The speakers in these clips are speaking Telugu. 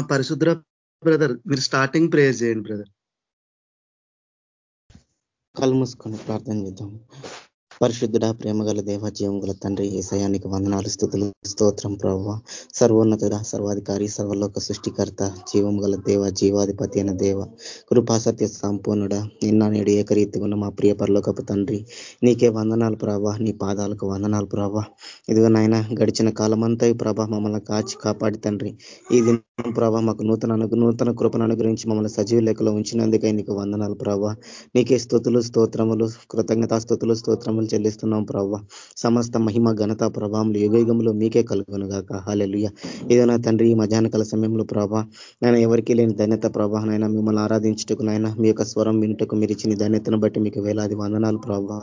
పరిశుద్ర బ్రదర్ మీరు స్టార్టింగ్ ప్రేయర్ చేయండి బ్రదర్. కళ్ళు మూసుకొని ప్రార్థన చేద్దాం. పరిశుద్ధుడ ప్రేమ గల దేవ జీవం గల తండ్రి ఏసయానికి వందనాలు స్థుతులు స్తోత్రం ప్రభు సర్వోన్నతుడ సర్వాధికారి సర్వలోక సృష్టికర్త జీవం గల దేవ జీవాధిపతి అయిన దేవ. కృపాసత్య సంపూర్ణుడ నిన్న నేడు ఏకరీతిగా మా ప్రియ పరలోకపు తండ్రి. నీకే వందనాలు ప్రభా నీ పాదాలకు వందనాలు ప్రభా ఇదిగో నాయన గడిచిన కాలమంతా ప్రభా మమ్మల్ని కాచి కాపాడి తండ్రి. ఈ ప్రభా మాకు నూతన నూతన కృపను అనుగ్రహించి మమ్మల్ని సజీవ లెక్కలో ఉంచినందుకై నీకు వందనాలు ప్రభా. నీకే స్థుతులు స్తోత్రములు కృతజ్ఞతా స్థుతులు స్తోత్రములు చెల్లిస్తున్నాం ప్రభావ సమస్త మహిమ ఘనత ప్రభావములు యుగయుగంలో మీకే కలుగునుగాక హాలెలుయ ఏదైనా తండ్రి ఈ మధ్యాహ్నకాల సమయంలో ప్రభా నేను ఎవరికి లేని ధన్యత ప్రభా నైనా మిమ్మల్ని ఆరాధించుటకు నాయన మీ యొక్క స్వరం వినుటకు మీరు ఇచ్చిన ధన్యతను బట్టి మీకు వేలాది వందనాలు ప్రభా.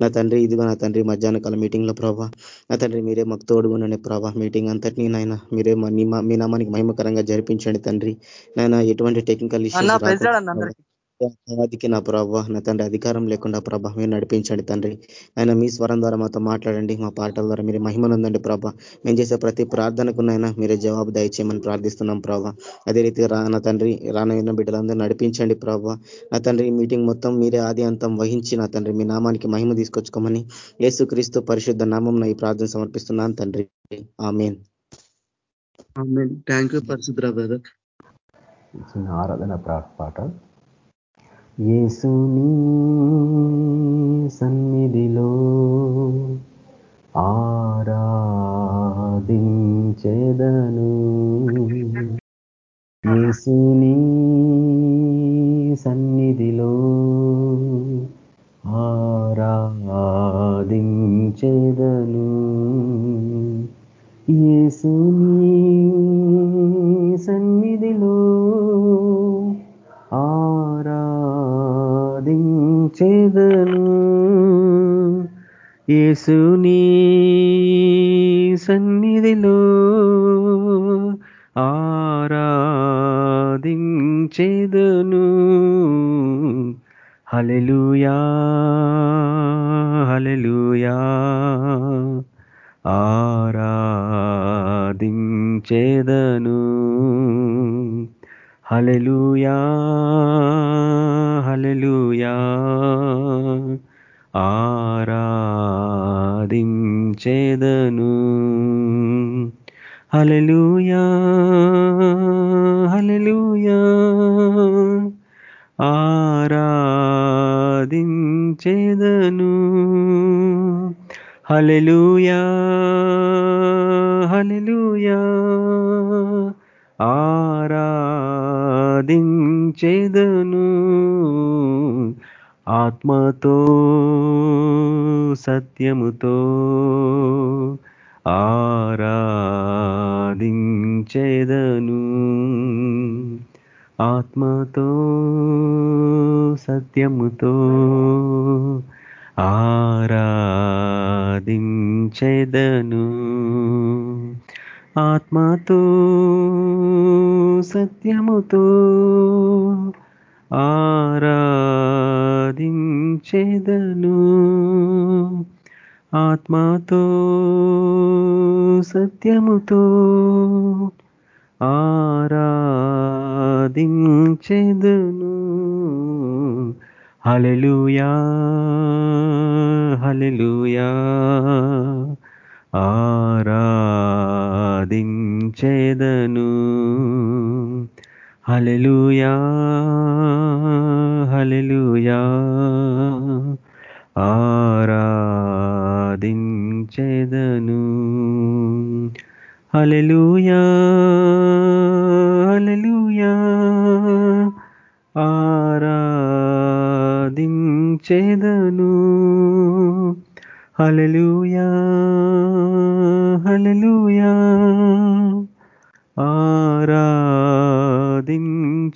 నా తండ్రి ఇదిగో నా తండ్రి మధ్యాహ్నకాల మీటింగ్లో ప్రభా నా తండ్రి మీరే మాకు తోడుగునని ప్రభా. మీటింగ్ అంతటినీ నాయన మీరే మీ నామానికి మహిమకరంగా జరిపించండి తండ్రి. నాయన ఎటువంటి టెక్నికల్ ఇష్యూస్ అధికి నా ప్రభావ నా తండ్రి అధికారం లేకుండా ప్రభా మీరు నడిపించండి తండ్రి. ఆయన మీ స్వరం ద్వారా మాతో మాట్లాడండి మా పాటల ద్వారా మీరు మహిమనుందండి ప్రభా. మేము చేసే ప్రతి ప్రార్థనకు నైనా మీరే జవాబు దయచేయమని ప్రార్థిస్తున్నాం ప్రభా. అదే రీతిగా రాన తండ్రి రానైన బిడ్డలందరూ నడిపించండి ప్రభా. నా తండ్రి మీటింగ్ మొత్తం మీరే ఆది అంతం వహించి నా తండ్రి మీ నామానికి మహిమ తీసుకొచ్చుకోమని యేసుక్రీస్తు పరిశుద్ధ నామం ఈ ప్రార్థన సమర్పిస్తున్నాను తండ్రి. ఆమెన్. థ్యాంక్ యూ పరిశుద్ధ ఆరాధన పాట. యేసుని సన్నిధిలో ఆరాధించేదను. యేసుని సన్నిధిలో ఆరాధించేదను. యేసుని యేసుని సన్నిధిలో ఆరాధించేదను. హలెలుయా హలెలుయా ఆరాధించేదను. హలెలుయా హలెలుయా ఆరా చేదను. హలలుయా హలలుయా ఆరాధించేదను. హలలుయా హలలుయా ఆరాధించేదను. ఆత్మతో సత్యముతో ఆరాధించేదను. ఆత్మతో సత్యముతో ఆరాధించేదను. ఆత్మతో సత్యముతో ఆరాధించేదను. ఆత్మతో సత్యముతో ఆరాధించేదను. హలెలుయా హలెలుయా ఆరాధించేదను. హలెలుయా హలెలుయా ఆరాధించేదను. హలెలుయా హలెలుయా ఆరాధించేదను. హలెలుయా హలెలుయా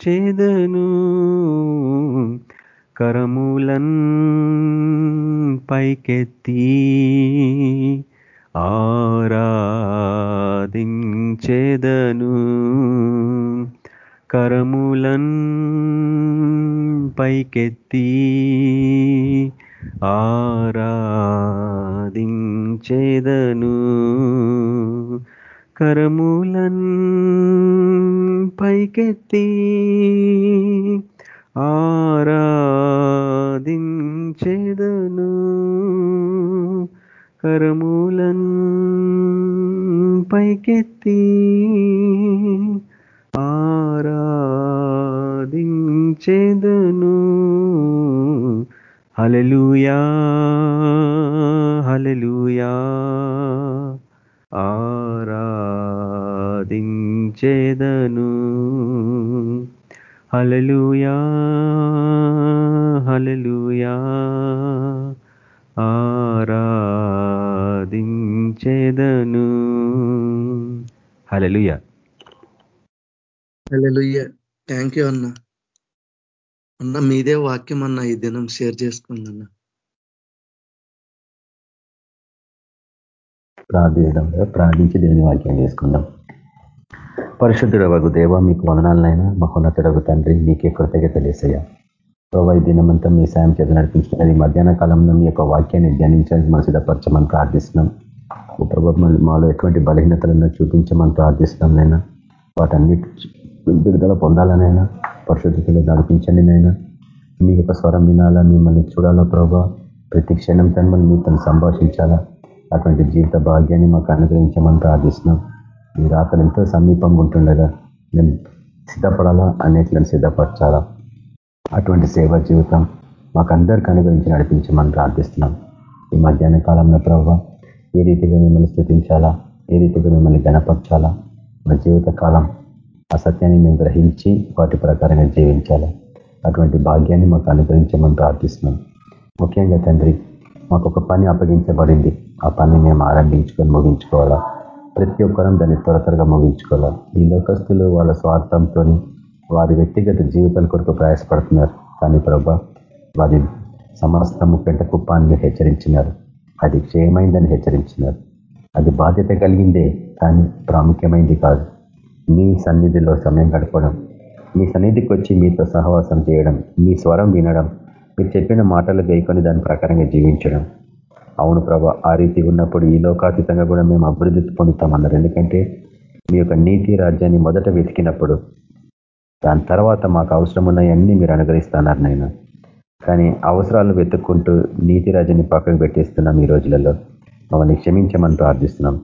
చేదను కరములన్ పైకెత్తి ఆరాధించేదను కరములన్ పైకెత్తి ఆరాధించేదను కరములన్ పైకెత్తి ఆరాధించెదను. కరములన్ పైకెత్తి ఆరాధించెదను. హలలుయా హలలుయా ఆరాధించెదను హల్లెలూయా హల్లెలూయా. ఆరాధించెదను. హల్లెలూయా. హల్లెలూయా. థ్యాంక్ యూ అన్న. అన్న మీదే వాక్యం అన్న ఈ దినం షేర్ చేసుకోండి అన్న. ప్రార్థిద్దాం ప్రార్థించి దేవుని వాక్యం చేసుకుందాం. పరిశుద్ధుడవగు దేవ మీకు వదనాలనైనా. మహోన్నతుడగు తండ్రి మీకే కృతజ్ఞత లేసయ్యా ప్రభావ ఈ దినమంతా మీ సాయం చేత నడిపించుకున్నది మధ్యాహ్న కాలంలో మీ యొక్క వాక్యాన్ని ధ్యానించడానికి మనం సిద్ధపరచమని ప్రార్థిస్తున్నాం. ప్రభావ మాలో ఎటువంటి బలహీనతలను చూపించమని ప్రార్థిస్తున్నాం నైనా. వాటన్నిటి విడుదల పొందాలనైనా పరిశుద్ధతలో నడిపించండి నైనా. మీ యొక్క స్వరం వినాలా మిమ్మల్ని చూడాలా ప్రభావ ప్రతి క్షణం తను మీతో సంభాషించాలా. అటువంటి జీవిత భాగ్యాన్ని మాకు అనుగ్రహించమని ప్రార్థిస్తున్నాం. ఈ రాత్రి ఎంతో సమీపంగా ఉంటుండగా మేము సిద్ధపడాలా? అనేట్లను సిద్ధపరచాలా? అటువంటి సేవా జీవితం మాకు అందరికీ అనుగ్రహించి నడిపించమని ప్రార్థిస్తున్నాం. ఈ మధ్యాహ్న కాలంలో ప్రభావ ఏ రీతిగా మిమ్మల్ని స్థుతించాలా? ఏ రీతిగా మిమ్మల్ని గణపరచాలా మా జీవిత కాలం ఆ సత్యాన్ని మేము గ్రహించి వాటి ప్రకారంగా జీవించాలా? అటువంటి భాగ్యాన్ని మాకు అనుగ్రహించమని ప్రార్థిస్తున్నాం. ముఖ్యంగా తండ్రి మాకు ఒక పని అప్పగించబడింది. ఆ పని మేము ఆరంభించుకొని ముగించుకోవాలా? ప్రతి ఒక్కరం దాన్ని త్వర త్వరగా ముగించుకోవాలి. ఈ లోకస్తులు వాళ్ళ స్వార్థంతో వారి వ్యక్తిగత జీవితాల కొరకు ప్రయాసపడుతున్నారు. కానీ ప్రభా వారి సమస్తము పెంట కుప్పాన్ని హెచ్చరించినారు. అది క్షయమైందని హెచ్చరించినారు. అది బాధ్యత కలిగిందే కానీ ప్రాముఖ్యమైంది కాదు. మీ సన్నిధిలో సమయం గడపడం మీ సన్నిధికి వచ్చి మీతో సహవాసం చేయడం మీ స్వరం వినడం మీరు చెప్పిన మాటలు గైకొని దాని ప్రకారంగా జీవించడం అవును ప్రభా ఆ రీతి ఉన్నప్పుడు ఈ లోకాతీతంగా కూడా మేము అభివృద్ధి పొందుతామన్నారు. ఎందుకంటే మీ యొక్క నీతి రాజ్యాన్ని మొదట వెతికినప్పుడు దాని తర్వాత మాకు అవసరం ఉన్నాయన్నీ మీరు అనుగ్రహిస్తున్నారు నేను కానీ అవసరాలు వెతుక్కుంటూ నీతి రాజ్యాన్ని పక్కకు పెట్టేస్తున్నాం ఈ రోజులలో. మమ్మల్ని క్షమించమని ప్రార్థిస్తున్నాం.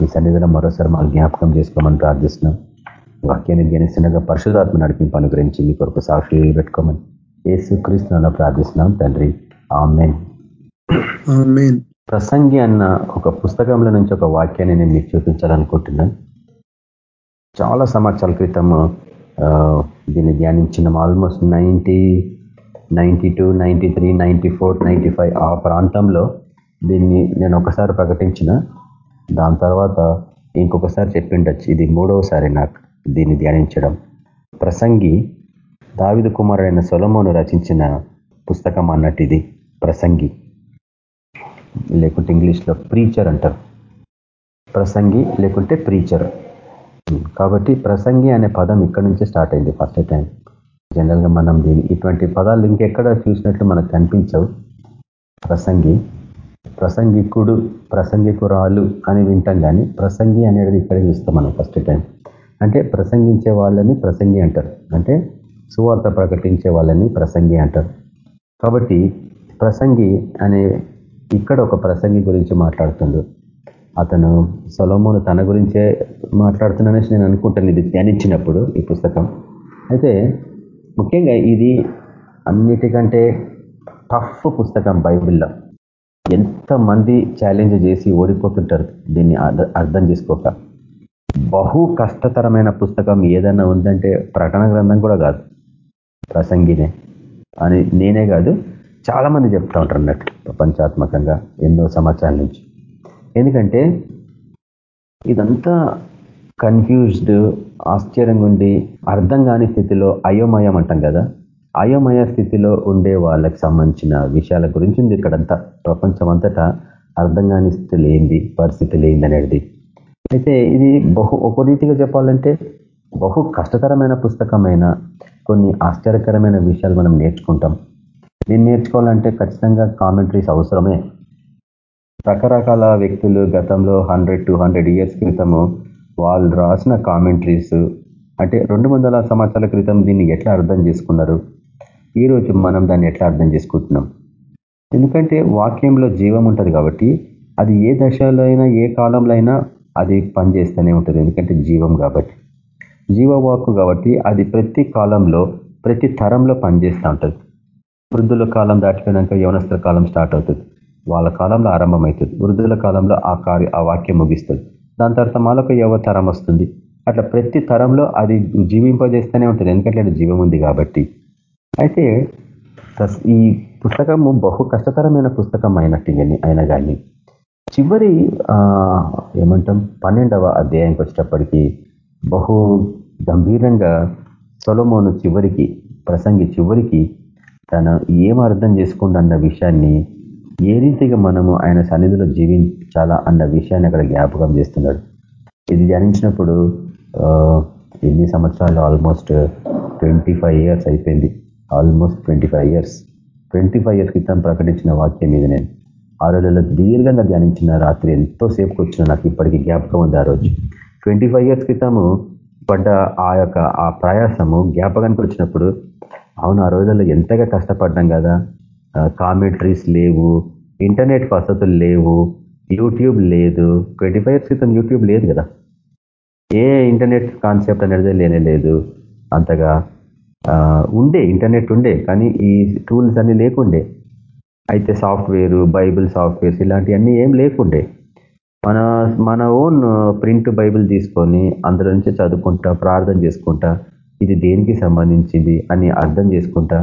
మీ సన్నిధిలో మరోసారి మాకు జ్ఞాపకం చేసుకోమని ప్రార్థిస్తున్నాం. వాక్యాన్ని ధ్యానిస్తుండగా పరిశుధాత్మ నడిపింపు అనుగ్రహించి మీ కొరకు సాక్షులు పెట్టుకోమని ఏసు క్రీస్తున్నా ప్రార్థిస్తున్నాం తండ్రి. ఆమెన్. ప్రసంగి అన్న ఒక పుస్తకంలో నుంచి ఒక వాక్యాన్ని నేను మీకు చూపించాలనుకుంటున్నాను. చాలా సంవత్సరాల క్రితం దీన్ని ధ్యానించిన almost ninety ninety two ninety three ninety four ninety five ఆ ప్రాంతంలో దీన్ని నేను ఒకసారి ప్రకటించిన. దాని తర్వాత ఇంకొకసారి చెప్పిండొచ్చు ఇది మూడవసారి నాకు దీన్ని ధ్యానించడం. ప్రసంగి దావిద కుమారుడైన సొలమోను రచించిన పుస్తకం అన్నట్టు ఇది ప్రసంగి. లేకుంటే ఇంగ్లీష్లో ప్రీచర్ అంటారు. ప్రసంగి లేకుంటే ప్రీచర్ కాబట్టి ప్రసంగి అనే పదం ఇక్కడ నుంచే స్టార్ట్ అయింది ఫస్ట్ టైం జనరల్గా మనం దీని ఇటువంటి పదాలు ఇంకెక్కడ చూసినట్లు మనకు కనిపించవు. ప్రసంగి ప్రసంగికుడు ప్రసంగికురాలు అని వింటాం కానీ ప్రసంగి అనేది ఇక్కడ చూస్తాం మనం ఫస్ట్ టైం అంటే ప్రసంగించే వాళ్ళని ప్రసంగి అంటారు. అంటే సువార్త ప్రకటించే వాళ్ళని ప్రసంగి అంటారు. కాబట్టి ప్రసంగి అనే ఇక్కడ ఒక ప్రసంగి గురించి మాట్లాడుతుండు. అతను సొలోమోను తన గురించే మాట్లాడుతున్నానేసి నేను అనుకుంటాను. ఇది ధ్యానించినప్పుడు ఈ పుస్తకం. అయితే ముఖ్యంగా ఇది అన్నిటికంటే టఫ్ పుస్తకం బైబిల్లో. ఎంతమంది ఛాలెంజ్ చేసి ఓడిపోతుంటారు దీన్ని అర్థ- అర్థం చేసుకోక. బహు కష్టతరమైన పుస్తకం ఏదైనా ఉందంటే ప్రకటన గ్రంథం కూడా కాదు ప్రసంగినే. అని నేనే కాదు చాలామంది చెప్తా ఉంటారు అన్నట్టు. ప్రపంచాత్మకంగా ఎన్నో సంవత్సరాల నుంచి. ఎందుకంటే ఇదంతా కన్ఫ్యూజ్డ్ ఆశ్చర్యంగా ఉండి అర్థం కాని స్థితిలో అయోమయం అంటాం కదా. అయోమయ స్థితిలో ఉండే వాళ్ళకి సంబంధించిన విషయాల గురించి ఉంది ఇక్కడంతా. ప్రపంచం అంతటా అర్థం కాని స్థితులు లేనిది పరిస్థితి ఏంది అనేది. అయితే ఇది బహు ఒక రీతిగా చెప్పాలంటే బహు కష్టతరమైన పుస్తకమైన కొన్ని ఆశ్చర్యకరమైన విషయాలు మనం నేర్చుకుంటాం. దీన్ని నేర్చుకోవాలంటే ఖచ్చితంగా కామెంటరీస్ అవసరమే. రకరకాల వ్యక్తులు గతంలో హండ్రెడ్ టూ హండ్రెడ్ ఇయర్స్ క్రితము వాళ్ళు రాసిన కామెంటరీస్ అంటే రెండు వందల సంవత్సరాల క్రితం దీన్ని ఎట్లా అర్థం చేసుకున్నారు? ఈ రోజు మనం దాన్ని ఎట్లా అర్థం చేసుకుంటున్నాం? ఎందుకంటే వాక్యంలో జీవం ఉంటుంది కాబట్టి అది ఏ దశలో అయినా ఏ కాలంలో అయినా అది పనిచేస్తూనే ఉంటుంది. ఎందుకంటే జీవం కాబట్టి. జీవవాక్కు కాబట్టి అది ప్రతి కాలంలో ప్రతి తరంలో పనిచేస్తూ ఉంటుంది. వృద్ధుల కాలం దాటిపోయినాక యవనస్తుల కాలం స్టార్ట్ అవుతుంది. వాళ్ళ కాలంలో ఆరంభమవుతుంది. వృద్ధుల కాలంలో ఆ కార్య ఆ వాక్యం ముగిస్తుంది. దాని తర్వాత మాలకు యవ తరం వస్తుంది. అట్లా ప్రతి తరంలో అది జీవింపజేస్తూనే ఉంటుంది. ఎందుకంటే అది జీవం ఉంది కాబట్టి. అయితే ఈ పుస్తకము బహు కష్టతరమైన పుస్తకం అయినట్టుగాని అయినా కానీ చివరి ఏమంటాం పన్నెండవ అధ్యాయంకి వచ్చేటప్పటికి బహు గంభీరంగా సొలమోను చివరికి ప్రసంగి చివరికి తను ఏం అర్థం చేసుకుందన్న విషయాన్ని ఏ రీతిగా మనము ఆయన సన్నిధిలో జీవించాలా అన్న విషయాన్ని అక్కడ జ్ఞాపకం చేస్తున్నాడు. ఇది ధ్యానించినప్పుడు ఎన్ని సంవత్సరాలు? ఆల్మోస్ట్ ట్వంటీ ఇయర్స్ అయిపోయింది. Almost twenty years. Twenty five years క్రితం ప్రకటించిన వాక్యం ఇది నేను. ఆ రోజుల్లో దీర్ఘంగా ధ్యానించిన రాత్రి ఎంతోసేపు వచ్చిన కూర్చున్న నాకు ఇప్పటికీ జ్ఞాపకం ఉంది ఆ రోజు. ట్వంటీ ఇయర్స్ క్రితము పడ్డ ఆ యొక్క ఆ ప్రయాసము జ్ఞాపకానికి వచ్చినప్పుడు అవును ఆ రోజుల్లో ఎంతగా కష్టపడ్డాం కదా. కామెంట్రీస్ లేవు ఇంటర్నెట్ వసతులు లేవు యూట్యూబ్ లేదు. ట్వంటీ ఫైవ్ క్రితం యూట్యూబ్ లేదు కదా. ఏ ఇంటర్నెట్ కాన్సెప్ట్ అనేది లేనే లేదు. అంతగా ఉండే ఇంటర్నెట్ ఉండే కానీ ఈ టూల్స్ అన్నీ లేకుండే. అయితే సాఫ్ట్వేరు బైబిల్ సాఫ్ట్వేర్స్ ఇలాంటివన్నీ ఏం లేకుండే. మన మన ఓన్ ప్రింట్ బైబిల్ తీసుకొని అందులో నుంచి చదువుకుంటా ప్రార్థన చేసుకుంటా ఇది దేనికి సంబంధించింది అని అర్థం చేసుకుంటా?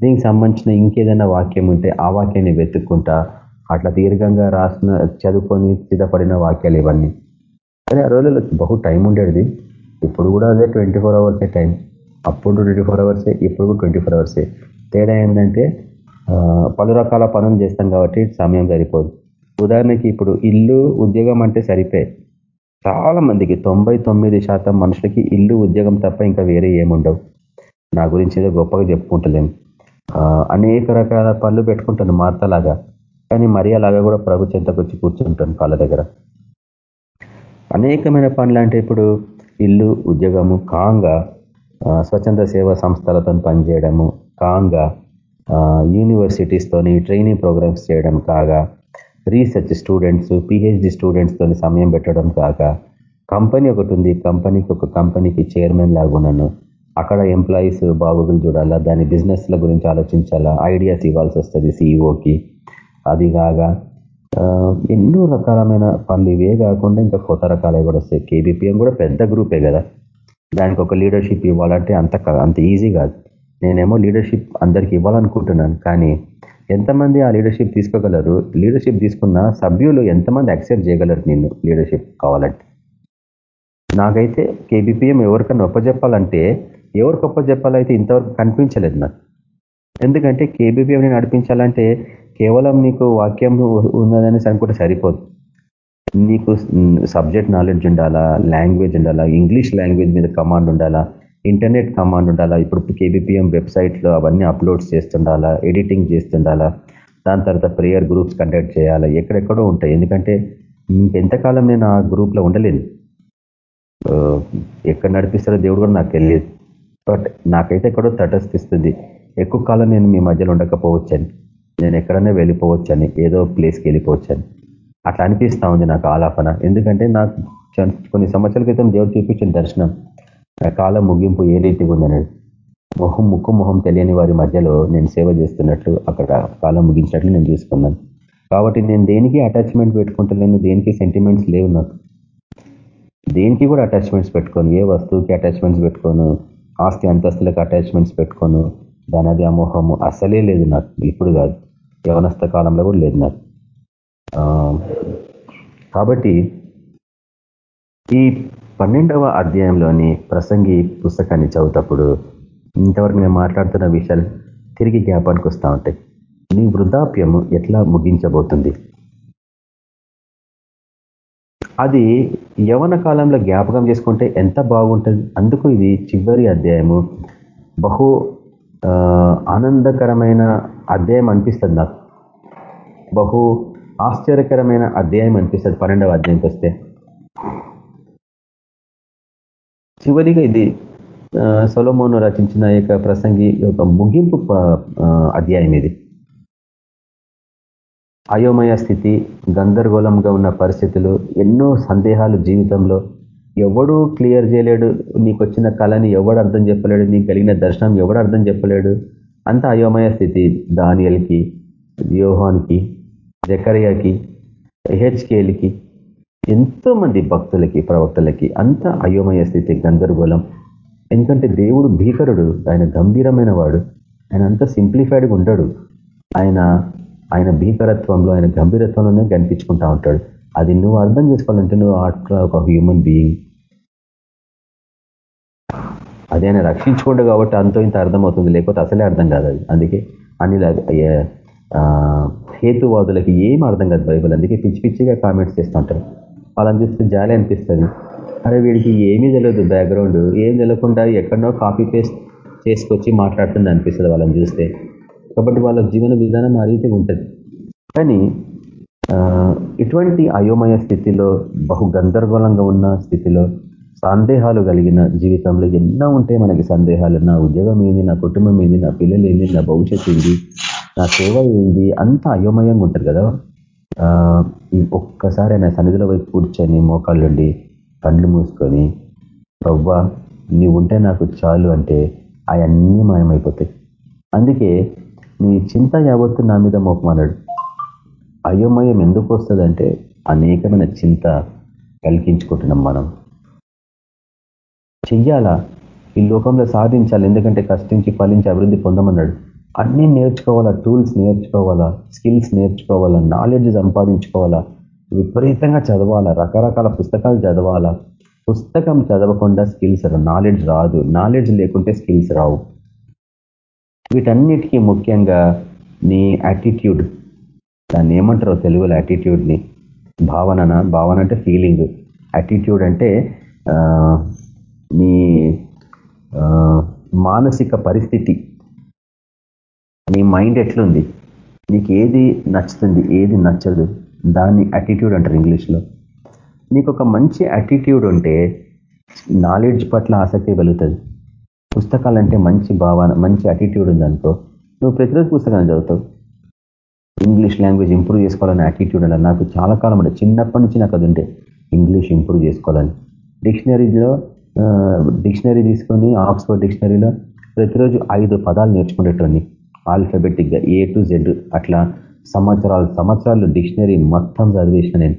దీనికి సంబంధించిన ఇంకేదైనా వాక్యం ఉంటే ఆ వాక్యాన్ని వెతుక్కుంటా. అట్లా దీర్ఘంగా రాసిన చదువుకొని సిద్ధపడిన వాక్యాలు ఇవన్నీ. కానీ ఆ రోజుల్లో బహు టైం ఉండేది. ఇప్పుడు కూడా అదే ట్వంటీ ఫోర్ అవర్సే టైం. అప్పుడు ట్వంటీ ఫోర్ అవర్సే ఇప్పుడు కూడా ట్వంటీ ఫోర్ అవర్సే. తేడా ఏంటంటే పలు రకాల పనులు చేస్తాం కాబట్టి సమయం సరిపోదు. ఉదాహరణకి ఇప్పుడు ఇల్లు ఉద్యోగం అంటే సరిపోయి. చాలా మందికి తొంభై తొమ్మిది శాతం మనుషులకి ఇల్లు ఉద్యోగం తప్ప ఇంకా వేరే ఏముండవు. నా గురించి ఏదో గొప్పగా చెప్పుకుంటలేను అనేక రకాల పనులు పెట్టుకుంటాను మార్తలాగా. కానీ మరీ అలాగా కూడా ప్రభు చెంతకు వచ్చి కూర్చుంటాను కాళ్ళ దగ్గర. అనేకమైన పనులు అంటే ఇప్పుడు ఇల్లు ఉద్యోగము కాంగా స్వచ్ఛంద సేవా సంస్థలతో పనిచేయడము కాంగా యూనివర్సిటీస్తోని ట్రైనింగ్ ప్రోగ్రామ్స్ చేయడం కాగా రీసెర్చ్ స్టూడెంట్స్ పిహెచ్డి స్టూడెంట్స్తో సమయం పెట్టడం కాక కంపెనీ ఒకటి ఉంది. కంపెనీకి ఒక కంపెనీకి చైర్మన్ లాగా ఉన్నాను. అక్కడ ఎంప్లాయీస్ బాగోగులు చూడాలా? దాని బిజినెస్ల గురించి ఆలోచించాలా? ఐడియాస్ ఇవ్వాల్సి వస్తుంది సీఈఓకి అది కాగా ఎన్నో రకాలమైన పనులు ఇవే కాకుండా ఇంకా కొత్త రకాలే కూడా వస్తాయి. కేబీపీఎం కూడా పెద్ద గ్రూపే కదా. దానికి ఒక లీడర్షిప్ ఇవ్వాలంటే అంత అంత ఈజీ కాదు. నేనేమో లీడర్షిప్ అందరికి ఇవ్వాలనుకుంటున్నాను. కానీ ఎంతమంది ఆ లీడర్షిప్ తీసుకోగలరు? లీడర్షిప్ తీసుకున్న సభ్యులు ఎంతమంది యాక్సెప్ట్ చేయగలరు నిన్ను లీడర్షిప్ కావాలంటే? నాకైతే కేబిపిఎం ఎవరికన్నా ఒప్పజెప్పాలంటే ఎవరికి ఒప్పజెప్పాలైతే ఇంతవరకు కనిపించలేదు నాకు. ఎందుకంటే కేబిపిఎంని నడిపించాలంటే కేవలం నీకు వాక్యం ఉన్నదని అనుకుంటే సరిపోదు. నీకు సబ్జెక్ట్ నాలెడ్జ్ ఉండాలా లాంగ్వేజ్ ఉండాలా ఇంగ్లీష్ లాంగ్వేజ్ మీద కమాండ్ ఉండాలా ఇంటర్నెట్ కమాండ్ ఉండాలా? ఇప్పుడు కేబిపిఎం వెబ్సైట్లో అవన్నీ అప్లోడ్స్ చేస్తుండాలా? ఎడిటింగ్ చేస్తుండాలా? దాని తర్వాత ప్రేయర్ గ్రూప్స్ కండక్ట్ చేయాలా? ఎక్కడెక్కడో ఉంటాయి. ఎందుకంటే ఇంకెంతకాలం నేను ఆ గ్రూప్లో ఉండలేను. ఎక్కడ నడిపిస్తారో దేవుడు కూడా నాకు తెలియదు. బట్ నాకైతే ఎక్కడో తటస్థిస్తుంది ఎక్కువ కాలం నేను మీ మధ్యలో ఉండకపోవచ్చని. నేను ఎక్కడన్నా వెళ్ళిపోవచ్చని. ఏదో ప్లేస్కి వెళ్ళిపోవచ్చని. అట్లా అనిపిస్తూ ఉంది నాకు ఆలాపన. ఎందుకంటే నాకు కొన్ని సంవత్సరాల క్రితం దేవుడు చూపించిన దర్శనం. కాలం ముగింపు ఏ రీతిగా ఉందనేది? మొహం ముక్కు మొహం తెలియని వారి మధ్యలో నేను సేవ చేస్తున్నట్లు అక్కడ కాలం ముగించినట్లు నేను చూసుకున్నాను. కాబట్టి నేను దేనికి అటాచ్మెంట్ పెట్టుకుంటలేను? దేనికి సెంటిమెంట్స్ లేవు నాకు. దేనికి కూడా అటాచ్మెంట్స్ పెట్టుకోను? ఏ వస్తువుకి అటాచ్మెంట్స్ పెట్టుకోను? ఆస్తి అంతస్తులకు అటాచ్మెంట్స్ పెట్టుకోను? దాని వ్యామోహము అసలే లేదు నాకు. ఇప్పుడు కాదు. యవనస్థ కాలంలో కూడా లేదు నాకు. కాబట్టి ఈ పన్నెండవ అధ్యాయంలోని ప్రసంగి పుస్తకాన్ని చదువుతప్పుడు ఇంతవరకు నేను మాట్లాడుతున్న విషయాలు తిరిగి జ్ఞాపానికి వస్తూ ఉంటాయి. నీ వృద్ధాప్యము ఎట్లా ముగించబోతుంది? అది యవన కాలంలో జ్ఞాపకం చేసుకుంటే ఎంత బాగుంటుంది? అందుకు ఇది చివరి అధ్యాయము. బహు ఆనందకరమైన అధ్యాయం అనిపిస్తుంది నాకు. బహు ఆశ్చర్యకరమైన అధ్యాయం అనిపిస్తుంది పన్నెండవ అధ్యాయంకి వస్తే. చివరిగా ఇది సొలమోను రచించిన యొక్క ప్రసంగి యొక్క ముగింపు అధ్యాయం ఇది. అయోమయ స్థితి గందరగోళంగా ఉన్న పరిస్థితులు ఎన్నో సందేహాలు జీవితంలో. ఎవడు క్లియర్ చేయలేడు నీకు వచ్చిన కళని ఎవడు అర్థం చెప్పలేడు నీకు కలిగిన దర్శనం ఎవడు అర్థం చెప్పలేడు. అంత అయోమయ స్థితి దానియల్కి యోహాన్కి జకరియాకి హెచ్కేల్కి ఎంతో మంది భక్తులకి ప్రవక్తలకి అంత అయోమయ స్థితి గందరగోళం. ఎందుకంటే దేవుడు భీకరుడు ఆయన గంభీరమైన వాడు ఆయన అంత సింప్లిఫైడ్గా ఉండడు. ఆయన ఆయన భీకరత్వంలో ఆయన గంభీరత్వంలోనే కనిపించుకుంటా ఉంటాడు. అది నువ్వు అర్థం చేసుకోవాలంటే నువ్వు అట్లా ఒక హ్యూమన్ బీయింగ్ అది ఆయన రక్షించుకోండు కాబట్టి అంతో ఇంత అర్థమవుతుంది లేకపోతే అసలే అర్థం కాదు అది. అందుకే అన్ని హేతువాదులకి ఏం అర్థం కాదు బైబుల్. అందుకే పిచ్చి పిచ్చిగా కామెంట్స్ చేస్తూ ఉంటారు. వాళ్ళని చూస్తే జాలి అనిపిస్తుంది. అరే వీడికి ఏమీ తెలియదు బ్యాక్గ్రౌండ్ ఏం తెలియకుండా ఎక్కడో కాపీ పేస్ట్ చేసుకొచ్చి మాట్లాడుతుంది అనిపిస్తుంది వాళ్ళని చూస్తే. కాబట్టి వాళ్ళ జీవన విధానం ఆ రీతిగా ఉంటుంది. కానీ ఇటువంటి అయోమయ స్థితిలో బహు గందరగోళంగా ఉన్న స్థితిలో సందేహాలు కలిగిన జీవితంలో ఎన్నో ఉంటాయి మనకి సందేహాలు. నా ఉద్యోగం ఏంది నా కుటుంబం ఏంది నా పిల్లలు ఏంది నా భవిష్యత్తు ఏంది నా సేవ ఏంది అంత అయోమయంగా ఉంటుంది కదా. ఒక్కసారి ఆయన సన్నిధిలో వైపు కూర్చొని మోకాళ్ళుండి కళ్ళు మూసుకొని ప్రవ్వా నీవు ఉంటే నాకు చాలు అంటే అవన్నీ మాయమైపోతాయి. అందుకే నీ చింత యావత్తు నా మీద మోపమన్నాడు అయోమయం ఎందుకు వస్తుందంటే అనేకమైన చింత కలిగించుకుంటున్నాం మనం. చెయ్యాలా? ఈ లోకంలో సాధించాలి ఎందుకంటే కష్టించి ఫలించి అభివృద్ధి పొందమన్నాడు. అన్నీ నేర్చుకోవాలా టూల్స్ నేర్చుకోవాలా స్కిల్స్ నేర్చుకోవాలా నాలెడ్జ్ సంపాదించుకోవాలా విపరీతంగా చదవాలా రకరకాల పుస్తకాలు చదవాలా. పుస్తకం చదవకుండా స్కిల్స్ నాలెడ్జ్ రాదు. నాలెడ్జ్ లేకుంటే స్కిల్స్ రావు. వీటన్నిటికీ ముఖ్యంగా నీ యాటిట్యూడ్ దాన్ని ఏమంటారో తెలుగులో యాటిట్యూడ్ని భావనన? భావన అంటే ఫీలింగ్ యాటిట్యూడ్ అంటే నీ మానసిక పరిస్థితి. నీ మైండ్ ఎట్లుంది? నీకు ఏది నచ్చుతుంది ఏది నచ్చదు? దాన్ని అటిట్యూడ్ అంటారు ఇంగ్లీష్లో. నీకు ఒక మంచి అటిట్యూడ్ ఉంటే నాలెడ్జ్ పట్ల ఆసక్తి కలుగుతుంది. పుస్తకాలంటే మంచి భావన మంచి అటిట్యూడ్ ఉందనుకో నువ్వు ప్రతిరోజు పుస్తకాన్ని చదువుతావు. ఇంగ్లీష్ లాంగ్వేజ్ ఇంప్రూవ్ చేసుకోవాలని యాటిట్యూడ్ అలా నాకు చాలా కాలం ఉండే. చిన్నప్పటి నుంచి నాకు అది ఉంటే ఇంగ్లీష్ ఇంప్రూవ్ చేసుకోవాలని. డిక్షనరీలో డిక్షనరీ తీసుకొని ఆక్స్ఫర్డ్ డిక్షనరీలో ప్రతిరోజు ఐదు పదాలు నేర్చుకునేటోని ఆల్ఫాబెటిక్గా ఏ టు జెడ్ అట్లా సంవత్సరాలు సంవత్సరాలు డిక్షనరీ మొత్తం చదివేసిన నేను.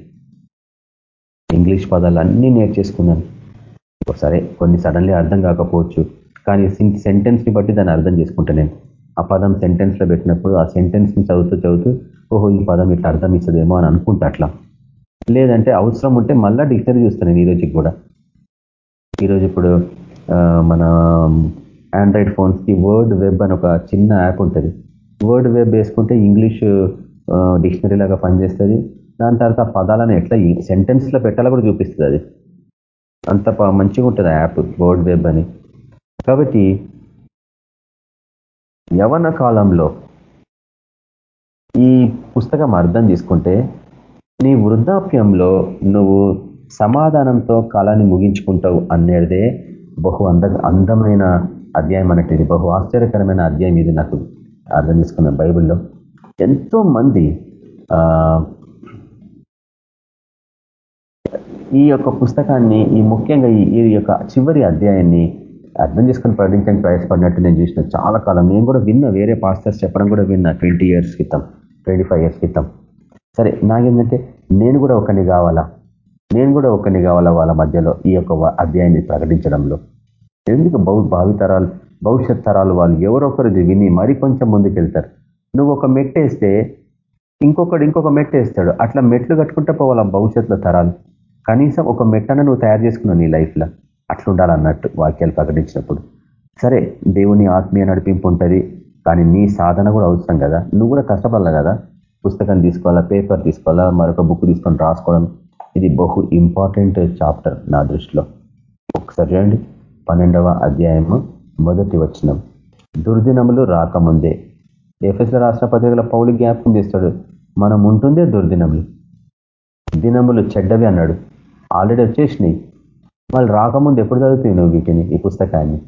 ఇంగ్లీష్ పదాలు అన్నీ నేర్చేసుకున్నాను. సరే కొన్ని సడన్లీ అర్థం కాకపోవచ్చు కానీ సెంటెన్స్ని బట్టి దాన్ని అర్థం చేసుకుంటా నేను. ఆ పదం సెంటెన్స్లో పెట్టినప్పుడు ఆ సెంటెన్స్ని చదువుతూ చదువుతూ ఓహో ఈ పదం ఇట్లా అర్థం ఇస్తుందేమో అని అనుకుంటా అట్లా. లేదంటే అవసరం ఉంటే మళ్ళీ డిక్షనరీ చూస్తాను నేను ఈరోజుకి కూడా. ఈరోజు ఇప్పుడు మన ఆండ్రాయిడ్ ఫోన్స్కి వర్డ్ వెబ్ అని ఒక చిన్న యాప్ ఉంటుంది. వర్డ్ వెబ్ వేసుకుంటే ఇంగ్లీష్ డిక్షనరీ లాగా పనిచేస్తుంది. దాని తర్వాత పదాలను ఎట్లా సెంటెన్స్లో పెట్టాలో కూడా చూపిస్తుంది అది. అంత మంచిగా ఉంటుంది యాప్ వర్డ్ వెబ్ అని. కాబట్టి యవన కాలంలో ఈ పుస్తకం అర్థం చేసుకుంటే నీ వృద్ధాప్యంలో నువ్వు సమాధానంతో కాలాన్ని ముగించుకుంటావు అనేదే బహు అంద అందమైన అధ్యాయం అన్నట్టు ఇది బహు ఆశ్చర్యకరమైన అధ్యాయం ఇది నాకు అర్థం చేసుకున్న బైబిల్లో. ఎంతో మంది ఈ యొక్క పుస్తకాన్ని ఈ ముఖ్యంగా ఈ యొక్క చివరి అధ్యాయాన్ని అర్థం చేసుకుని ప్రకటించడానికి ప్రయాసపడినట్టు నేను చూసిన చాలా కాలం. నేను కూడా విన్నా వేరే పాస్టర్స్ చెప్పడం కూడా విన్నా ట్వంటీ ఇయర్స్ క్రితం ట్వంటీ ఇయర్స్ క్రితం. సరే నాకేంటంటే నేను కూడా ఒకరిని కావాలా? నేను కూడా ఒకరిని కావాలా వాళ్ళ మధ్యలో ఈ యొక్క అధ్యాయాన్ని ప్రకటించడంలో? ఎందుకు బహు భావితరాలు భవిష్యత్ తరాలు వాళ్ళు ఎవరొకరిది విని మరి కొంచెం ముందుకెళ్తారు. నువ్వు ఒక మెట్టేస్తే ఇంకొకడు ఇంకొక మెట్టేస్తాడు. అట్లా మెట్లు కట్టుకుంటే పోవాలా భవిష్యత్తులో తరాలు? కనీసం ఒక మెట్టన నువ్వు తయారు చేసుకున్నావు నీ లైఫ్లో. అట్లుండాలన్నట్టు వాక్యాలు ప్రకటించినప్పుడు. సరే దేవుని ఆత్మీయ నడిపింపు ఉంటుంది కానీ నీ సాధన కూడా అవసరం కదా? నువ్వు కూడా కష్టపడాలి కదా? పుస్తకం తీసుకోవాలా పేపర్ తీసుకోవాలా మరొక బుక్ తీసుకొని రాసుకోవడం? ఇది బహు ఇంపార్టెంట్ చాప్టర్ నా దృష్టిలో. ఒకసారి చూడండి. పన్నెండవ అధ్యాయము మొదటి వచ్చినం దుర్దినములు రాకముందే ఎఫ్ఎస్ల రాష్ట్ర పత్రికల పౌలు జ్ఞాపకం చేస్తాడు మనం ఉంటుందే దుర్దినములు. దినములు చెడ్డవి అన్నాడు. ఆల్రెడీ వచ్చేసినాయి. వాళ్ళు రాకముందు ఎప్పుడు చదువుతాయి నువ్వు వీటిని ఈ పుస్తకాన్ని?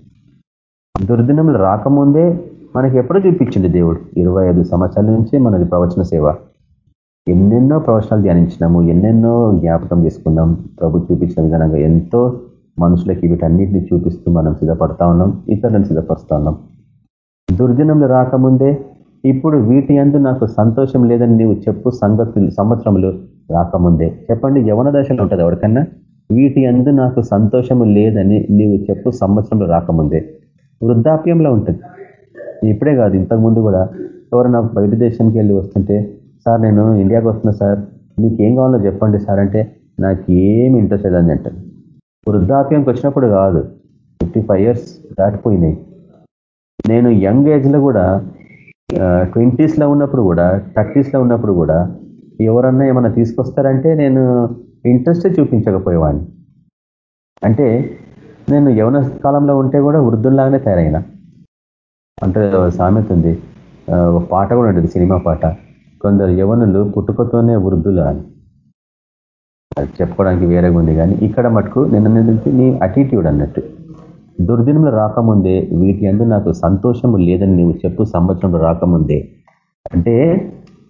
దుర్దినములు రాకముందే మనకి ఎప్పుడు చూపించింది దేవుడు? ఇరవై ఐదు సంవత్సరాల నుంచే మనది ప్రవచన సేవ. ఎన్నెన్నో ప్రవచనాలు ధ్యానించినాము ఎన్నెన్నో జ్ఞాపకం చేసుకున్నాం ప్రభు చూపించిన విధానంగా ఎంతో మనుషులకి వీటన్నిటిని చూపిస్తూ మనం సిద్ధపడతా ఉన్నాం ఇతరులను సిద్ధపరుస్తా ఉన్నాం. దుర్దినంలు రాకముందే ఇప్పుడు వీటి అందు నాకు సంతోషం లేదని నీవు చెప్పు సంగతులు సంవత్సరములు రాకముందే. చెప్పండి యవన దశలో ఉంటుంది ఎవరికన్నా? వీటి అందు నాకు సంతోషము లేదని నీవు చెప్పు సంవత్సరంలో రాకముందే. వృద్ధాప్యంలో ఉంటుంది. ఇప్పుడే కాదు ఇంతకుముందు కూడా ఎవరైనా బయట దేశానికి వెళ్ళి వస్తుంటే సార్ నేను ఇండియాకి వస్తున్నా సార్ మీకు ఏం కావాలో చెప్పండి సార్ అంటే నాకు ఏమి ఇంట్రెస్ట్ లేదని అంటాను వృద్ధాప్యంకి వచ్చినప్పుడు కాదు ఫిఫ్టీ ఫైవ్ ఇయర్స్ దాటిపోయినాయి. నేను యంగ్ ఏజ్లో కూడా ట్వంటీస్లో ఉన్నప్పుడు కూడా థర్టీస్లో ఉన్నప్పుడు కూడా ఎవరన్నా ఏమన్నా తీసుకొస్తారంటే నేను ఇంట్రెస్ట్ చూపించకపోయేవాడిని. అంటే నేను యవన కాలంలో ఉంటే కూడా వృద్ధుల్లాగానే తయారైన. అంటే సామెత ఉంది ఒక పాట కూడా ఉంటుంది సినిమా పాట. కొందరు యవనులు పుట్టుకతోనే వృద్ధులు అని. అది చెప్పుకోవడానికి వేరేగా ఉంది కానీ ఇక్కడ మటుకు నిన్న నీ అటిట్యూడ్ అన్నట్టు. దుర్దినములు రాకముందే వీటి అందు నాకు సంతోషము లేదని నువ్వు చెప్పు సంవత్సరంలో రాకముందే. అంటే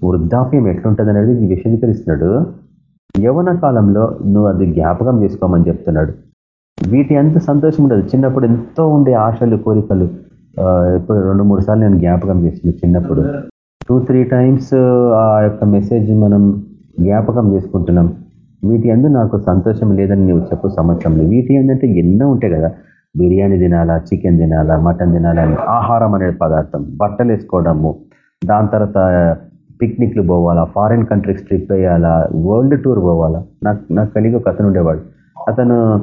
వృద్ధాప్యం ఎట్లుంటుంది అనేది విశదీకరిస్తున్నాడు యవన కాలంలో నువ్వు అది జ్ఞాపకం చేసుకోమని చెప్తున్నాడు. వీటి అంత సంతోషం ఉండదు. చిన్నప్పుడు ఎంతో ఉండే ఆశలు కోరికలు ఇప్పుడు రెండు మూడు సార్లు నేను జ్ఞాపకం చేస్తున్నాను చిన్నప్పుడు. టూ త్రీ టైమ్స్ ఆ యొక్క మెసేజ్ మనం జ్ఞాపకం చేసుకుంటున్నాం. వీటి అందు నాకు సంతోషం లేదని నువ్వు చెప్పు సంవత్సరంలో వీటి ఏంటంటే ఎన్నో ఉంటాయి కదా. బిర్యానీ తినాలా చికెన్ తినాలా మటన్ తినాలా ఆహారం అనే పదార్థం. బట్టలు వేసుకోవడము దాని తర్వాత పిక్నిక్లు పోవాలా ఫారిన్ కంట్రీస్ ట్రిప్ వేయాలా వరల్డ్ టూర్ పోవాలా. నాకు నాకు కలిగి ఒక అతను ఉండేవాడు. అతను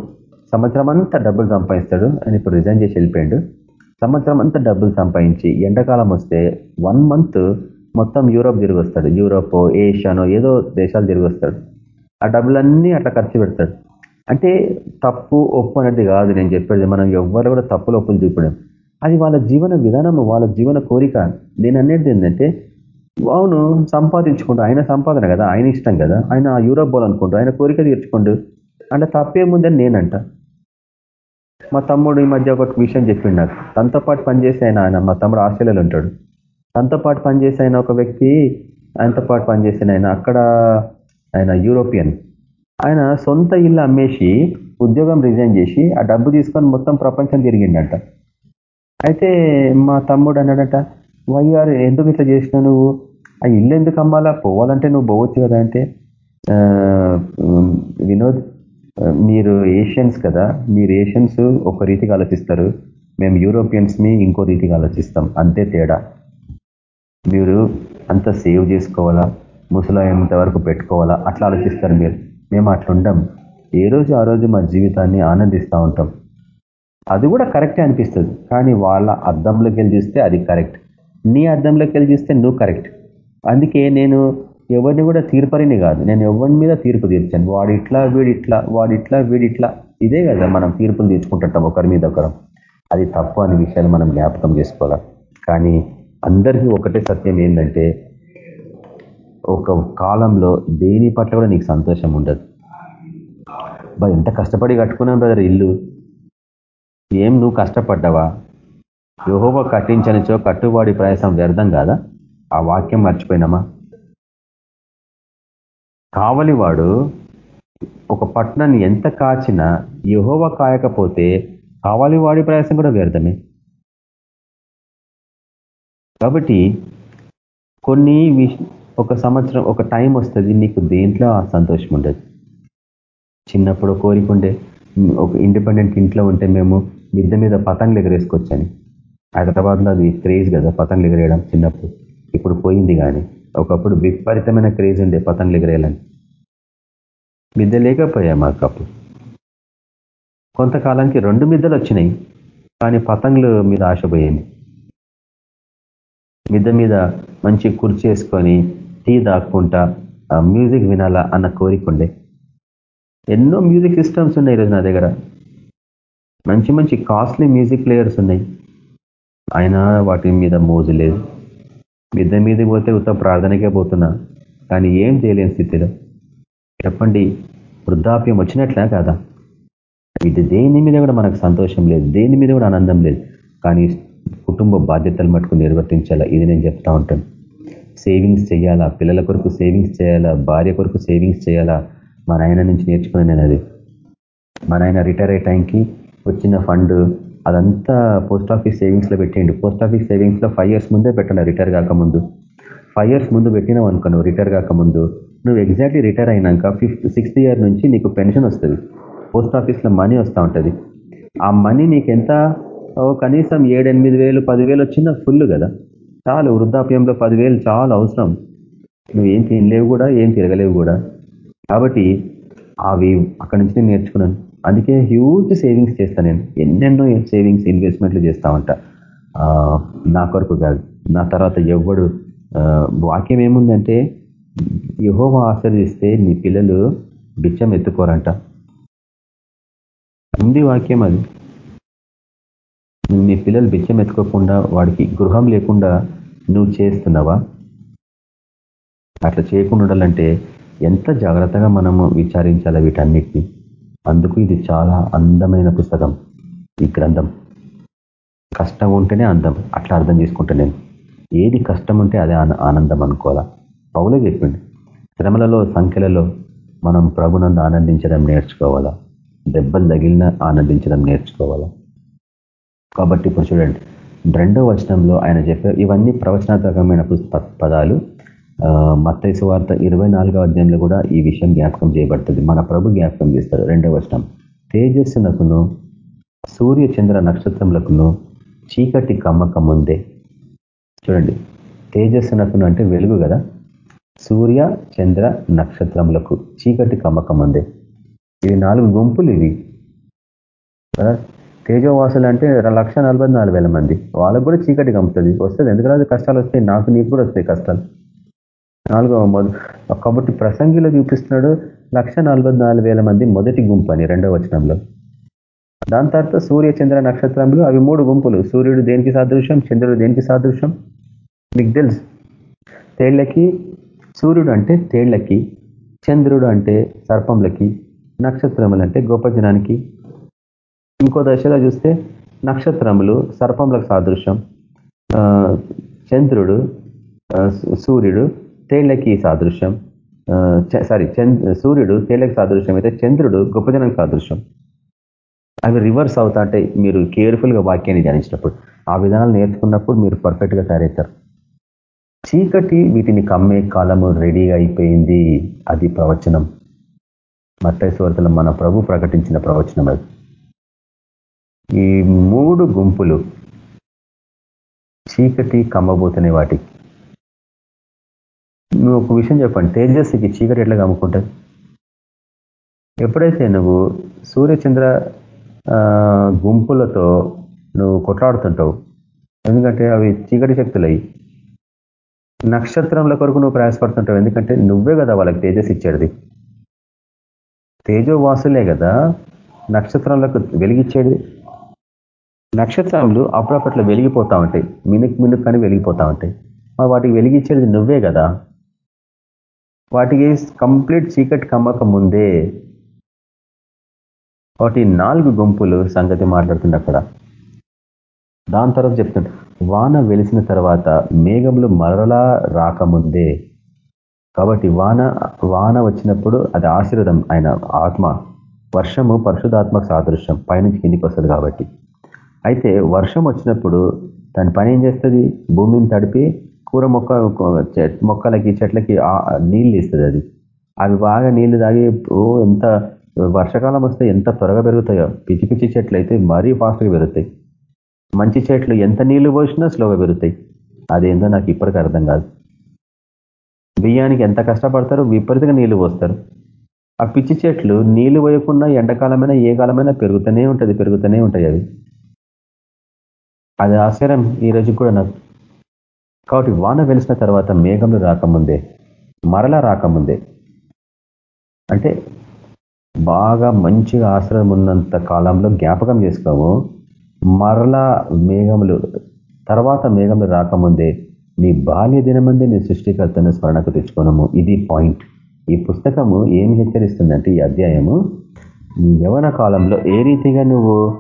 సంవత్సరం అంతా డబ్బులు సంపాదిస్తాడు. అని ఇప్పుడు రిజైన్ చేసి వెళ్ళిపోయాడు. సంవత్సరం అంతా డబ్బులు సంపాదించి ఎండాకాలం వస్తే వన్ మంత్ మొత్తం యూరోప్ తిరిగి వస్తాడు. యూరోప్ ఏషియానో ఏదో దేశాలు తిరిగి వస్తాడు. ఆ డబ్బులన్నీ అట్లా ఖర్చు పెడతాడు. అంటే తప్పు ఒప్పు అనేది కాదు నేను చెప్పేది. మనం ఎవ్వరు కూడా తప్పులు ఒప్పులు చూపడం అది వాళ్ళ జీవన విధానము వాళ్ళ జీవన కోరిక. నేను అనేది ఏంటంటే అవును సంపాదించుకుంటూ. ఆయన సంపాదన కదా ఆయన ఇష్టం కదా. ఆయన యూరోప్ పోవాలనుకుంటూ ఆయన కోరిక తీర్చుకోండు అంటే తప్పేముందని నేనంట. మా తమ్ముడు ఈ మధ్య ఒక విషయం చెప్పిండు నాకు. తనతో పాటు పనిచేసే ఆయన ఆయన మా తమ్ముడు ఆస్ట్రేలియాలో ఉంటాడు. తనతో పాటు పనిచేసే ఆయన ఒక వ్యక్తి ఆయనతో పాటు పనిచేసిన ఆయన. అక్కడ ఆయన యూరోపియన్ ఆయన సొంత ఇల్లు అమ్మేసి ఉద్యోగం రిజైన్ చేసి ఆ డబ్బు తీసుకొని మొత్తం ప్రపంచం తిరిగిండట. అయితే మా తమ్ముడు అన్నాడట వైఆర్ ఎందుకు ఇట్లా చేసినా నువ్వు? ఆ ఇల్లు ఎందుకు అమ్మాలా? పోవాలంటే నువ్వు పోవచ్చు కదా అంటే వినోద్ మీరు ఏషియన్స్ కదా మీరు ఏషియన్స్ ఒక రీతిగా ఆలోచిస్తారు. మేము యూరోపియన్స్ని ఇంకో రీతిగా ఆలోచిస్తాం. అంతే తేడా. మీరు అంత సేవ్ చేసుకోవాలా? ముసలాయంత వరకు పెట్టుకోవాలా? అట్లా ఆలోచిస్తారు మీరు. మేము అట్లుండం. ఏ రోజు ఆ రోజు మా జీవితాన్ని ఆనందిస్తూ ఉంటాం. అది కూడా కరెక్టే అనిపిస్తుంది. కానీ వాళ్ళ అర్థంలోకి వెళ్ళి చూస్తే అది కరెక్ట్. నీ అర్థంలోకి వెళ్ళి చూస్తే నువ్వు కరెక్ట్. అందుకే నేను ఎవరిని కూడా తీర్పరిని కాదు. నేను ఎవరి మీద తీర్పు తీర్చాను. వాడిట్లా వీడిట్లా వాడిట్లా వీడిట్లా ఇదే కదా మనం తీర్పులు తీసుకుంటుంటాం ఒకరి మీద ఒకరం. అది తప్పు అనే విషయాలు మనం జ్ఞాపకం చేసుకోవాలి? కానీ అందరికీ ఒకటే సత్యం ఏంటంటే ఒక కాలంలో దేని పట్ల కూడా నీకు సంతోషం ఉండదు. బా ఎంత కష్టపడి కట్టుకున్నాం బ్రదర్ ఇల్లు? ఏం నువ్వు కష్టపడ్డావా? యోహోవ కట్టించనిచో కట్టుబాడి ప్రయాసం వ్యర్థం కాదా? ఆ వాక్యం మర్చిపోయినామా? కావలివాడు ఒక పట్టణాన్ని ఎంత కాచినా యహోవ కాయకపోతే కావలివాడి ప్రయాసం కూడా వ్యర్థమే. కాబట్టి కొన్ని ఒక సంవత్సరం ఒక టైం వస్తుంది నీకు దేంట్లో ఆ సంతోషం ఉండదు. చిన్నప్పుడు కోరికుండే ఒక ఇండిపెండెంట్ ఇంట్లో ఉంటే మేము మిద్ద మీద పతంగులు ఎగరేసుకొచ్చని హైదరాబాద్లో అది క్రేజ్ కదా పతంగులు ఎగరేయడం చిన్నప్పుడు. ఇప్పుడు పోయింది కానీ ఒకప్పుడు విపరీతమైన క్రేజ్ ఉండే పతంగులు ఎగరేయాలని. మిద్ద లేకపోయా మాకు అప్పుడు? కొంతకాలానికి రెండు మిద్దలు వచ్చినాయి కానీ పతంగులు మీద ఆశపోయింది మిద్ద మీద మంచి కుర్చీ వేసుకొని టీ దాక్కుంటా మ్యూజిక్ వినాలా అన్న కోరిక ఉండే. ఎన్నో మ్యూజిక్ సిస్టమ్స్ ఉన్నాయి ఈరోజు నా దగ్గర. మంచి మంచి కాస్ట్లీ మ్యూజిక్ ప్లేయర్స్ ఉన్నాయి. అయినా వాటి మీద మోజు లేదు. మిద్ద మీద పోతే ఉత్త ప్రార్థనకే పోతున్నా కానీ ఏం చేయలేని స్థితిలో. చెప్పండి వృద్ధాప్యం వచ్చినట్లే కదా? ఇది దేని మీద కూడా మనకు సంతోషం లేదు దేని మీద కూడా ఆనందం లేదు. కానీ కుటుంబ బాధ్యతలు మటుకు నిర్వర్తించాలా? ఇది నేను చెప్తా ఉంటాను. సేవింగ్స్ చేయాలా? పిల్లల కొరకు సేవింగ్స్ చేయాలా? భార్య కొరకు సేవింగ్స్ చేయాలా? మా నాయన నుంచి నేర్చుకుని నేను అది. మా నాయన రిటైర్ అయ్యే టైంకి వచ్చిన ఫండ్ అదంతా పోస్ట్ ఆఫీస్ సేవింగ్స్లో పెట్టేయండి. పోస్ట్ ఆఫీస్ సేవింగ్స్లో ఫైవ్ ఇయర్స్ ముందే పెట్టాలి? రిటైర్ కాకముందు ఫైవ్ ఇయర్స్ ముందు పెట్టినావు అనుకో నువ్వు రిటైర్ కాకముందు నువ్వు ఎగ్జాక్ట్లీ రిటైర్ అయినాక ఫిఫ్త్ సిక్స్త్ ఇయర్ నుంచి నీకు పెన్షన్ వస్తుంది. పోస్ట్ ఆఫీస్లో మనీ వస్తూ ఉంటుంది. ఆ మనీ నీకు ఎంత? కనీసం ఏడెనిమిది వేలు పదివేలు వచ్చినా ఫుల్ కదా. చాలు వృద్ధాప్యంలో పదివేలు చాలా అవసరం. నువ్వు ఏం తినలేవు కూడా ఏం తిరగలేవు కూడా. కాబట్టి అవి అక్కడి నుంచి నేను నేర్చుకున్నాను. అందుకే హ్యూజ్ సేవింగ్స్ చేస్తాను నేను. ఎన్నెన్నో సేవింగ్స్ ఇన్వెస్ట్మెంట్లు చేస్తా ఉంటా నా కొరకు కాదు. నా తర్వాత ఎవడు వాక్యం ఏముందంటే యహోవ ఆశ్రదిస్తే నీ పిల్లలు బిచ్చం ఎత్తుకోరంట ఉంది వాక్యం అది. నీ పిల్లలు బిచ్చం ఎత్తుకోకుండా వాడికి గృహం లేకుండా నువ్వు చేస్తున్నావా? అట్లా చేయకుండా ఉండాలంటే ఎంత జాగ్రత్తగా మనము విచారించాలి వీటన్నిటిని. అందుకు ఇది చాలా అందమైన పుస్తకం ఈ గ్రంథం. కష్టం ఉంటేనే అందం అట్లా అర్థం చేసుకుంటా నేను. ఏది కష్టం ఉంటే అదే ఆనందం అనుకోవాలా? పౌలే చెప్పిండు శ్రమలలో సంఖ్యలలో మనం ప్రభునందు ఆనందించడం నేర్చుకోవాలా? దెబ్బలు తగిలిన ఆనందించడం నేర్చుకోవాలా? కాబట్టి ఇప్పుడు చూడండి. రెండో వచనంలో ఆయన చెప్పారు ఇవన్నీ ప్రవచనాత్మకమైన పదాలు. మత్తైసు వార్త ఇరవై నాలుగో అధ్యాయంలో కూడా ఈ విషయం జ్ఞాపకం చేయబడుతుంది. మన ప్రభు జ్ఞాపకం చేస్తారు రెండవ వచనం. తేజస్సునకును సూర్య చంద్ర నక్షత్రములకును చీకటి కమ్మక ముందే చూడండి. తేజస్సునకును అంటే వెలుగు కదా? సూర్య చంద్ర నక్షత్రములకు చీకటి కమ్మక ముందే ఇవి నాలుగు గుంపులు ఇవి. తేజోవాసులు అంటే లక్ష మంది. వాళ్ళకు కూడా చీకటి కమ్ముతుంది. వస్తుంది. ఎందుకంటే కష్టాలు వస్తాయి. నాకు నీకు కూడా వస్తాయి కష్టాలు. నాలుగవ కాబట్టి ప్రసంగిలో చూపిస్తున్నాడు లక్ష మంది మొదటి గుంపు అని రెండవ వచనంలో. దాని తర్వాత సూర్య చంద్ర నక్షత్రంలో అవి మూడు గుంపులు. సూర్యుడు దేనికి సాదృశ్యం? చంద్రుడు దేనికి సాదృశ్యం? మీకు తెలుసు. తేళ్ళకి సూర్యుడు అంటే తేళ్ళకి చంద్రుడు అంటే సర్పంలకి నక్షత్రములు అంటే గొప్ప జనానికి ఇంకో దశలో చూస్తే నక్షత్రములు సర్పములకు సాదృశ్యం. చంద్రుడు సూర్యుడు తేళ్ళకి సాదృశ్యం. సారీ సూర్యుడు తేళ్ళకి సాదృశ్యం అయితే చంద్రుడు గొప్ప సాదృశ్యం. అవి రివర్స్ అవుతా అంటే మీరు కేర్ఫుల్గా వాక్యాన్ని ధ్యానించినప్పుడు ఆ విధానాలు నేర్చుకున్నప్పుడు మీరు పర్ఫెక్ట్గా తయారవుతారు. చీకటి వీటిని కమ్మే కాలము రెడీగా అయిపోయింది. అది ప్రవచనం. మత్తైశ్వర్తలు మన ప్రభు ప్రకటించిన ప్రవచనం అది ఈ మూడు గుంపులు చీకటి కమ్మబోతున్నాయి వాటికి. నువ్వు ఒక విషయం చెప్పండి. తేజస్సుకి చీకటి ఎట్లా కమ్ముకుంటుంది? ఎప్పుడైతే నువ్వు సూర్యచంద్ర గుంపులతో నువ్వు కొట్లాడుతుంటావు ఎందుకంటే అవి చీకటి శక్తులయ్యి నక్షత్రంల కొరకు నువ్వు ప్రయాసపడుతుంటావు ఎందుకంటే నువ్వే కదా వాళ్ళకి తేజస్ ఇచ్చేది. తేజోవాసులే కదా నక్షత్రంలకు వెలిగిచ్చేది. నక్షత్రాలు అప్పుడప్పట్లో వెలిగిపోతా ఉంటాయి. మినుక్ మినుక్ అని వెలిగిపోతా ఉంటాయి. వాటికి వెలిగించేది నువ్వే కదా. వాటికి కంప్లీట్ చీకటి కమ్మక ముందే వాటి నాలుగు గుంపులు సంగతి మాట్లాడుతుంది అక్కడ. దాని తర్వాత చెప్తుంది వాన వెలిసిన తర్వాత మేఘములు మరలా రాకముందే కాబట్టి వాన వాన వచ్చినప్పుడు అది ఆశీర్వదం ఆయన ఆత్మ. వర్షము పరిశుధాత్మక సాదృశ్యం. పైనుంచి కిందికి వస్తుంది కాబట్టి. అయితే వర్షం వచ్చినప్పుడు దాని పని ఏం చేస్తుంది? భూమిని తడిపి కూర మొక్క మొక్కలకి చెట్లకి నీళ్ళు ఇస్తుంది అది. అవి బాగా నీళ్ళు తాగి ఎంత వర్షాకాలం వస్తే ఎంత త్వరగా పెరుగుతాయో. పిచ్చి పిచ్చి చెట్లు అయితే మరీ ఫాస్ట్గా పెరుగుతాయి. మంచి చెట్లు ఎంత నీళ్ళు పోసినా స్లోగా పెరుగుతాయి. అదేందో నాకు ఇప్పటికీ అర్థం కాదు. బియ్యానికి ఎంత కష్టపడతారో విపరీతంగా నీళ్ళు పోస్తారు. ఆ పిచ్చి చెట్లు నీళ్ళు పోయకుండా ఎండాకాలమైనా ఏ కాలమైనా పెరుగుతూనే ఉంటుంది పెరుగుతూనే ఉంటాయి అవి. అది ఆశ్చర్యం ఈ రోజు కూడా నాకు. కాబట్టి వాన వెలిసిన తర్వాత మేఘములు రాకముందే మరల రాకముందే. అంటే బాగా మంచిగా ఆశ్రయం ఉన్నంత కాలంలో జ్ఞాపకం చేసుకోము. మరలా మేఘములు తర్వాత మేఘములు రాకముందే నీ బాల్య దినమందే నీ సృష్టికర్తను స్మరణకు తెచ్చుకోనము. ఇది పాయింట్. ఈ పుస్తకము ఏమి హెచ్చరిస్తుందంటే ఈ అధ్యాయము. నీ యవన కాలంలో ఏ రీతిగా నువ్వు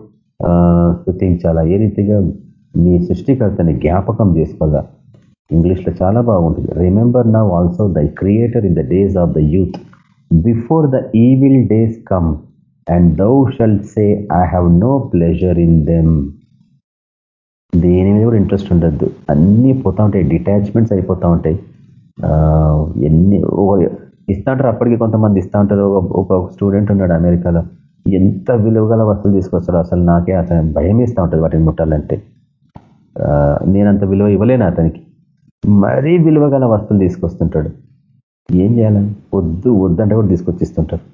స్థుతించాలా ఏ రీతిగా నీ సృష్టికర్తని జ్ఞాపకం చేసుకోగా ఇంగ్లీష్లో చాలా బాగుంటుంది. Remember now also the creator in the days of the youth before the evil days come and thou shalt say I have no pleasure in them దేని మీద కూడా ఇంట్రెస్ట్ ఉండద్దు. అన్నీ పోతా ఉంటాయి. డిటాచ్మెంట్స్ అయిపోతూ ఉంటాయి. ఎన్ని ఇస్తా ఉంటారు. అప్పటికి కొంతమంది ఇస్తూ ఉంటారు. ఒక స్టూడెంట్ ఉన్నాడు అమెరికాలో. ఎంత విలువగల వస్తువులు తీసుకొస్తాడు అసలు నాకే అసలు భయం ఇస్తూ ఉంటుంది వాటిని ముట్టాలంటే. నేనంత విలువ ఇవ్వలేను అతనికి. మరీ విలువగల వస్తువులు తీసుకొస్తుంటాడు. ఏం చేయాలని వద్దు వద్దంటే కూడా తీసుకొచ్చిస్తుంటారు.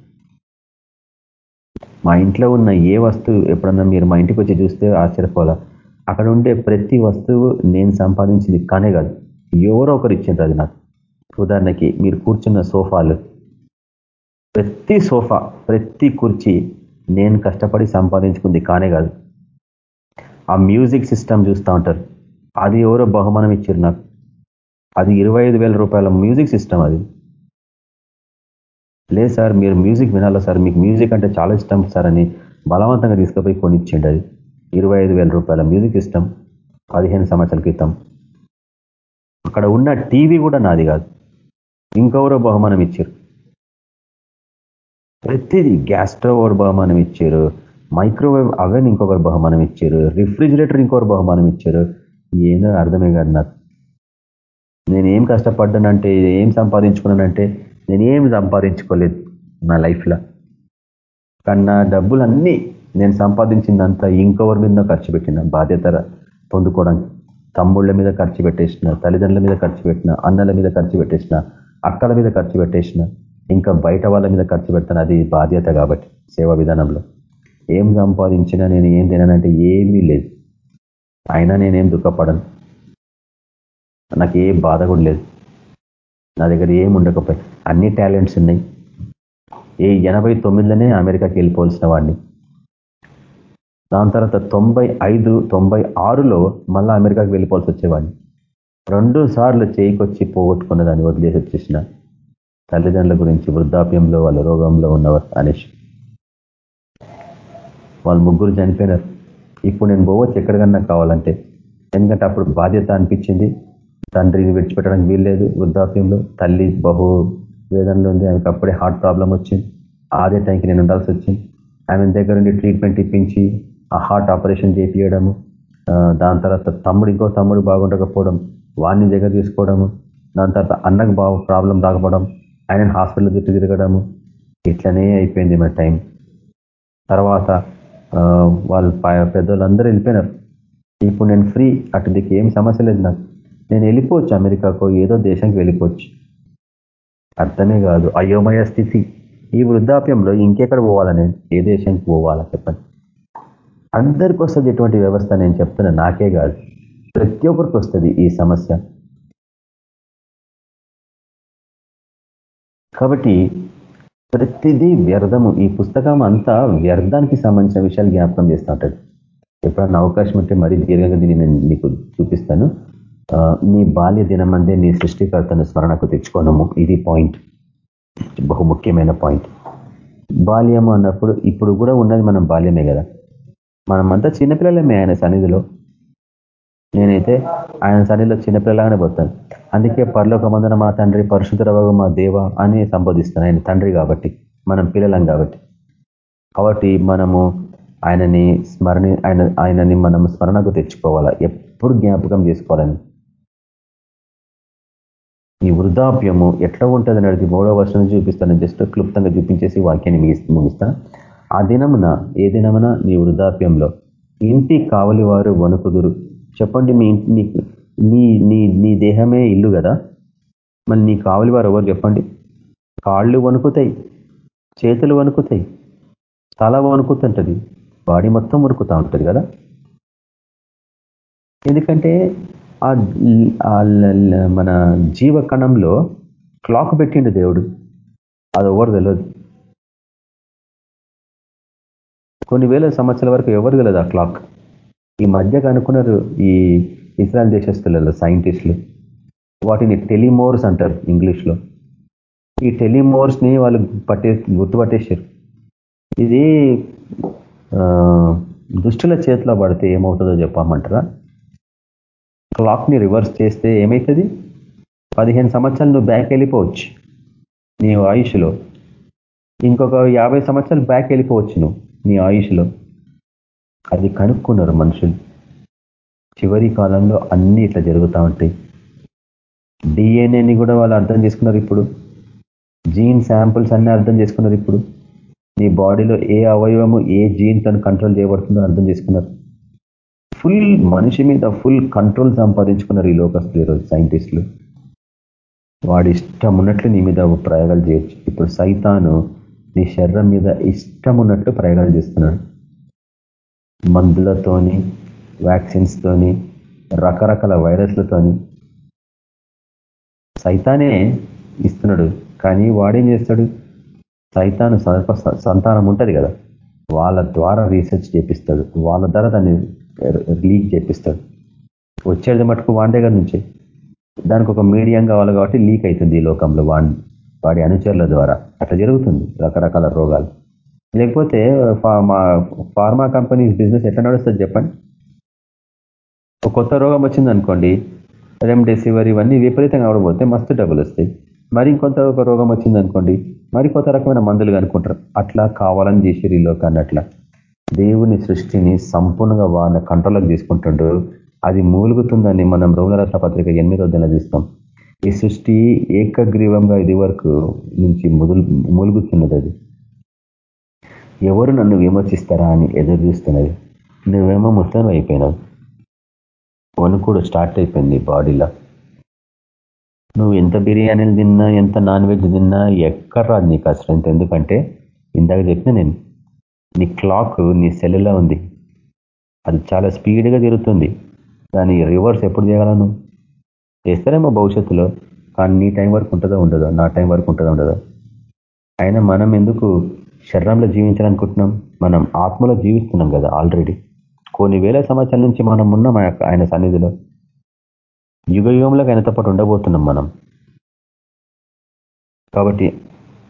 మా ఇంట్లో ఉన్న ఏ వస్తువు ఎప్పుడన్నా మీరు మా ఇంటికి వచ్చి చూస్తే ఆశ్చర్యపోవాలా? అక్కడ ఉండే ప్రతి వస్తువు నేను సంపాదించింది కానే కాదు. ఎవరో ఒకరు ఇచ్చిండ్రు అది నాకు. ఉదాహరణకి మీరు కూర్చున్న సోఫాలు ప్రతి సోఫా ప్రతి కుర్చీ నేను కష్టపడి సంపాదించుకుంది కానే కాదు. ఆ మ్యూజిక్ సిస్టమ్ చూస్తూ ఉంటారు. అది ఎవరో బహుమానం ఇచ్చారు నాకు. అది ఇరవై రూపాయల మ్యూజిక్ సిస్టమ్ అది. లేదు సార్ మీరు మ్యూజిక్ వినాలా సార్? మీకు మ్యూజిక్ అంటే చాలా ఇష్టం సార్ అని బలవంతంగా తీసుకుపోయి కొనిచ్చిండి అది. ఇరవై రూపాయల మ్యూజిక్ సిస్టమ్ పదిహేను సంవత్సరాల క్రితం. అక్కడ ఉన్న టీవీ కూడా నాది కాదు. ఇంకెవరో బహుమానం ఇచ్చారు ప్రతిదీ గ్యాస్ స్టవ్ బహుమానం ఇచ్చారు మైక్రోవేవ్ అవెన్ ఇంకొకరు బహుమానం ఇచ్చారు. రిఫ్రిజిరేటర్ ఇంకొకరు బహుమానం ఇచ్చారు. ఏదో అర్థమే కాదు నాకు. నేను ఏం కష్టపడ్డానంటే ఏం సంపాదించుకున్నానంటే నేనేం సంపాదించుకోలేదు నా లైఫ్లో. కానీ నా డబ్బులన్నీ నేను సంపాదించిందంతా ఇంకొకరి మీద ఖర్చు పెట్టిన బాధ్యత పొందుకోవడానికి తమ్ముళ్ళ మీద ఖర్చు పెట్టేసిన తల్లిదండ్రుల మీద ఖర్చు పెట్టిన అన్నల మీద ఖర్చు పెట్టేసిన అక్కల మీద ఖర్చు పెట్టేసిన ఇంకా బయట వాళ్ళ మీద ఖర్చు పెడతాను అది బాధ్యత కాబట్టి సేవా విధానంలో. ఏం సంపాదించినా నేను ఏం తినానంటే ఏమీ లేదు. అయినా నేనేం దుఃఖపడను. నాకు ఏ బాధ కూడా లేదు. నా దగ్గర ఏం ఉండకపోయి అన్ని టాలెంట్స్ ఉన్నాయి. ఏ ఎనభై తొమ్మిదిలోనే అమెరికాకి వెళ్ళిపోవాల్సిన వాడిని. దాని తర్వాత తొంభై ఐదు తొంభై ఆరులో మళ్ళీ అమెరికాకి వెళ్ళిపోవాల్సి వచ్చేవాడిని. రెండు సార్లు చేయికొచ్చి పోగొట్టుకున్న దాన్ని వదిలేసి వచ్చేసిన తల్లిదండ్రుల గురించి వృద్ధాప్యంలో వాళ్ళ రోగంలో ఉన్నవారు అనేసి వాళ్ళు ముగ్గురు చనిపోయినారు. ఇప్పుడు నేను పోవచ్చు ఎక్కడికన్నా కావాలంటే. ఎందుకంటే అప్పుడు బాధ్యత అనిపించింది. తండ్రిని విడిచిపెట్టడానికి వీల్లేదు. వృద్ధాప్యంలో తల్లి బహు వేదనలో ఉంది. ఆమెకు అప్పుడే హార్ట్ ప్రాబ్లం వచ్చింది. ఆదే టైంకి నేను ఉండాల్సి వచ్చింది. ఆమె దగ్గర నుండి ట్రీట్మెంట్ ఇప్పించి ఆ హార్ట్ ఆపరేషన్ చేపియడము దాని తర్వాత తమ్ముడు ఇంకో తమ్ముడు బాగుండకపోవడం వాడిని దగ్గర తీసుకోవడము దాని తర్వాత అన్నకు బాగు ప్రాబ్లం రాకపోవడం ఆయన హాస్పిటల్ చుట్టూ తిరగడము ఇట్లనే అయిపోయింది మన టైం. తర్వాత వాళ్ళు పెద్దోళ్ళందరూ వెళ్ళిపోయినారు. ఇప్పుడు నేను ఫ్రీ అటు దిక్కు ఏం సమస్య లేదు నాకు. నేను వెళ్ళిపోవచ్చు అమెరికాకో ఏదో దేశానికి వెళ్ళిపోవచ్చు. అర్థమే కాదు అయోమయ స్థితి. ఈ వృద్ధాప్యంలో ఇంకెక్కడ పోవాలా నేను? ఏ దేశానికి పోవాలా చెప్పండి. అందరికి వస్తుంది ఎటువంటి వ్యవస్థ నేను చెప్తున్నా నాకే కాదు. ప్రతి ఒక్కరికి వస్తుంది ఈ సమస్య. కాబట్టి ప్రతిదీ వ్యర్థము. ఈ పుస్తకం అంతా వ్యర్థానికి సంబంధించిన విషయాలు జ్ఞాపకం చేస్తూ ఉంటాడు ఎప్పుడన్నా అవకాశం ఉంటే మరీ దీర్ఘంగా దీన్ని నేను మీకు చూపిస్తాను. నీ బాల్య దినమందే నీ సృష్టికర్తను స్మరణకు తెచ్చుకోనము ఇది పాయింట్. బహు ముఖ్యమైన పాయింట్. బాల్యము అన్నప్పుడు ఇప్పుడు కూడా ఉన్నది మనం బాల్యమే కదా. మనమంతా చిన్నపిల్లలమే ఆయన సన్నిధిలో. నేనైతే ఆయన సన్నిధిలో చిన్నపిల్లలాగానే పోతాను అందుకే పరలోక మందన మా తండ్రి పరశుధరవగు మా దేవ అని సంబోధిస్తాను. ఆయన తండ్రి కాబట్టి మనం పిల్లలం కాబట్టి. కాబట్టి మనము ఆయనని స్మరణ ఆయన ఆయనని మనం స్మరణకు తెచ్చుకోవాలా? ఎప్పుడు జ్ఞాపకం చేసుకోవాలని? ఈ వృద్ధాప్యము ఎట్లా ఉంటుంది అనేది మూడో వర్షం చూపిస్తాను. జస్ట్ క్లుప్తంగా చూపించేసి వాక్యాన్ని ముగిస్తాను ఆ దినమున ఏ దినమున? నీ వృద్ధాప్యంలో. ఇంటి కావలి వారు వణుకుదురు. చెప్పండి మీ నీ నీ నీ దేహమే ఇల్లు కదా? మరి నీ కావలి వారు ఎవరు చెప్పండి? కాళ్ళు వణుకుతాయి చేతులు వణుకుతాయి తల వణుకుతుంటుంది బాడీ మొత్తం వణుకుతూ ఉంటుంది కదా? ఎందుకంటే మన జీవ కణంలో క్లాక్ పెట్టిండు దేవుడు. అది ఎవరు తెలియదు కొన్ని వేల సంవత్సరాల వరకు ఎవరు తెలియదు ఆ క్లాక్? ఈ మధ్య కనుక్కున్నారు ఈ ఇస్రాయల్ దేశస్తులలో సైంటిస్టులు. వాటిని టెలిమోర్స్ అంటారు ఇంగ్లీష్లో. ఈ టెలిమోర్స్ని వాళ్ళు పట్టే గుర్తుపట్టేశారు. ఇది దుష్టుల చేతిలో పడితే ఏమవుతుందో చెప్పమంటారా? క్లాక్ని రివర్స్ చేస్తే ఏమవుతుంది పదిహేను సంవత్సరాలు నువ్వు బ్యాక్ వెళ్ళిపోవచ్చు నీ ఆయుష్లో. ఇంకొక యాభై సంవత్సరాలు బ్యాక్ వెళ్ళిపోవచ్చు నువ్వు నీ ఆయుష్లో. అది కనుక్కున్నారు మనుషులు. చివరి కాలంలో అన్ని ఇట్లా జరుగుతూ ఉంటాయి. డిఎన్ఏని కూడా వాళ్ళు అర్థం చేసుకున్నారు ఇప్పుడు. జీన్ శాంపుల్స్ అన్నీ అర్థం చేసుకున్నారు ఇప్పుడు. నీ బాడీలో ఏ అవయవము ఏ జీన్ తను కంట్రోల్ చేయబడుతుందో అర్థం చేసుకున్నారు. ఫుల్ మనిషి మీద ఫుల్ కంట్రోల్ సంపాదించుకున్నారు ఈ లోకస్తులు ఈరోజు సైంటిస్టులు. వాడి ఇష్టం ఉన్నట్లు నీ మీద ప్రయోగాలు చేయొచ్చు. ఇప్పుడు సైతాను నీ శరీరం మీద ఇష్టం ఉన్నట్లు ప్రయోగాలు చేస్తున్నాడు. మందులతోని వ్యాక్సిన్స్తోని రకరకాల వైరస్లతోని సైతానే ఇస్తున్నాడు. కానీ వాడేం చేస్తాడు? సైతాను సంతానం ఉంటుంది కదా. వాళ్ళ ద్వారా రీసెర్చ్ చేపిస్తాడు. వాళ్ళ ద్వారా దాన్ని లీక్ చేపిస్తాడు. వచ్చేది మటుకు వాడి దగ్గర నుంచే. దానికి ఒక మీడియం కావాలి కాబట్టి లీక్ అవుతుంది ఈ లోకంలో వాడి వాడి అనుచరుల ద్వారా. అట్లా జరుగుతుంది రకరకాల రోగాలు. లేకపోతే ఫార్మా ఫార్మా కంపెనీస్ బిజినెస్ ఎట్లా నడుస్తుంది చెప్పండి? ఒక కొత్త రోగం వచ్చింది అనుకోండి రెమ్డెసివర్ ఇవన్నీ విపరీతంగా అవడబోతే మస్తు డబ్బులు వస్తాయి. మరి ఇంకొంత ఒక రోగం వచ్చింది అనుకోండి మరి కొత్త రకమైన మందులు కనుక్కుంటారు. అట్లా కావాలని చేసిరు ఈ లోకాన్ని అట్లా. దేవుని సృష్టిని సంపూర్ణంగా వాళ్ళ కంట్రోల్లోకి తీసుకుంటుండ్రు అది మూలుగుతుందని మనం రోమరాష్ట్ర పత్రిక ఎనిమిదో దిన చూస్తాం. ఈ సృష్టి ఏకగ్రీవంగా ఇది వరకు నుంచి మొదలు మూలుగుతున్నది అది. ఎవరు నన్ను విమర్శిస్తారా అని ఎదురు చూస్తున్నది? నువ్వేమో మొత్తం అయిపోయినావు. వణుకుడు స్టార్ట్ అయిపోయింది బాడీలో. నువ్వు ఎంత బిర్యానీలు తిన్నా ఎంత నాన్ వెజ్ తిన్నా ఎక్కడ రాదు నీకు ఆ స్ట్రెంత్ ఎందుకంటే ఇందాక చెప్పిన నేను నీ క్లాక్ నీ సెల్లులో ఉంది. అది చాలా స్పీడ్గా తిరుగుతుంది. దాని రివర్స్ ఎప్పుడు చేయగలను చేస్తారేమో భవిష్యత్తులో కానీ నీ టైం వరకు ఉంటుందో ఉండదో నా టైం వరకు ఉంటుందో ఉండదో. అయినా మనం ఎందుకు శరీరంలో జీవించాలనుకుంటున్నాం. మనం ఆత్మలో జీవిస్తున్నాం కదా ఆల్రెడీ కొన్ని వేల సంవత్సరాల నుంచి మనం ఉన్నాం ఆ యొక్క- ఆయన సన్నిధిలో. యుగ యుగంలోకి ఆయనతో పాటు ఉండబోతున్నాం మనం. కాబట్టి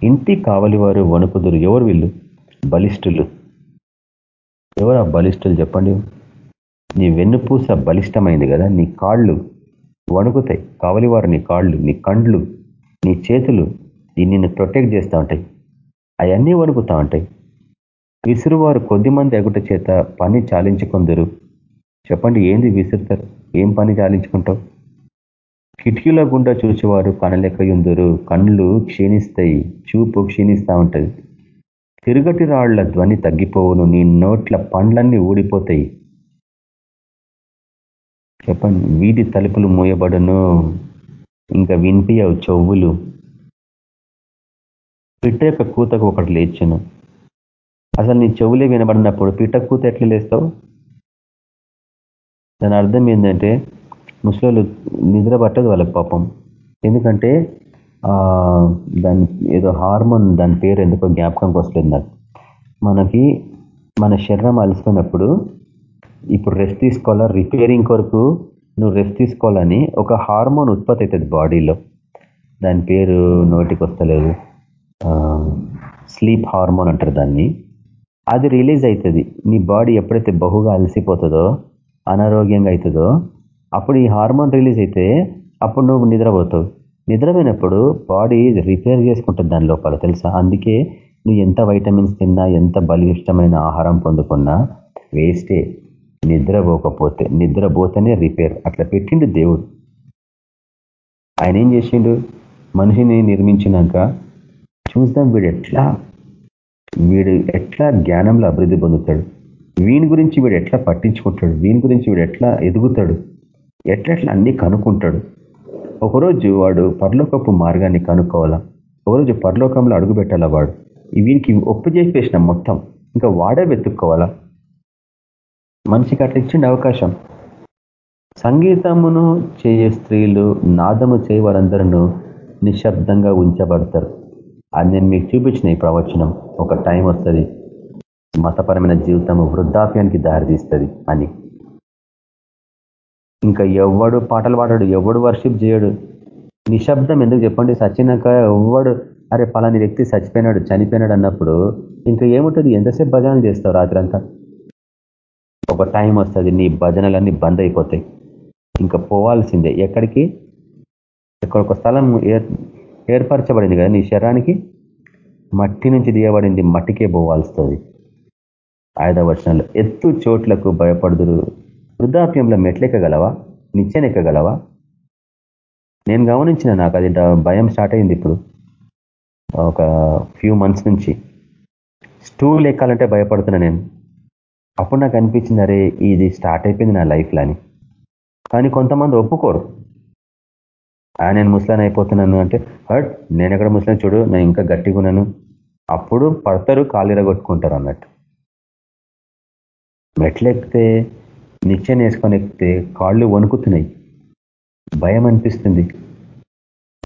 ఇంటి కావలి వారు వణుకుదురు ఎవరు వీళ్ళు? బలిష్ఠులు. ఎవరు ఆ బలిష్ఠులు చెప్పండి? నీ వెన్నుపూస బలిష్టమైంది కదా నీ కాళ్ళు వణుకుతాయి. కావలివారు నీ కాళ్ళు నీ కండ్లు నీ చేతులు నిన్ను ప్రొటెక్ట్ చేస్తూ ఉంటాయి. అవన్నీ వణుకుతూ ఉంటాయి విసురువారు కొద్దిమంది ఎగుట చేత పని చాలించుకుందరు. చెప్పండి ఏంది విసురుతారు? ఏం పని చాలించుకుంటావు? కిటికీల గుండా చూసేవారు కనలెక్కయుందరు కళ్ళు క్షీణిస్తాయి చూపు క్షీణిస్తూ ఉంటుంది తిరుగటి రాళ్ళ ధ్వని తగ్గిపోవును నీ నోట్ల పండ్లన్నీ ఊడిపోతాయి. చెప్పండి వీధి తలుపులు మూయబడును ఇంకా వినిపియవు చెవులు. పిట్ట యొక్క కూతకు ఒకటి లేచును. అసలు నీ చెవులే వినబడినప్పుడు పిట్ట కూత ఎట్లా లేస్తావు? దాని అర్థం ఏంటంటే ముసలి నిద్ర పట్టదు వాళ్ళకి పాపం. ఎందుకంటే దాని ఏదో హార్మోన్ దాని పేరు ఎందుకో జ్ఞాపకంకి వస్తుంది నాకు. మనకి మన శరీరం అలసిపోయినప్పుడు ఇప్పుడు రెస్ట్ తీసుకోవాలా? రిపేరింగ్ కొరకు నువ్వు రెస్ట్ తీసుకోవాలని ఒక హార్మోన్ ఉత్పత్తి అవుతుంది బాడీలో. దాని పేరు నోటికి వస్తలేదు స్లీప్ హార్మోన్ అంటారు దాన్ని. అది రిలీజ్ అవుతుంది నీ బాడీ ఎప్పుడైతే బహుగా అలసిపోతుందో అనారోగ్యంగా అవుతుందో అప్పుడు ఈ హార్మోన్ రిలీజ్ అయితే అప్పుడు నువ్వు నిద్రపోతావు. నిద్రపోయినప్పుడు బాడీ రిపేర్ చేసుకుంటుంది దాని లోపల తెలుసా? అందుకే నువ్వు ఎంత వైటమిన్స్ తిన్నా ఎంత బలిష్టమైన ఆహారం పొందుకున్నా వేస్టే నిద్రపోకపోతే నిద్రపోతేనే రిపేర్ అట్లా పెట్టిండు దేవుడు. ఆయన ఏం చేసిండు? మనిషిని నిర్మించినాక చూద్దాం వీడు ఎట్లా? వీడు ఎట్లా జ్ఞానంలో అభివృద్ధి పొందుతాడు? వీని గురించి వీడు ఎట్లా పట్టించుకుంటాడు? వీని గురించి వీడు ఎట్లా ఎదుగుతాడు? ఎట్లెట్లా అన్నీ కనుక్కుంటాడు? ఒకరోజు వాడు పరలోకపు మార్గాన్ని కనుక్కోవాలా? ఒకరోజు పరలోకంలో అడుగుపెట్టాలా వాడు? వీనికి ఒప్పు మొత్తం ఇంకా వాడే వెతుక్కోవాలా? మనిషికి అట్లా ఇచ్చిండు అవకాశం. సంగీతమును చేయే స్త్రీలు నాదము చేయ వారందరూ నిశ్శబ్దంగా ఉంచబడతారు. అది నేను మీకు చూపించిన ఈ ప్రవచనం ఒక టైం వస్తుంది. మతపరమైన జీవితం వృద్ధాప్యానికి దారితీస్తుంది అని. ఇంకా ఎవడు పాటలు పాడాడు ఎవడు వర్షిప్ చేయడు. నిశ్శబ్దం ఎందుకు చెప్పండి? సచ్చినాక ఎవడు అరే పలాని వ్యక్తి చచ్చిపోయినాడు చనిపోయినాడు అన్నప్పుడు ఇంకా ఏముంటుంది? ఎంతసేపు భజనలు చేస్తావు రాత్రి అంతా ఒక టైం వస్తుంది నీ భజనలన్నీ బంద్ అయిపోతాయి. ఇంకా పోవాల్సిందే ఎక్కడికి? ఇక్కడ ఒక స్థలం ఏర్పరచబడింది కదా నీ శరీరానికి? మట్టి నుంచి తీయబడింది మట్టికే పోవాల్స్తుంది ఐదవ వచనంలో ఎత్తు చోట్లకు భయపడుదురు. వృద్ధాప్యంలో మెట్లెక్కగలవా? నిచ్చెనెక్కగలవా? నేను గమనించిన నాకు అది భయం స్టార్ట్ అయింది ఇప్పుడు. ఒక ఫ్యూ మంత్స్ నుంచి. స్టూల్ ఎక్కాలంటే భయపడుతున్నా నేను. అప్పుడు నాకు అనిపించింది అరే ఇది స్టార్ట్ అయిపోయింది నా లైఫ్లో అని కానీ కొంతమంది ఒప్పుకోరు. ఆ నేను ముస్లాన్ అయిపోతున్నాను అంటే హట్ నేను ఎక్కడ ముస్లాన్ చూడు నేను ఇంకా గట్టిగా ఉన్నాను. అప్పుడు పడతారు కాలిర కొట్టుకుంటారు అన్నట్టు. మెట్లెక్కితే నిచ్చెన వేసుకొని ఎక్కితే కాళ్ళు వణుకుతున్నాయి. భయం అనిపిస్తుంది.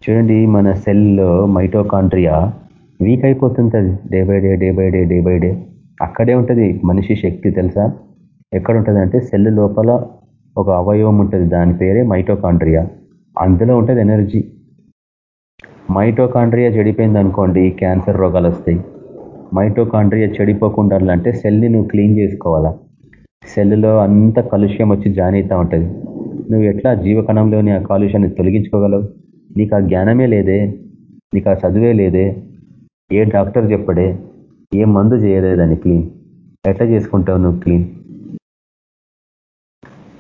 చూడండి మన సెల్లో mitochondria weak అయిపోతుంటుంది day by day day by day day by day. అక్కడే ఉంటుంది మనిషి శక్తి తెలుసా? ఎక్కడ ఉంటుంది అంటే సెల్ లోపల ఒక అవయవం ఉంటుంది. దాని పేరే మైటోకాండ్రియా. అందులో ఉంటుంది ఎనర్జీ మైటోకాండ్రియా చెడిపోయింది అనుకోండి క్యాన్సర్ రోగాలు వస్తాయి. మైటోకాండ్రియా చెడిపోకుండా అంటే సెల్ని నువ్వు క్లీన్ చేసుకోవాలా? సెల్లో అంత కలుష్యం వచ్చి జాయిన్ అవుతూ ఉంటుంది. నువ్వు ఎట్లా జీవకణంలోని ఆ కాలుష్యాన్ని తొలగించుకోగలవు? నీకు ఆ జ్ఞానమే లేదే నీకు ఆ చదువే లేదే ఏ డాక్టర్ చెప్పడే ఏ మందు చేయలేదు దాన్ని క్లీన్ ఎట్లా చేసుకుంటావు నువ్వు క్లీన్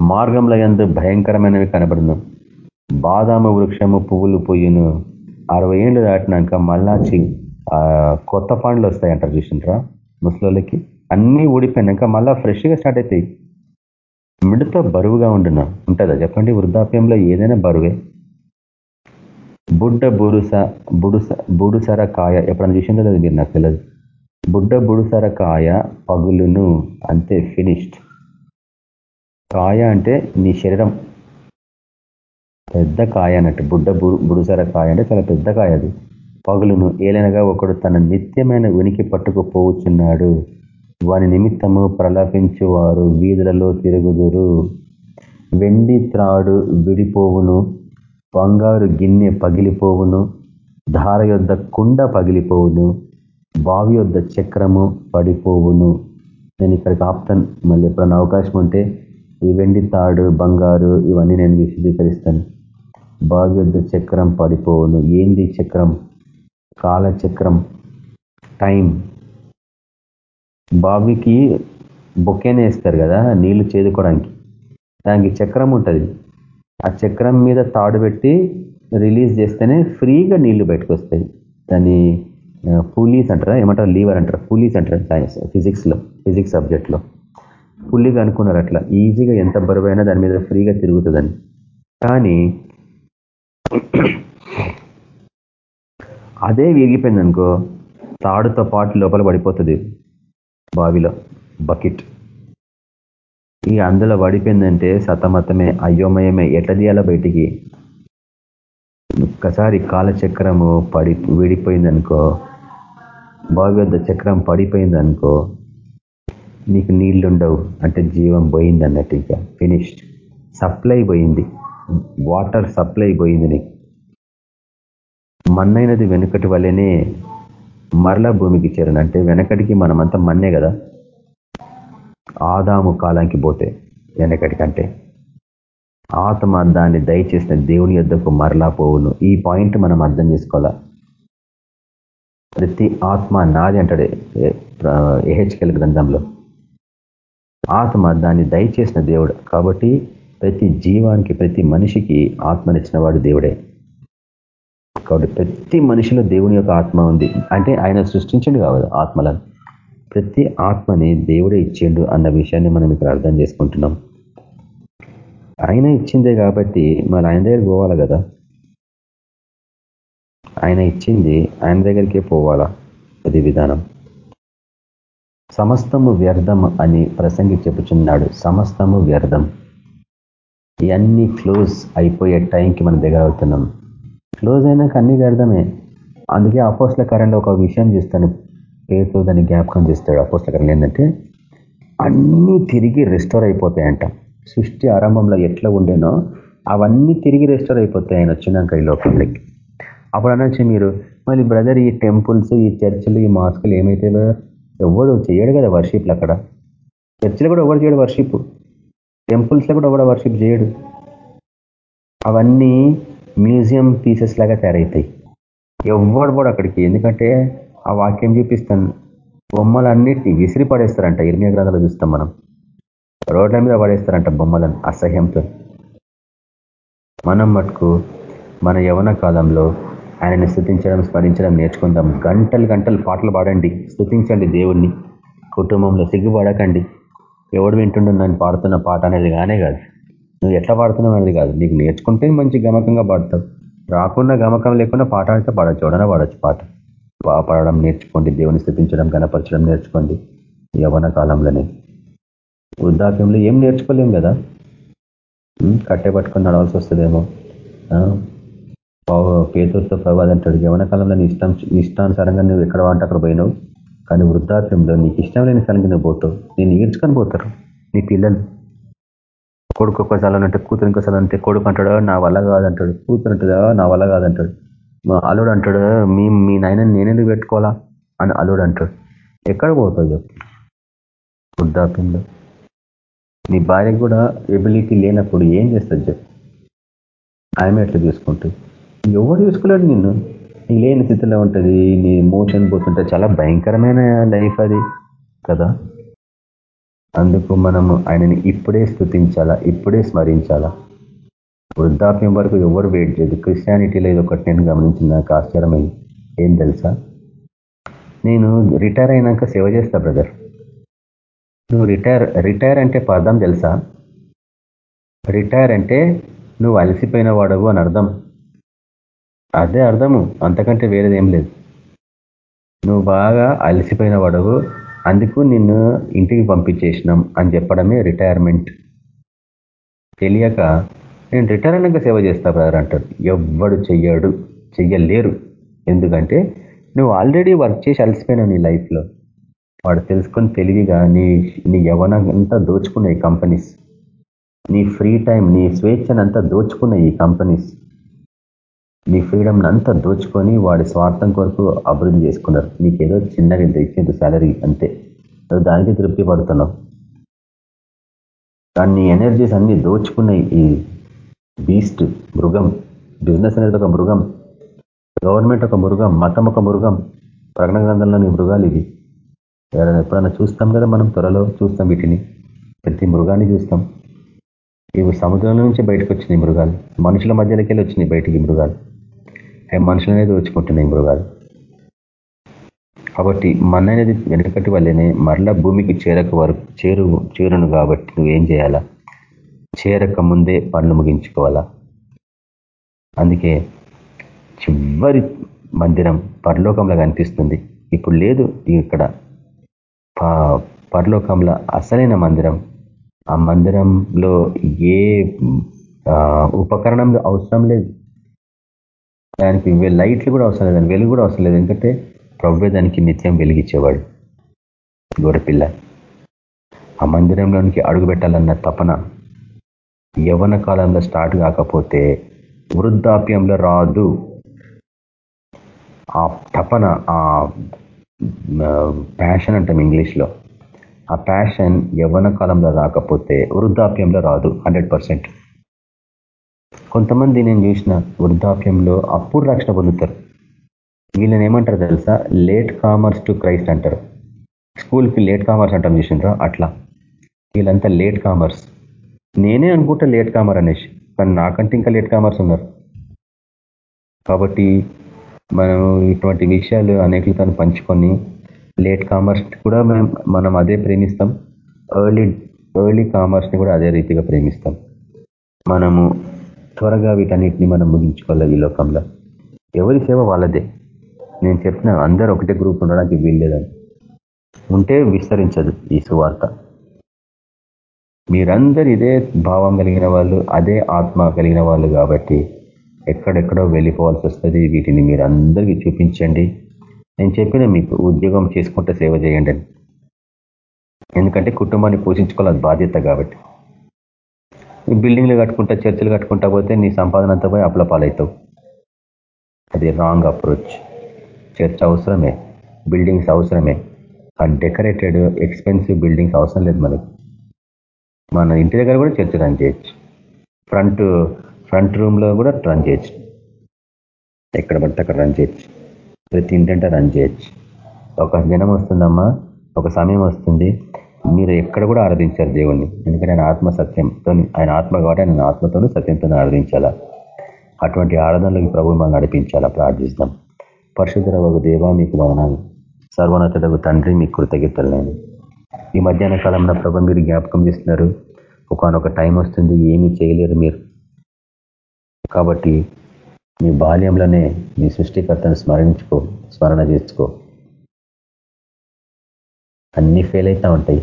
మార్గంలో ఎందు భయంకరమైనవి కనబడును. బాదాము వృక్షము పువ్వులు పోయిను. అరవై ఏళ్ళు దాటినాక మళ్ళా కొత్త పండ్లు వస్తాయి అంటారు చూసింటారా ముసలికి అన్నీ ఊడిపోయినాక మళ్ళా ఫ్రెష్గా స్టార్ట్ అవుతాయి మిడతో బరువుగా ఉండున. ఉంటుందా? చెప్పండి వృద్ధాప్యంలో ఏదైనా బరువే. బుడ్డ బురుస బుడుస బుడుసర కాయ ఎప్పుడన్నా చూసిందో లేదు మీరు? నాకు తెలియదు బుడ్డ బుడుసర కాయ పగులును అంతే ఫినిష్డ్. కాయ అంటే నీ శరీరం పెద్ద కాయ అన్నట్టు. బుడ్డ బుడుసర కాయ అంటే చాలా పెద్ద కాయ అది. పగులును ఏలనగా ఒకడు తన నిత్యమైన ఉనికి పట్టుకుపోవచ్చున్నాడు. వాని నిమిత్తము ప్రలాపించువారు వీధులలో తిరుగుదురు. వెండి త్రాడు విడిపోవును బంగారు గిన్నె పగిలిపోవును ధార యొద్ద కుండ పగిలిపోవును బావి యొద్ద చక్రము పడిపోవును. నేను ఇక్కడికి ఆప్తాను మళ్ళీ ఎప్పుడన్నా అవకాశం ఉంటే ఈ వెండి తాడు బంగారు ఇవన్నీ నేను విశదీకరిస్తాను బావి చక్రం పడిపోవును. ఏంది చక్రం? కాలచక్రం. టైం. బావికి బొక్కేనే వేస్తారు కదా నీళ్ళు చేదుకోవడానికి. దానికి చక్రం ఉంటుంది. ఆ చక్రం మీద తాడు పెట్టి రిలీజ్ చేస్తేనే ఫ్రీగా నీళ్ళు బయటకు వస్తాయి. దాన్ని పూలీస్ అంటారా? ఏమంటారు? లీవర్ అంటారు? పులీస్ అంటారు? సైన్స్ ఫిజిక్స్లో ఫిజిక్స్ సబ్జెక్ట్లో పుల్లిగా అనుకున్నారు అట్లా. ఈజీగా ఎంత బరువైనా దాని మీద ఫ్రీగా తిరుగుతుందని. కానీ అదే విరిగిపోయింది అనుకో తాడుతో పాటు లోపల పడిపోతుంది బావిలో బకెట్. ఈ అందులో పడిపోయిందంటే సతమతమే అయోమయమే. ఎట్లా తీయాలో బయటికి? ఒక్కసారి కాలచక్రము పడి విడిపోయిందనుకో బావి వద్ద చక్రం పడిపోయిందనుకో నీకు నీళ్ళుండవు. అంటే జీవం పోయింది అన్నట్టు ఇంకా. ఫినిష్డ్ సప్లై పోయింది. వాటర్ సప్లై పోయింది నీకు మన్నైనది వెనుకటి వల్లనే మరలా భూమికి చేరను అంటే వెనకటికి మనమంతా మన్నే కదా? ఆదాము కాలానికి పోతే వెనకటికంటే ఆత్మ దాన్ని దయచేసిన దేవుని యొద్దకు మరలా పోవును. ఈ పాయింట్ మనం అర్థం చేసుకోవాలా? ప్రతి ఆత్మ నాది అంటాడు ఏహెచ్కెల్ గ్రంథంలో. ఆత్మ దాన్ని దయచేసిన దేవుడు. కాబట్టి ప్రతి జీవానికి ప్రతి మనిషికి ఆత్మనిచ్చిన వాడు దేవుడే. కాబట్టి ప్రతి మనిషిలో దేవుని యొక్క ఆత్మ ఉంది. అంటే ఆయన సృష్టించండు కావదు ఆత్మలను. ప్రతి ఆత్మని దేవుడే ఇచ్చిండు అన్న విషయాన్ని మనం ఇక్కడ అర్థం చేసుకుంటున్నాం. ఆయన ఇచ్చిందే కాబట్టి మరి ఆయన దగ్గర పోవాలి కదా? ఆయన ఇచ్చింది ఆయన దగ్గరికే పోవాలా? అది విధానం. సమస్తము వ్యర్థం అని ప్రసంగి చెప్పుచున్నాడు. సమస్తము వ్యర్థం. ఇవన్నీ క్లోజ్ అయిపోయే టైంకి మనం దగ్గర అవుతున్నాం. క్లోజ్ అయినాక అన్ని వ్యర్థమే. అందుకే అపోస్ల కరెంట్ ఒక విషయం చేస్తాను. పేరుతో దాన్ని జ్ఞాపకం చేస్తాడు అపోస్ల కరెంట్ ఏంటంటే అన్నీ తిరిగి రెస్టోర్ అయిపోతాయంట. సృష్టి ఆరంభంలో ఎట్లా ఉండేనో అవన్నీ తిరిగి రెస్టోర్ అయిపోతాయి ఆయన వచ్చినాక ఈ లోకంలోకి అప్పుడు అనొచ్చు మీరు మళ్ళీ బ్రదర్ ఈ టెంపుల్స్ ఈ చర్చిలు ఈ మాస్కులు ఏమైతే ఎవడు చేయడు కదా వర్షిప్లు అక్కడ. చర్చిలో కూడా ఎవరు చేయడు వర్షిప్ టెంపుల్స్లో కూడా కూడా వర్షిప్ చేయడు. అవన్నీ మ్యూజియం పీసెస్ లాగా తయారవుతాయి ఎవడు కూడా అక్కడికి. ఎందుకంటే ఆ వాక్యం చూపిస్తాను. బొమ్మలన్నిటినీ విసిరి పడేస్తారంట. ఇర్మియా గ్రంథాలు చూస్తాం మనం. రోడ్ల మీద పడేస్తారంట బొమ్మలను అసహ్యంతో. మనం మటుకు మన యవన కాలంలో ఆయనని స్థుతించడం స్మరించడం నేర్చుకుందాం. గంటలు గంటలు పాటలు పాడండి. స్థుతించండి దేవుణ్ణి. కుటుంబంలో సిగ్గుపడకండి. ఎవడు వింటుండో నన్ను పాడుతున్న పాట అనేది కానే కాదు. నువ్వు ఎట్లా పాడుతున్నావు అనేది కాదు. నీకు నేర్చుకుంటే మంచి గమకంగా పాడతావు. రాకుండా గమకం లేకుండా పాట అయితే పాడచ్చు. ఎవడన్నా పాడచ్చు పాట. బాగా పాడడం నేర్చుకోండి. దేవుని స్థితించడం గణపరచడం నేర్చుకోండి. యవన కాలంలోనే. వృద్ధాప్యంలో ఏం నేర్చుకోలేం కదా? కట్టె పట్టుకొని నడవాల్సి వస్తుందేమో. పేతులతో ప్రభాది అంటాడు. యవన కాలంలో నీ ఇష్టం ఇష్టానుసారంగా నువ్వు ఎక్కడ వంట అక్కడ పోయినావు? కానీ వృద్ధాప్యంలో నీకు ఇష్టం లేని స్థానికి నువ్వు పోతావు. నేను ఈడ్చుకొని పోతారు. నీ పిల్లలు. కొడుకు ఒకసారి అంటే కూతురు ఇంకోసారి అంటే కొడుకు అంటాడు నా వల్ల కాదంటాడు. కూతురు అంటుందా నా వల్ల కాదంటాడు. అల్లుడు అంటాడు మీ మీ నాయన నేనెందుకు పెట్టుకోవాలా అని అల్లుడు అంటాడు. ఎక్కడ పోతుంది వృద్ధాప్యంలో. నీ భార్యకు కూడా ఎబిలిటీ లేనప్పుడు ఏం చేస్తుంది చెప్పు. ఆమె ఎట్లా చూసుకుంటుంది ఎవరు చూసుకోలేడు నిన్ను. లేని స్థితిలో ఉంటుంది. నీ మోషన్ పోతుంటే చాలా భయంకరమైన లైఫ్ అది కదా. అందుకు మనము ఆయనని ఇప్పుడే స్థుతించాలా ఇప్పుడే స్మరించాలా? వృద్ధాప్యం వరకు ఎవరు వెయిట్ చేయదు. క్రిస్టియానిటీలో ఇది ఒకటి నేను గమనించిన నాకు ఆశ్చర్యమైంది. ఏం తెలుసా? నేను రిటైర్ అయినాక సేవ చేస్తా బ్రదర్ నువ్వు రిటైర్ రిటైర్ అంటే పదం తెలుసా? రిటైర్ అంటే నువ్వు అలసిపోయిన వాడవు అని అర్థం. అదే అర్థము. అంతకంటే వేరేది ఏం లేదు. నువ్వు బాగా అలసిపోయిన వాడవు. అందుకు నిన్ను ఇంటికి పంపించేసినాం అని చెప్పడమే రిటైర్మెంట్ తెలియక నేను రిటైర్ అయినాక సేవ చేస్తా బ్రదర్ అంటాడు. ఎవ్వడు చెయ్యడు చెయ్యలేరు. ఎందుకంటే నువ్వు ఆల్రెడీ వర్క్ చేసి అలసిపోయినావు నీ లైఫ్లో వాడు తెలుసుకొని తెలివిగా నీ నీ యవనంతా దోచుకున్నాయి కంపెనీస్ నీ ఫ్రీ టైం నీ స్వేచ్ఛనంతా దోచుకున్నాయి ఈ కంపెనీస్ నీ ఫ్రీడమ్ని అంతా దోచుకొని వాడి స్వార్థం కొరకు అభివృద్ధి చేసుకున్నారు. నీకేదో చిన్నగా ఇంత ఇచ్చేంత శాలరీ అంతే. నువ్వు దానికి తృప్తి పడుతున్నావు. కానీ ఎనర్జీస్ అన్ని దోచుకున్నాయి ఈ బీస్ట్ మృగం బిజినెస్ అనేది ఒక మృగం గవర్నమెంట్ ఒక మృగం మతం ఒక మృగం ప్రకటన గ్రంథంలోని మృగాలు ఇవి. ఎవరైనా ఎప్పుడైనా చూస్తాం కదా మనం త్వరలో చూస్తాం వీటిని. ప్రతి మృగాన్ని చూస్తాం. ఇవి సముద్రంలో నుంచి బయటకు వచ్చినాయి మృగాలు. మనుషుల మధ్యలోకి వెళ్ళి వచ్చినాయి బయటికి మృగాలు. మనుషులనే దోచుకుంటున్నాయి మృగాలు కాబట్టి మన అనేది వెనకటి వల్లనే మరలా భూమికి చేరక వరకు చేరు చేరును కాబట్టి నువ్వేం చేయాలా? చేరక ముందే పనులు ముగించుకోవాలా? అందుకే చివరి మందిరం పరలోకంలో కనిపిస్తుంది. ఇప్పుడు లేదు ఇక్కడ. పరలోకంలో అసలైన మందిరం. ఆ మందిరంలో ఏ ఉపకరణం అవసరం లేదు. దానికి లైట్లు కూడా అవసరం లేదు వెలుగు కూడా అవసరం లేదు. ఎందుకంటే ప్రభు దానికి నిత్యం వెలిగించేవాడు గొర్రెపిల్ల ఆ మందిరంలోనికి అడుగు పెట్టాలన్న తపన యవన కాలంలో స్టార్ట్ కాకపోతే వృద్ధాప్యంలో రాదు. ఆ తపన ఆ ప్యాషన్ అంటాం ఇంగ్లీష్లో. ఆ ప్యాషన్ యవన కాలంలో రాకపోతే వృద్ధాప్యంలో రాదు హండ్రెడ్ కొంతమంది నేను చూసిన వృద్ధాప్యంలో అప్పుడు రక్షణ పొందుతారు. వీళ్ళని ఏమంటారు తెలుసా? లేట్ కామర్స్ టు క్రైస్ట్ అంటారు. స్కూల్కి లేట్ కామర్స్ అంటాం చూసినారా అట్లా. వీళ్ళంతా లేట్ కామర్స్ నేనే అనుకుంటా లేట్ కామర్ అనేసి కానీ నాకంటే ఇంకా లేట్ కామర్స్ ఉన్నారు. కాబట్టి మనం ఇటువంటి విషయాలు అనేకలతో పంచుకొని లేట్ కామర్స్ కూడా మనం అదే ప్రేమిస్తాం. ఎర్లీ ఎర్లీ కామర్స్ని కూడా అదే రీతిగా ప్రేమిస్తాం. మనము త్వరగా వీటన్నిటిని మనం ముగించుకోవాలి ఈ లోకంలో. ఎవరి సేవ వాళ్ళదే. నేను చెప్పిన అందరూ ఒకటే గ్రూప్ ఉండడానికి వీల్లేదని. ఉంటే విస్తరించదు ఈ సువార్త. మీరందరూ ఇదే భావం కలిగిన వాళ్ళు అదే ఆత్మ కలిగిన వాళ్ళు కాబట్టి ఎక్కడెక్కడో వెళ్ళిపోవాల్సి వస్తుంది. వీటిని మీరు అందరికీ చూపించండి. నేను చెప్పిన మీకు ఉద్యోగం చేసుకుంటే సేవ చేయండి ఎందుకంటే కుటుంబాన్ని పోషించుకోవాలి బాధ్యత కాబట్టి. బిల్డింగ్లు కట్టుకుంటా చర్చిలు కట్టుకుంటా పోతే నీ సంపాదన అంతా పోయి అప్ల పాలవుతావు. అది రాంగ్ అప్రోచ్. చర్చ్ అవసరమే బిల్డింగ్స్ అవసరమే. కానీ డెకరేటెడ్ ఎక్స్పెన్సివ్ బిల్డింగ్స్ అవసరం లేదు మనకి. మన ఇంటి దగ్గర కూడా చర్చ్ రన్ చేయొచ్చు. ఫ్రంట్ ఫ్రంట్ రూమ్లో కూడా రన్ చేయొచ్చు. ఎక్కడ పడితే అక్కడ రన్ చేయొచ్చు. ప్రతి ఇంటంటే రన్ చేయొచ్చు. ఒక దినం వస్తుందమ్మా ఒక సమయం వస్తుంది. మీరు ఎక్కడ కూడా ఆరాధించారు దేవుణ్ణి. ఎందుకంటే ఆయన ఆత్మ సత్యంతో ఆయన ఆత్మ కాబట్టి ఆయన ఆత్మతోనూ సత్యంతో ఆరాధించాలా. అటువంటి ఆరాధనలకు ప్రభు మనం నడిపించాలా ప్రార్థిస్తాం. పరిశుద్ధ ఒక దేవా మీకు వదనాలు. సర్వోన్నతులకు తండ్రి మీకు కృతజ్ఞతలు. నేను ఈ మధ్యాహ్న కాలంలో ప్రభు మీరు జ్ఞాపకం చేస్తున్నారు. ఒకనొక టైం వస్తుంది ఏమీ చేయలేరు మీరు. కాబట్టి మీ బాల్యంలోనే మీ సృష్టికర్తను స్మరించుకో స్మరణ చేసుకో. అన్నీ ఫెయిల్ అవుతూ ఉంటాయి.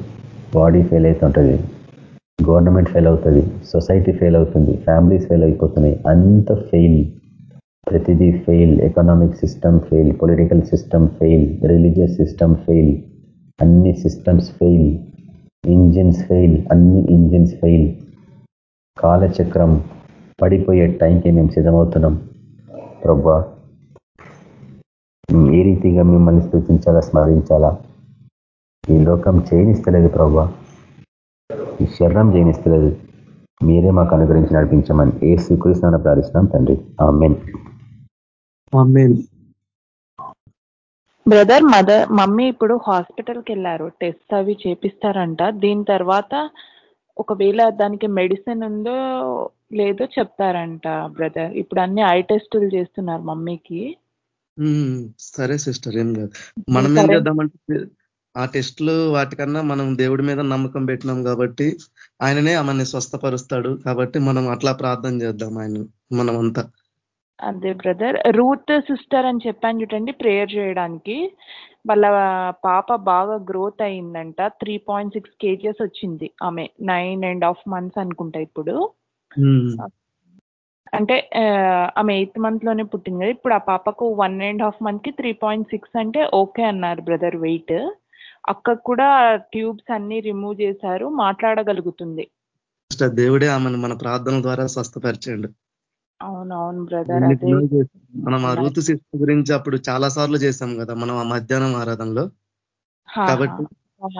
బాడీ ఫెయిల్ అవుతూ ఉంటుంది. గవర్నమెంట్ ఫెయిల్ అవుతుంది. సొసైటీ ఫెయిల్ అవుతుంది. ఫ్యామిలీస్ ఫెయిల్ అయిపోతున్నాయి. అంత ఫెయిల్ ప్రతిదీ fail economic system fail political system fail religious system fail అన్ని సిస్టమ్స్ ఫెయిల్ ఇంజిన్స్ ఫెయిల్ అన్ని ఇంజిన్స్ ఫెయిల్ కాలచక్రం పడిపోయే టైంకి మేము సిద్ధమవుతున్నాం. ప్రభా ఏ రీతిగా మిమ్మల్ని స్థుతించాలా స్మరించాలా? ఈ లోకం చేయనిస్తలేదు ప్రభా. ఈ శరణం చేయనిస్తలేదు మీరే మాకు అనుగ్రహించి నడిపించమని ఏ శ్రీకృష్ణ ప్రార్థిస్తున్నాం తండ్రి. ఆమెన్. బ్రదర్ మదర్ మమ్మీ ఇప్పుడు హాస్పిటల్కి వెళ్ళారు టెస్ట్ అవి చేపిస్తారంట. దీని తర్వాత ఒకవేళ దానికి మెడిసిన్ ఉందో లేదో చెప్తారంట బ్రదర్. ఇప్పుడు అన్ని ఐ టెస్టులు చేస్తున్నారు మమ్మీకి. సరే సిస్టర్ ఏం కాదు. మనం ఏం. చేద్దామంటే ఆ టెస్టులు వాటికన్నా మనం దేవుడి మీద నమ్మకం పెట్టినాం కాబట్టి ఆయననే ఆమెని స్వస్థపరుస్తాడు కాబట్టి మనం అట్లా ప్రార్థన చేద్దాం ఆయన మనం అంతా అదే బ్రదర్ రూత్ సిస్టర్ అని చెప్పాను చూడండి ప్రేయర్ చేయడానికి. వాళ్ళ పాప బాగా గ్రోత్ అయిందంట త్రీ పాయింట్ సిక్స్ కేజెస్ వచ్చింది ఆమె నైన్ అండ్ హాఫ్ మంత్స్ అనుకుంటా ఇప్పుడు. అంటే ఆమె ఎయిత్ మంత్లోనే పుట్టింది. కదా ఇప్పుడు ఆ పాపకు వన్ అండ్ హాఫ్ మంత్కి త్రీ పాయింట్ సిక్స్ అంటే ఓకే అన్నారు బ్రదర్ వెయిట్. అక్కడ కూడా ట్యూబ్స్ అన్ని రిమూవ్ చేశారు మాట్లాడగలుగుతుంది. దేవుడే ఆమెను మన ప్రార్థన ద్వారా స్వస్థపరిచాడు. అవునవును బ్రదర్. మనం ఆ రూతు సిస్టర్ గురించి అప్పుడు చాలా సార్లు చేశాం కదా మనం ఆ మధ్యాహ్నం ఆరాధనలో. కాబట్టి.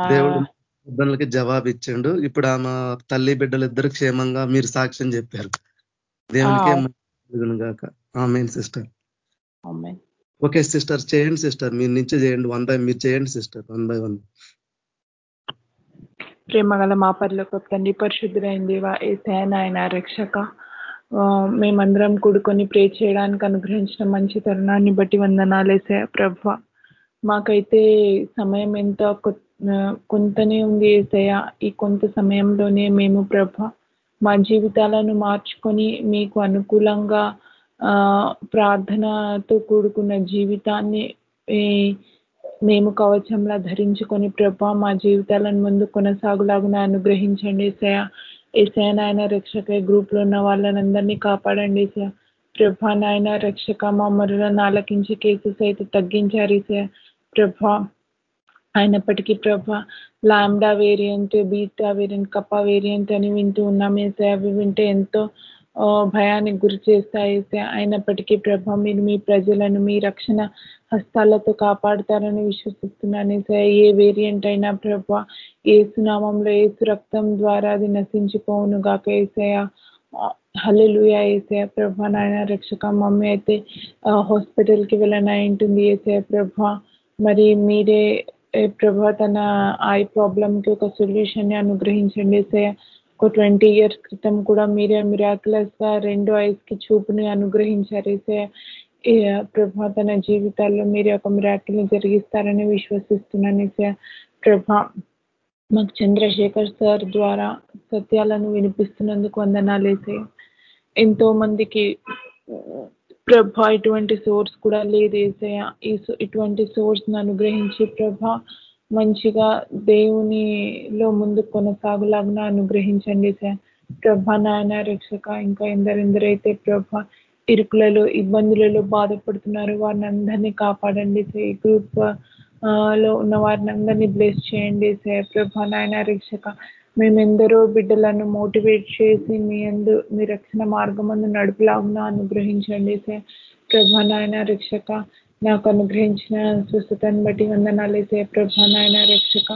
దేవుడు ప్రార్థనలకి జవాబు ఇచ్చిండు. ఇప్పుడు ఆమె తల్లి బిడ్డలు ఇద్దరు క్షేమంగా మీరు సాక్ష్యం చెప్పారు. దేవునికే గాక ఆమెన్ సిస్టర్. ఆమేన్. Okay sister. చేయండి సిస్టర్. మీరు నుంచి చేయండి. వన్ బై మీరు చేయండి సిస్టర్. One by one. ప్రేమ గల మా పరలోక తండ్రి పరిశుద్ధులైన దేవ ఏసే నాయన రక్షక. మేమందరం కూడుకొని ప్రే చేయడానికి అనుగ్రహించిన మంచి తరుణాన్ని బట్టి వందనాలు వేసే ప్రభ. మాకైతే సమయం ఎంత కొ- కొంతనే ఉంది ఏసయ ఈ కొంత సమయంలోనే మేము ప్రభ మా జీవితాలను మార్చుకొని మీకు అనుకూలంగా ప్రార్థనతో కూడుకున్న జీవితాన్ని మేము కవచంలా ధరించుకొని ప్రభా మా జీవితాలను ముందు కొనసాగులాగున అనుగ్రహించండి ఏసయ. ఏసయ నాయన రక్షక గ్రూప్లో ఉన్న వాళ్ళని అందరినీ కాపాడండి ఏసయ. ప్రభా నాయన రక్షక మా మరులను ఆలకించి కేసెస్ అయితే తగ్గించారు ఏసయ. ప్రభా అయినప్పటికీ ప్రభా lambda variant beta variant kappa variant అని వింటూ ఉన్నాం ఏసయ. అవి వింటే ఎంతో భయానికి గురి చేస్తాయి. అయినప్పటికీ ప్రభా మీరు మీ ప్రజలను మీ రక్షణ హస్తాలతో కాపాడుతారని విశ్వసిస్తున్నాను. ఏసయ ఏ వేరియంట్ అయినా ప్రభా ఏసు నామంలో ఏసు రక్తం ద్వారా అది నశించిపోవును గాక. ఏసయ హల్లెలూయా. ఏసయ ప్రభా నాయన రక్షక మమ్మీ అయితే హాస్పిటల్కి ఏసయ ప్రభా మరి మీరే ప్రభా తన ఐ ప్రాబ్లంకి ఒక సొల్యూషన్ని అనుగ్రహించండి. ఏసయ ఒక ట్వంటీ ఇయర్స్ క్రితం కూడా మీరే మిరాకులస్గా రెండు ఐస్కి చూపుని అనుగ్రహించారు. ఏసయ ఏ ప్రభా తన జీవితాల్లో మీరే ఒక మిరాకుల్ని జరిగిస్తారని విశ్వసిస్తున్నాను ఏసయ ప్రభా మాకు చంద్రశేఖర్ సార్ ద్వారా సత్యాలను వినిపిస్తున్నందుకు వందనాలు ఏసయ్య ఎంతో మందికి ప్రభా ఇటువంటి సోర్స్ కూడా లేదు ఏసయ్య ఈ ఇటువంటి సోర్స్ను అనుగ్రహించి ప్రభా మంచిగా దేవునిలో ముందు కొనసాగులాగా అనుగ్రహించండి సార్. ప్రభా నాయన రక్షక ఇంకా ఎందరెందరైతే ప్రభా ఇరుకులలో ఇబ్బందులలో బాధపడుతున్నారు వారిని అందరినీ కాపాడండి సార్. ఈ గ్రూప్లో ఉన్న వారిని అందరినీ బ్లెస్ చేయండి సార్. ప్రభా నాయన రక్షక మేమెందరో బిడ్డలను మోటివేట్ చేసి మీ అందు మీ రక్షణ మార్గం అందు నడుపులాగున అనుగ్రహించండి సార్. ప్రభా నాయన రక్షక నాకు అనుగ్రహించిన స్వస్థతను బట్టి వందనాలు వేసే ప్రభా నాయన రక్షక.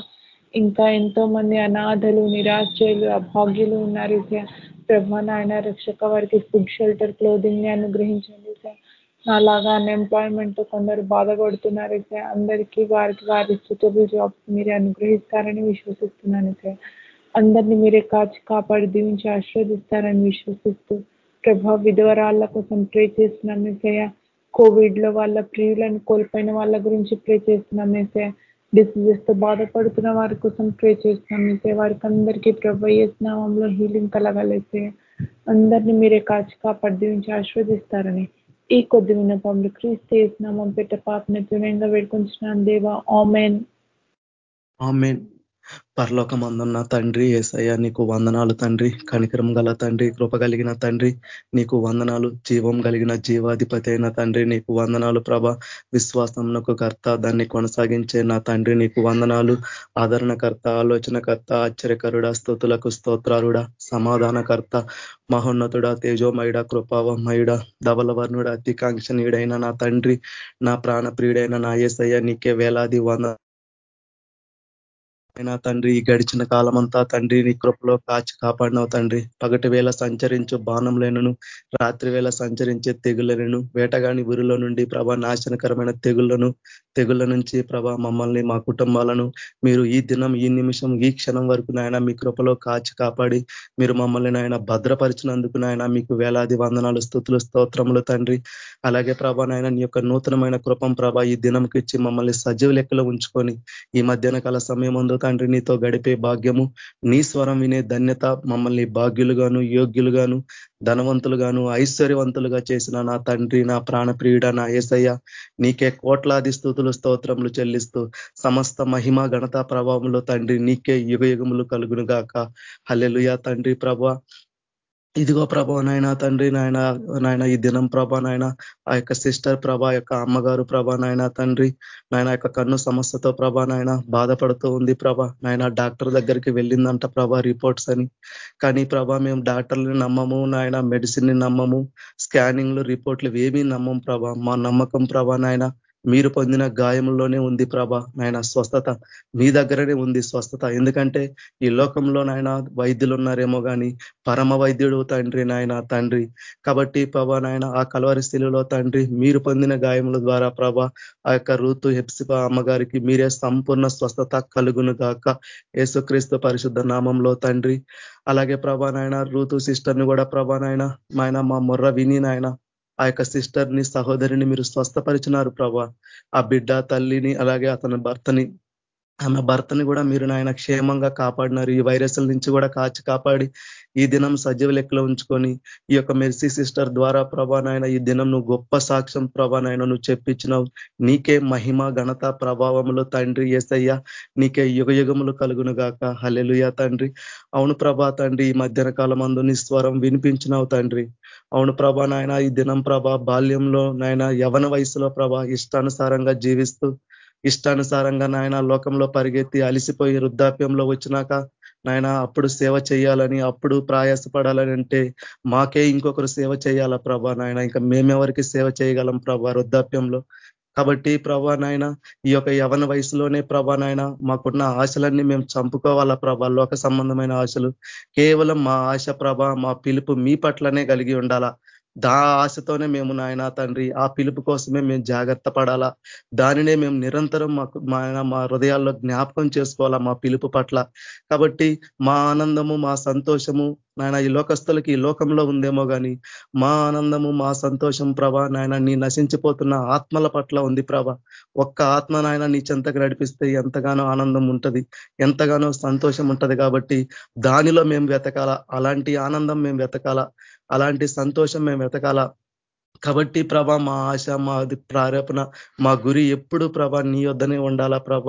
ఇంకా ఎంతో మంది అనాథలు నిరాశ్రయులు అభాగ్యులు ఉన్నారు ఏసయ్య ప్రభా నాయన రక్షక. వారికి ఫుడ్ షెల్టర్ క్లోదింగ్ని అనుగ్రహించండి సార్ అలాగా అన్ఎంప్లాయ్మెంట్ కొందరు బాధపడుతున్నారు సార్ అందరికీ వారికి వారి సూటబుల్ జాబ్స్ మీరే అనుగ్రహిస్తారని విశ్వసిస్తున్నాను సార్ అందరినీ మీరే కాచి కాపాడి దీవించి ఆశీర్వదిస్తారని విశ్వసిస్తూ ప్రభా విధవరాళ్ళ కోసం ప్రే చేస్తున్నాను ఏసయ్య కోవిడ్లో వాళ్ళ ప్రియులను కోల్పోయిన వాళ్ళ గురించి ప్రే చేస్తున్నాం ఏసే డిసీజెస్తో బాధపడుతున్న వారి కోసం ప్రే చేస్తున్నాం ఏసే వారికి అందరికీ ప్రభు నామంలో హీలింగ్ కలగలేసే అందరినీ మీరే కాచి కాపాడి నుంచి ఆశీర్వదిస్తారని. ఈ కొద్ది విన్నపంలో క్రీస్తు నామం పెట్ట పాపని తునంగా వేడుకొంచున్నాను దేవా. ఆమెన్ ఆమెన్ పరలోకమందున్న తండ్రి ఏసయ్య నీకు వందనాలు తండ్రి. కనికరం గల తండ్రి కృప కలిగిన తండ్రి. నీకు వందనాలు జీవం కలిగిన జీవాధిపతి అయిన తండ్రి. నీకు వందనాలు ప్రభ. విశ్వాసంకు కర్త దాన్ని కొనసాగించే నా తండ్రి. నీకు వందనాలు. ఆదరణకర్త ఆలోచనకర్త ఆశ్చర్యకరుడ స్థుతులకు స్తోత్రాలుడ సమాధానకర్త మహోన్నతుడ తేజోమయుడ కృపావమయుడ ధవలవర్ణుడ అతికాంక్షనీయుడైన నా తండ్రి. నా ప్రాణ ప్రియుడైన నా ఏసయ్య నీకే వేలాది వంద అయినా తండ్రి ఈ గడిచిన కాలమంతా తండ్రి నీ కృపలో కాచి కాపాడినావు తండ్రి. పగటి వేళ సంచరించు బాణంలేనను రాత్రి వేళ సంచరించే తెగుళ్ళను వేటగాని ఊరిలో నుండి ప్రభా నాశనకరమైన తెగుళ్ళను తెగుళ్ళ నుంచి ప్రభా మమ్మల్ని మా కుటుంబాలను మీరు ఈ దినం ఈ నిమిషం ఈ క్షణం వరకు నాయన మీ కృపలో కాచి కాపాడి మీరు మమ్మల్ని నాయన భద్రపరిచినందుకు నాయన మీకు వేలాది వందనాలు స్థుతులు స్తోత్రములు తండ్రి. అలాగే ప్రభా నాయన నీ యొక్క నూతనమైన కృపం ప్రభా ఈ దినంకి ఇచ్చి మమ్మల్ని సజీవ లెక్కలో ఉంచుకొని ఈ మధ్యాహ్న కాల సమయం అందు తండ్రి నీతో గడిపే భాగ్యము. నీ స్వరం వినే ధన్యత మమ్మల్ని భాగ్యులుగాను యోగ్యులుగాను ధనవంతులుగాను ఐశ్వర్యవంతులుగా చేసిన నా తండ్రి నా ప్రాణప్రియుడ నా ఏసయ్య. నీకే కోట్లాది స్థుతులు స్తోత్రములు చెల్లిస్తూ సమస్త మహిమ ఘనతా ప్రభావంలో తండ్రి నీకే యుగ యుగములు కలుగును గాక హల్లెలుయా తండ్రి ప్రభ. ఇదిగో ప్రభా నాయన తండ్రి నాయన నాయన ఈ దినం ప్రభా నాయన ఆ యొక్క సిస్టర్ ప్రభా యొక్క అమ్మగారు ప్రభా నాయన తండ్రి నాయన యొక్క కన్ను సమస్యతో ప్రభా నాయన బాధపడుతూ ఉంది ప్రభా. నాయన డాక్టర్ దగ్గరికి వెళ్ళిందంట ప్రభా రిపోర్ట్స్ అని. కానీ ప్రభా మేము డాక్టర్ని నమ్మము నాయన మెడిసిన్ని నమ్మము స్కానింగ్లు రిపోర్ట్లు ఏమీ నమ్మం ప్రభా. మా నమ్మకం ప్రభా నాయన మీరు పొందిన గాయంలోనే ఉంది ప్రభ నాయన స్వస్థత. మీ దగ్గరనే ఉంది స్వస్థత. ఎందుకంటే ఈ లోకంలో నాయన వైద్యులు ఉన్నారేమో కానీ పరమ వైద్యుడు తండ్రి నాయన తండ్రి. కాబట్టి ప్రభా నాయన ఆ కలవరి స్థితిలో తండ్రి మీరు పొందిన గాయముల ద్వారా ప్రభ ఆ యొక్క ఋతు హెప్సిప అమ్మగారికి మీరే సంపూర్ణ స్వస్థత కలుగును గాక. యేసుక్రీస్తు పరిశుద్ధ నామంలో తండ్రి. అలాగే ప్రభా నాయన ఋతు సిస్టర్ని కూడా ప్రభా నాయన ఆయన మా మొర్ర విని నాయన ఆ యొక్క సిస్టర్ని సహోదరిని మీరు స్వస్థపరిచినారు ప్రభా. ఆ బిడ్డ తల్లిని అలాగే అతని భర్తని ఆమె భర్తని కూడా మీరు నాయన క్షేమంగా కాపాడినారు. ఈ వైరస్ల నుంచి కూడా కాచి కాపాడి ఈ దినం సజీవ లెక్కలో ఉంచుకొని ఈ యొక్క మెర్సీ సిస్టర్ ద్వారా ప్రభా నాయన ఈ దినం నువ్వు గొప్ప సాక్ష్యం ప్రభా నాయన నువ్వు చెప్పించినావు నీకే మహిమ ఘనత ప్రభావములు తండ్రి ఏసయ్యా. నీకే యుగయుగములు కలుగును గాక. హలెలుయ తండ్రి. అవును ప్రభా తండ్రి ఈ మధ్యాహ్న కాలం అందు నీ స్వరం వినిపించినావు తండ్రి. అవును ప్రభా నాయన ఈ దినం ప్రభా బాల్యంలో నాయన యవన వయసులో ప్రభా ఇష్టానుసారంగా జీవిస్తూ ఇష్టానుసారంగా నాయన లోకంలో పరిగెత్తి అలిసిపోయి వృద్ధాప్యంలో వచ్చినాక నాయన అప్పుడు సేవ చేయాలని అప్పుడు ప్రయాసపడాలని అంటే మాకే ఇంకొకరు సేవ చేయాలా ప్రభా నాయన? ఇంకా మేమెవరికి సేవ చేయగలం ప్రభా వృద్ధాప్యంలో? కాబట్టి ప్రభా నాయన ఈ యొక్క యవన వయసులోనే ప్రభా నాయన మాకున్న ఆశలన్నీ మేము చంపుకోవాలా ప్రభా? లోక సంబంధమైన ఆశలు. కేవలం మా ఆశ ప్రభ మా పిలుపు మీ పట్లనే కలిగి ఉండాలా? దా ఆశతోనే మేము నాయన తండ్రి ఆ పిలుపు కోసమే మేము జాగ్రత్త పడాలా. దానినే మేము నిరంతరం మాకు మా హృదయాల్లో జ్ఞాపకం చేసుకోవాలా మా పిలుపు పట్ల. కాబట్టి మా ఆనందము మా సంతోషము నాయన ఈ లోకస్తులకి ఈ లోకంలో ఉందేమో కానీ మా ఆనందము మా సంతోషం ప్రభా నాయన నీ నశించిపోతున్న ఆత్మల పట్ల ఉంది ప్రభ. ఒక్క ఆత్మ నాయన నీ చెంతకు నడిపిస్తే ఎంతగానో ఆనందం ఉంటది ఎంతగానో సంతోషం ఉంటది కాబట్టి దానిలో మేము వెతకాల. అలాంటి ఆనందం మేము వెతకాల. అలాంటి సంతోషం మేము వెతకాల. కాబట్టి ప్రభ మా ఆశ మా ప్రారేపణ మా గురి ఎప్పుడు ప్రభ నీ వద్దనే ఉండాలా ప్రభ?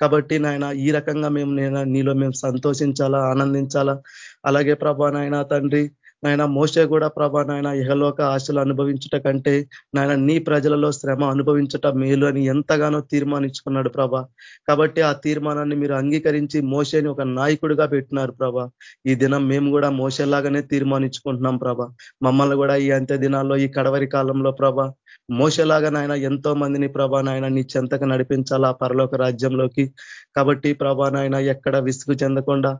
కాబట్టి నాయన ఈ రకంగా మేము నేను నీలో మేము సంతోషించాలా ఆనందించాలా? అలాగే ప్రభా నాయన తండ్రి నాయన మోసే కూడా ప్రభా నాయన ఇహలోక ఆశలు అనుభవించుట కంటే నాయన నీ ప్రజలలో శ్రమ అనుభవించట మేలు అని ఎంతగానో తీర్మానించుకున్నాడు ప్రభ. కాబట్టి ఆ తీర్మానాన్ని మీరు అంగీకరించి మోసేని ఒక నాయకుడిగా పెట్టినారు ప్రభ. ఈ దినం మేము కూడా మోసేలాగానే తీర్మానించుకుంటున్నాం ప్రభ. మమ్మల్ని కూడా ఈ అంత్య దినాల్లో ఈ కడవరి కాలంలో ప్రభ మోసలాగా నాయన ఎంతో మందిని ప్రభా నాయన నీ చెంతకు నడిపించాలా పరలోక రాజ్యంలోకి. కాబట్టి ప్రభా నాయన ఎక్కడ విసుగు చెందకుండా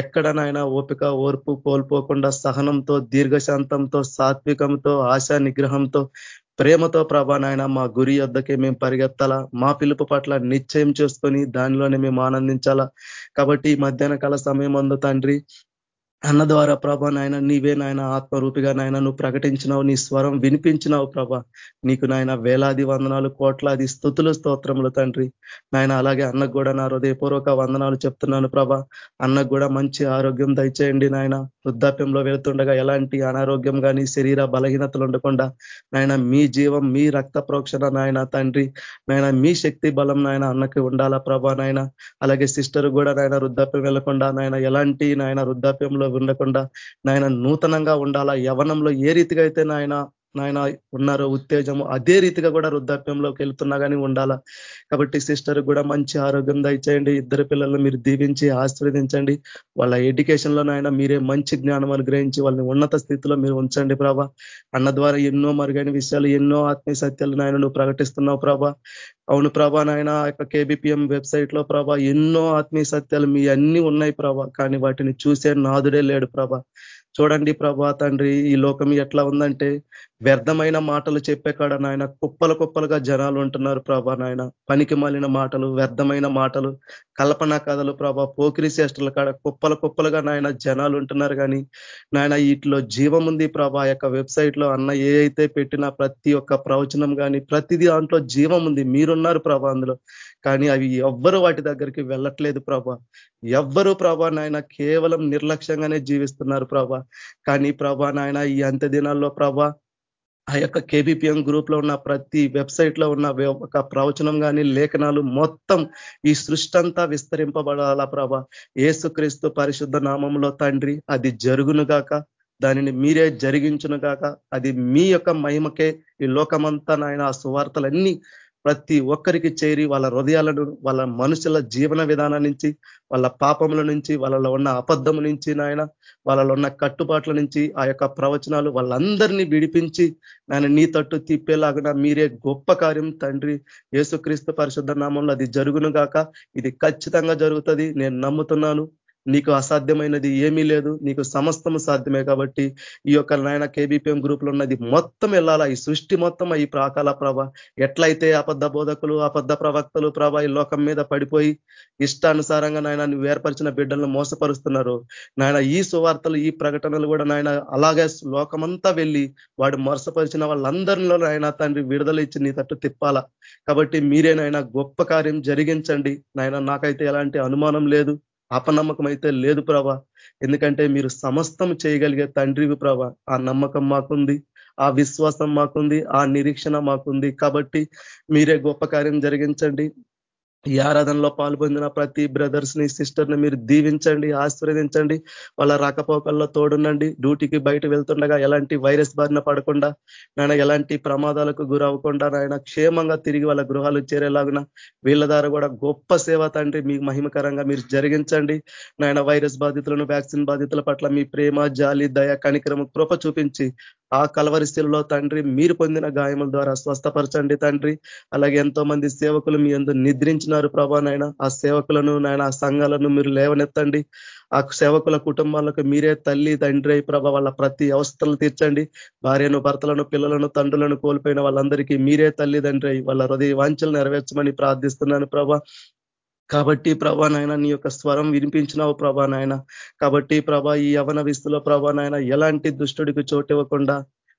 ఎక్కడ నాయన ఓపిక ఓర్పు కోల్పోకుండా సహనంతో దీర్ఘశాంతంతో సాత్వికంతో ఆశా నిగ్రహంతో ప్రేమతో ప్రభా నాయన మా గురి యొద్దకే మేము పరిగెత్తాలా? మా పిలుపు పట్ల నిశ్చయం చేసుకొని దానిలోనే మేము ఆనందించాలా? కాబట్టి మధ్యాహ్న కాల సమయం తండ్రి అన్న ద్వారా ప్రభా నాయన నీవే నాయన ఆత్మరూపిగా నాయన నువ్వు ప్రకటించినావు నీ స్వరం వినిపించినావు ప్రభ. నీకు నాయన వేలాది వందనాలు కోట్లాది స్థుతులు స్తోత్రములు తండ్రి. నాయన అలాగే అన్నకు కూడా నా హృదయపూర్వక వందనాలు చెప్తున్నాను ప్రభ. అన్నకు కూడా మంచి ఆరోగ్యం దయచేయండి నాయన. వృద్ధాప్యంలో వెళుతుండగా ఎలాంటి అనారోగ్యం కానీ శరీర బలహీనతలు ఉండకుండా నాయన మీ జీవం మీ రక్త ప్రోక్షణ నాయన తండ్రి. నాయన మీ శక్తి బలం నాయన అన్నకి ఉండాలా ప్రభా నాయన. అలాగే సిస్టర్ కూడా నాయన వృద్ధాప్యం వెళ్ళకుండా నాయన ఎలాంటి నాయన వృద్ధాప్యంలో ఉండకుండా నాయన నూతనంగా ఉండాలా? యవనంలో ఏ రీతిగా అయితే నాయన నాయన ఉన్నారో ఉత్తేజము అదే రీతిగా కూడా వృద్ధాప్యంలోకి వెళ్తున్నా కానీ ఉండాలా? కాబట్టి సిస్టర్ కూడా మంచి ఆరోగ్యం దయచేయండి. ఇద్దరు పిల్లలను మీరు దీవించి ఆశీర్వదించండి. వాళ్ళ ఎడ్యుకేషన్లో నాయన మీరే మంచి జ్ఞానం అనుగ్రహించి వాళ్ళని ఉన్నత స్థితిలో మీరు ఉంచండి ప్రభా. అన్న ద్వారా ఎన్నో మరుగైన విషయాలు ఎన్నో ఆత్మీయ సత్యాలు నాయన నువ్వు ప్రకటిస్తున్నావు ప్రభా. అవును ప్రభా నాయన యొక్క కేబిపిఎం వెబ్సైట్లో ప్రభా ఎన్నో ఆత్మీయ సత్యాలు మీ అన్ని ఉన్నాయి ప్రభా. కానీ వాటిని చూసే నాదుడే లేడు ప్రభా. చూడండి ప్రభా తండ్రి ఈ లోకం ఎట్లా ఉందంటే వ్యర్థమైన మాటలు చెప్పే కాడ నాయన కుప్పల కుప్పలుగా జనాలు ఉంటున్నారు ప్రభా నాయన. పనికి మాలిన మాటలు వ్యర్థమైన మాటలు కల్పన కథలు ప్రభా. పోకిరి శ్రేష్ఠుల కాడ కుప్పల కుప్పలుగా నాయన జనాలు ఉంటున్నారు కానీ నాయన వీటిలో జీవం ఉంది ప్రభా. యొక్క వెబ్సైట్లో అన్న ఏ అయితే పెట్టినా ప్రతి ఒక్క ప్రవచనం కానీ ప్రతిదీ దాంట్లో జీవం ఉంది. మీరున్నారు ప్రభా అందులో. కానీ అవి ఎవ్వరు వాటి దగ్గరికి వెళ్ళట్లేదు ప్రభా. ఎవ్వరు ప్రభా నాయన కేవలం నిర్లక్ష్యంగానే జీవిస్తున్నారు ప్రభా. కానీ ప్రభా నాయన ఈ అంత దినాల్లో ప్రభా ఆ యొక్క కేబిపిఎం గ్రూప్లో ఉన్న ప్రతి వెబ్సైట్లో ఉన్న ఒక ప్రవచనం కానీ లేఖనాలు మొత్తం ఈ సృష్టి అంతా విస్తరింపబడాలా ప్రభ? ఏసుక్రీస్తు పరిశుద్ధ నామంలో తండ్రి అది జరుగును గాక దానిని మీరే జరిగించును గాక అది మీ యొక్క మహిమకే ఈ లోకమంతా నాయన ఆ సువార్తలన్నీ ప్రతి ఒక్కరికి చేరి వాళ్ళ హృదయాలను వాళ్ళ మనుషుల జీవన విధానం నుంచి వాళ్ళ పాపముల నుంచి వాళ్ళలో ఉన్న అబద్ధము నుంచి నాయన వాళ్ళలో ఉన్న కట్టుబాట్ల నుంచి ఆ యొక్క ప్రవచనాలు వాళ్ళందరినీ విడిపించి నాయన నీ తట్టు తిప్పేలాగా మీరే గొప్ప కార్యం తండ్రి యేసుక్రీస్తు పరిశుద్ధ నామంలో అది జరుగును గాక. ఇది ఖచ్చితంగా జరుగుతుంది. నేను నమ్ముతున్నాను. నీకు అసాధ్యమైనది ఏమీ లేదు. నీకు సమస్తము సాధ్యమే కాబట్టి ఈ యొక్క నాయన కేబీపీఎం గ్రూప్లో ఉన్నది మొత్తం వెళ్ళాలా? ఈ సృష్టి మొత్తం ఈ ప్రాకాల ప్రభ. ఎట్లయితే అబద్ధ బోధకులు అబద్ధ ప్రవక్తలు ప్రభ ఈ లోకం మీద పడిపోయి ఇష్టానుసారంగా నాయన నువ్వు ఏర్పరిచిన బిడ్డలను మోసపరుస్తున్నారు. నాయన ఈ సువార్తలు ఈ ప్రకటనలు కూడా నాయన అలాగే లోకమంతా వెళ్ళి వాడు మోసపరిచిన వాళ్ళందరిలో నాయన తండ్రి విడుదల ఇచ్చి నీ తట్టు తిప్పాలా? కాబట్టి మీరేనైనా గొప్ప కార్యం జరిగించండి. నాయన నాకైతే ఎలాంటి అనుమానం లేదు. అపనమ్మకం అయితే లేదు ప్రభా. ఎందుకంటే మీరు సమస్తం చేయగలిగే తండ్రివి ప్రభ. ఆ నమ్మకం మాకుంది ఆ విశ్వాసం మాకుంది ఆ నిరీక్షణ మాకుంది. కాబట్టి మీరే గొప్ప కార్యం జరిగించండి. ఈ ఆరాధనలో పాల్పొందిన ప్రతి బ్రదర్స్ని సిస్టర్ని మీరు దీవించండి ఆశీర్వదించండి. వాళ్ళ రాకపోకల్లో తోడునండి డ్యూటీకి బయట వెళ్తుండగా ఎలాంటి వైరస్ బారిన పడకుండా నాయన ఎలాంటి ప్రమాదాలకు గురవ్వకుండా నాయన క్షేమంగా తిరిగి వాళ్ళ గృహాలు చేరేలాగున వీళ్ళ ద్వారా కూడా గొప్ప సేవ తండ్రి మీకు మహిమకరంగా మీరు జరిగించండి. నాయన వైరస్ బాధితులను వ్యాక్సిన్ బాధితుల పట్ల మీ ప్రేమ జాలి దయ కనికరము కృప చూపించి ఆ కలవరిస్థితిలో తండ్రి మీరు పొందిన గాయముల ద్వారా స్వస్థపరచండి తండ్రి. అలాగే ఎంతో మంది సేవకులు మీ నిద్రించిన నిద్రించినారు ప్రభా నాయన. ఆ సేవకులను నాయన ఆ సంఘాలను మీరు లేవనెత్తండి. ఆ సేవకుల కుటుంబాలకు మీరే తల్లి తండ్రి అయి ప్రభ వాళ్ళ ప్రతి అవస్థలు తీర్చండి. భార్యను భర్తలను పిల్లలను తండ్రులను కోల్పోయిన వాళ్ళందరికీ మీరే తల్లి తండ్రి అయి వాళ్ళ హృదయ వాంఛలు నెరవేర్చమని ప్రార్థిస్తున్నాను ప్రభా. కాబట్టి ప్రభా నాయన నీ యొక్క స్వరం వినిపించినావు ప్రభా నాయన. కాబట్టి ప్రభా ఈ యవన విస్తులో ప్రభా నాయన ఎలాంటి దుష్టుడికి చోటివ్వకుండా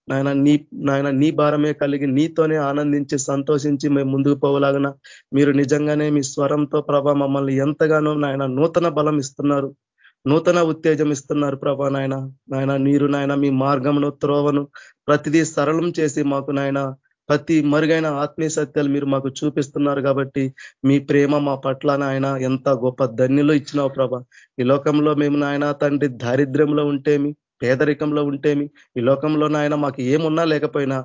నాయన నీ నాయన నీ భారమే కలిగి నీతోనే ఆనందించి సంతోషించి మేము ముందుకు పోవలాగిన మీరు నిజంగానే మీ స్వరంతో ప్రభా మమ్మల్ని ఎంతగానో నాయన నూతన బలం ఇస్తున్నారు నూతన ఉత్తేజం ఇస్తున్నారు ప్రభా నాయన. నాయన మీరు నాయన మీ మార్గమును త్రోవను ప్రతిదీ సరళం చేసి మాకు నాయన ప్రతి మరుగైన ఆత్మీయ సత్యాలు మీరు మాకు చూపిస్తున్నారు కాబట్టి మీ ప్రేమ మా పట్ల నాయన ఎంత గొప్ప ధన్యులు ఇచ్చినావు ప్రభ. ఈ లోకంలో మేము నాయన తండ్రి దారిద్ర్యంలో ఉంటేమి పేదరికంలో ఉంటేమి? ఈ లోకంలో నాయన మాకు ఏమున్నా లేకపోయినా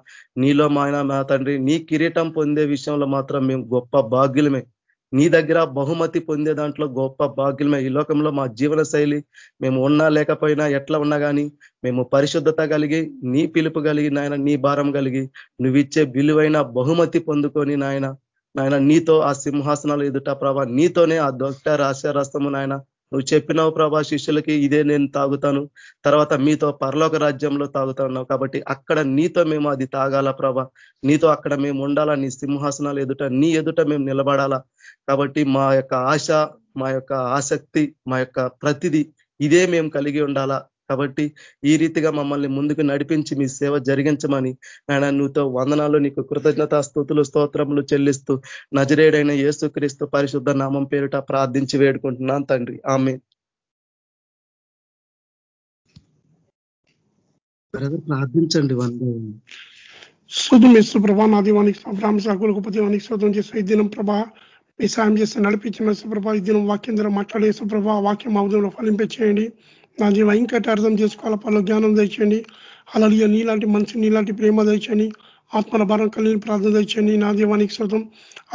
నీలో మాయన మా తండ్రి నీ కిరీటం పొందే విషయంలో మాత్రం మేము గొప్ప భాగ్యులమే. నీ దగ్గర బహుమతి పొందే దాంట్లో గొప్ప భాగ్యులమే. ఈ లోకంలో మా జీవన శైలి మేము ఉన్నా లేకపోయినా ఎట్లా ఉన్నా కానీ మేము పరిశుద్ధత కలిగి నీ పిలుపు కలిగి నాయన నీ భారం కలిగి నువ్విచ్చే విలువైన బహుమతి పొందుకొని నాయన నాయన నీతో ఆ సింహాసనాలు ఎదుట ప్రభా నీతోనే ఆ దొట్ట రాస్యరస్తము నాయన నువ్వు చెప్పినావు ప్రభా శిష్యులకి ఇదే నేను తాగుతాను. తర్వాత మీతో పరలోక రాజ్యంలో తాగుతున్నావు కాబట్టి అక్కడ నీతో మేము అది తాగాల ప్రభా. నీతో అక్కడ మేము ఉండాలా నీ సింహాసనాలు ఎదుట నీ ఎదుట మేము నిలబడాలా. కాబట్టి మా యొక్క ఆశ మా యొక్క ఆసక్తి మా యొక్క ప్రతిది ఇదే మేము కలిగి ఉండాలా. కాబట్టి ఈ రీతిగా మమ్మల్ని ముందుకు నడిపించి మీ సేవ జరిగించమని ఆయన నువ్వుతో వందనాలు నీకు కృతజ్ఞత స్థుతులు స్తోత్రములు చెల్లిస్తూ నజరేడైన యేసుక్రీస్తు పరిశుద్ధ నామం పేరిట ప్రార్థించి వేడుకుంటున్నాను తండ్రి. ఆమె ప్రార్థించండి వంద శుద్ధం ప్రభా నా దీవానికి అబ్రాహ్మ సాకులకు శోధం చేసే ఈ దినం ప్రభా మీ సాయం చేస్తే నడిపించిన ప్రభా ఈ దినం వాక్యం ద్వారా మాట్లాడే ప్రభా వాక్యం అవధంలో ఫలింపచేయండి. నా జీవ ఇంకటి అర్థం చేసుకోవాలి? పలు జ్ఞానం తెచ్చండి. అలలియ నీలాంటి మనిషి నీలాంటి ప్రేమ తెచ్చని ఆత్మల భారం కలిగిన ప్రార్థన తెచ్చండి. నా దీవానికి శోతం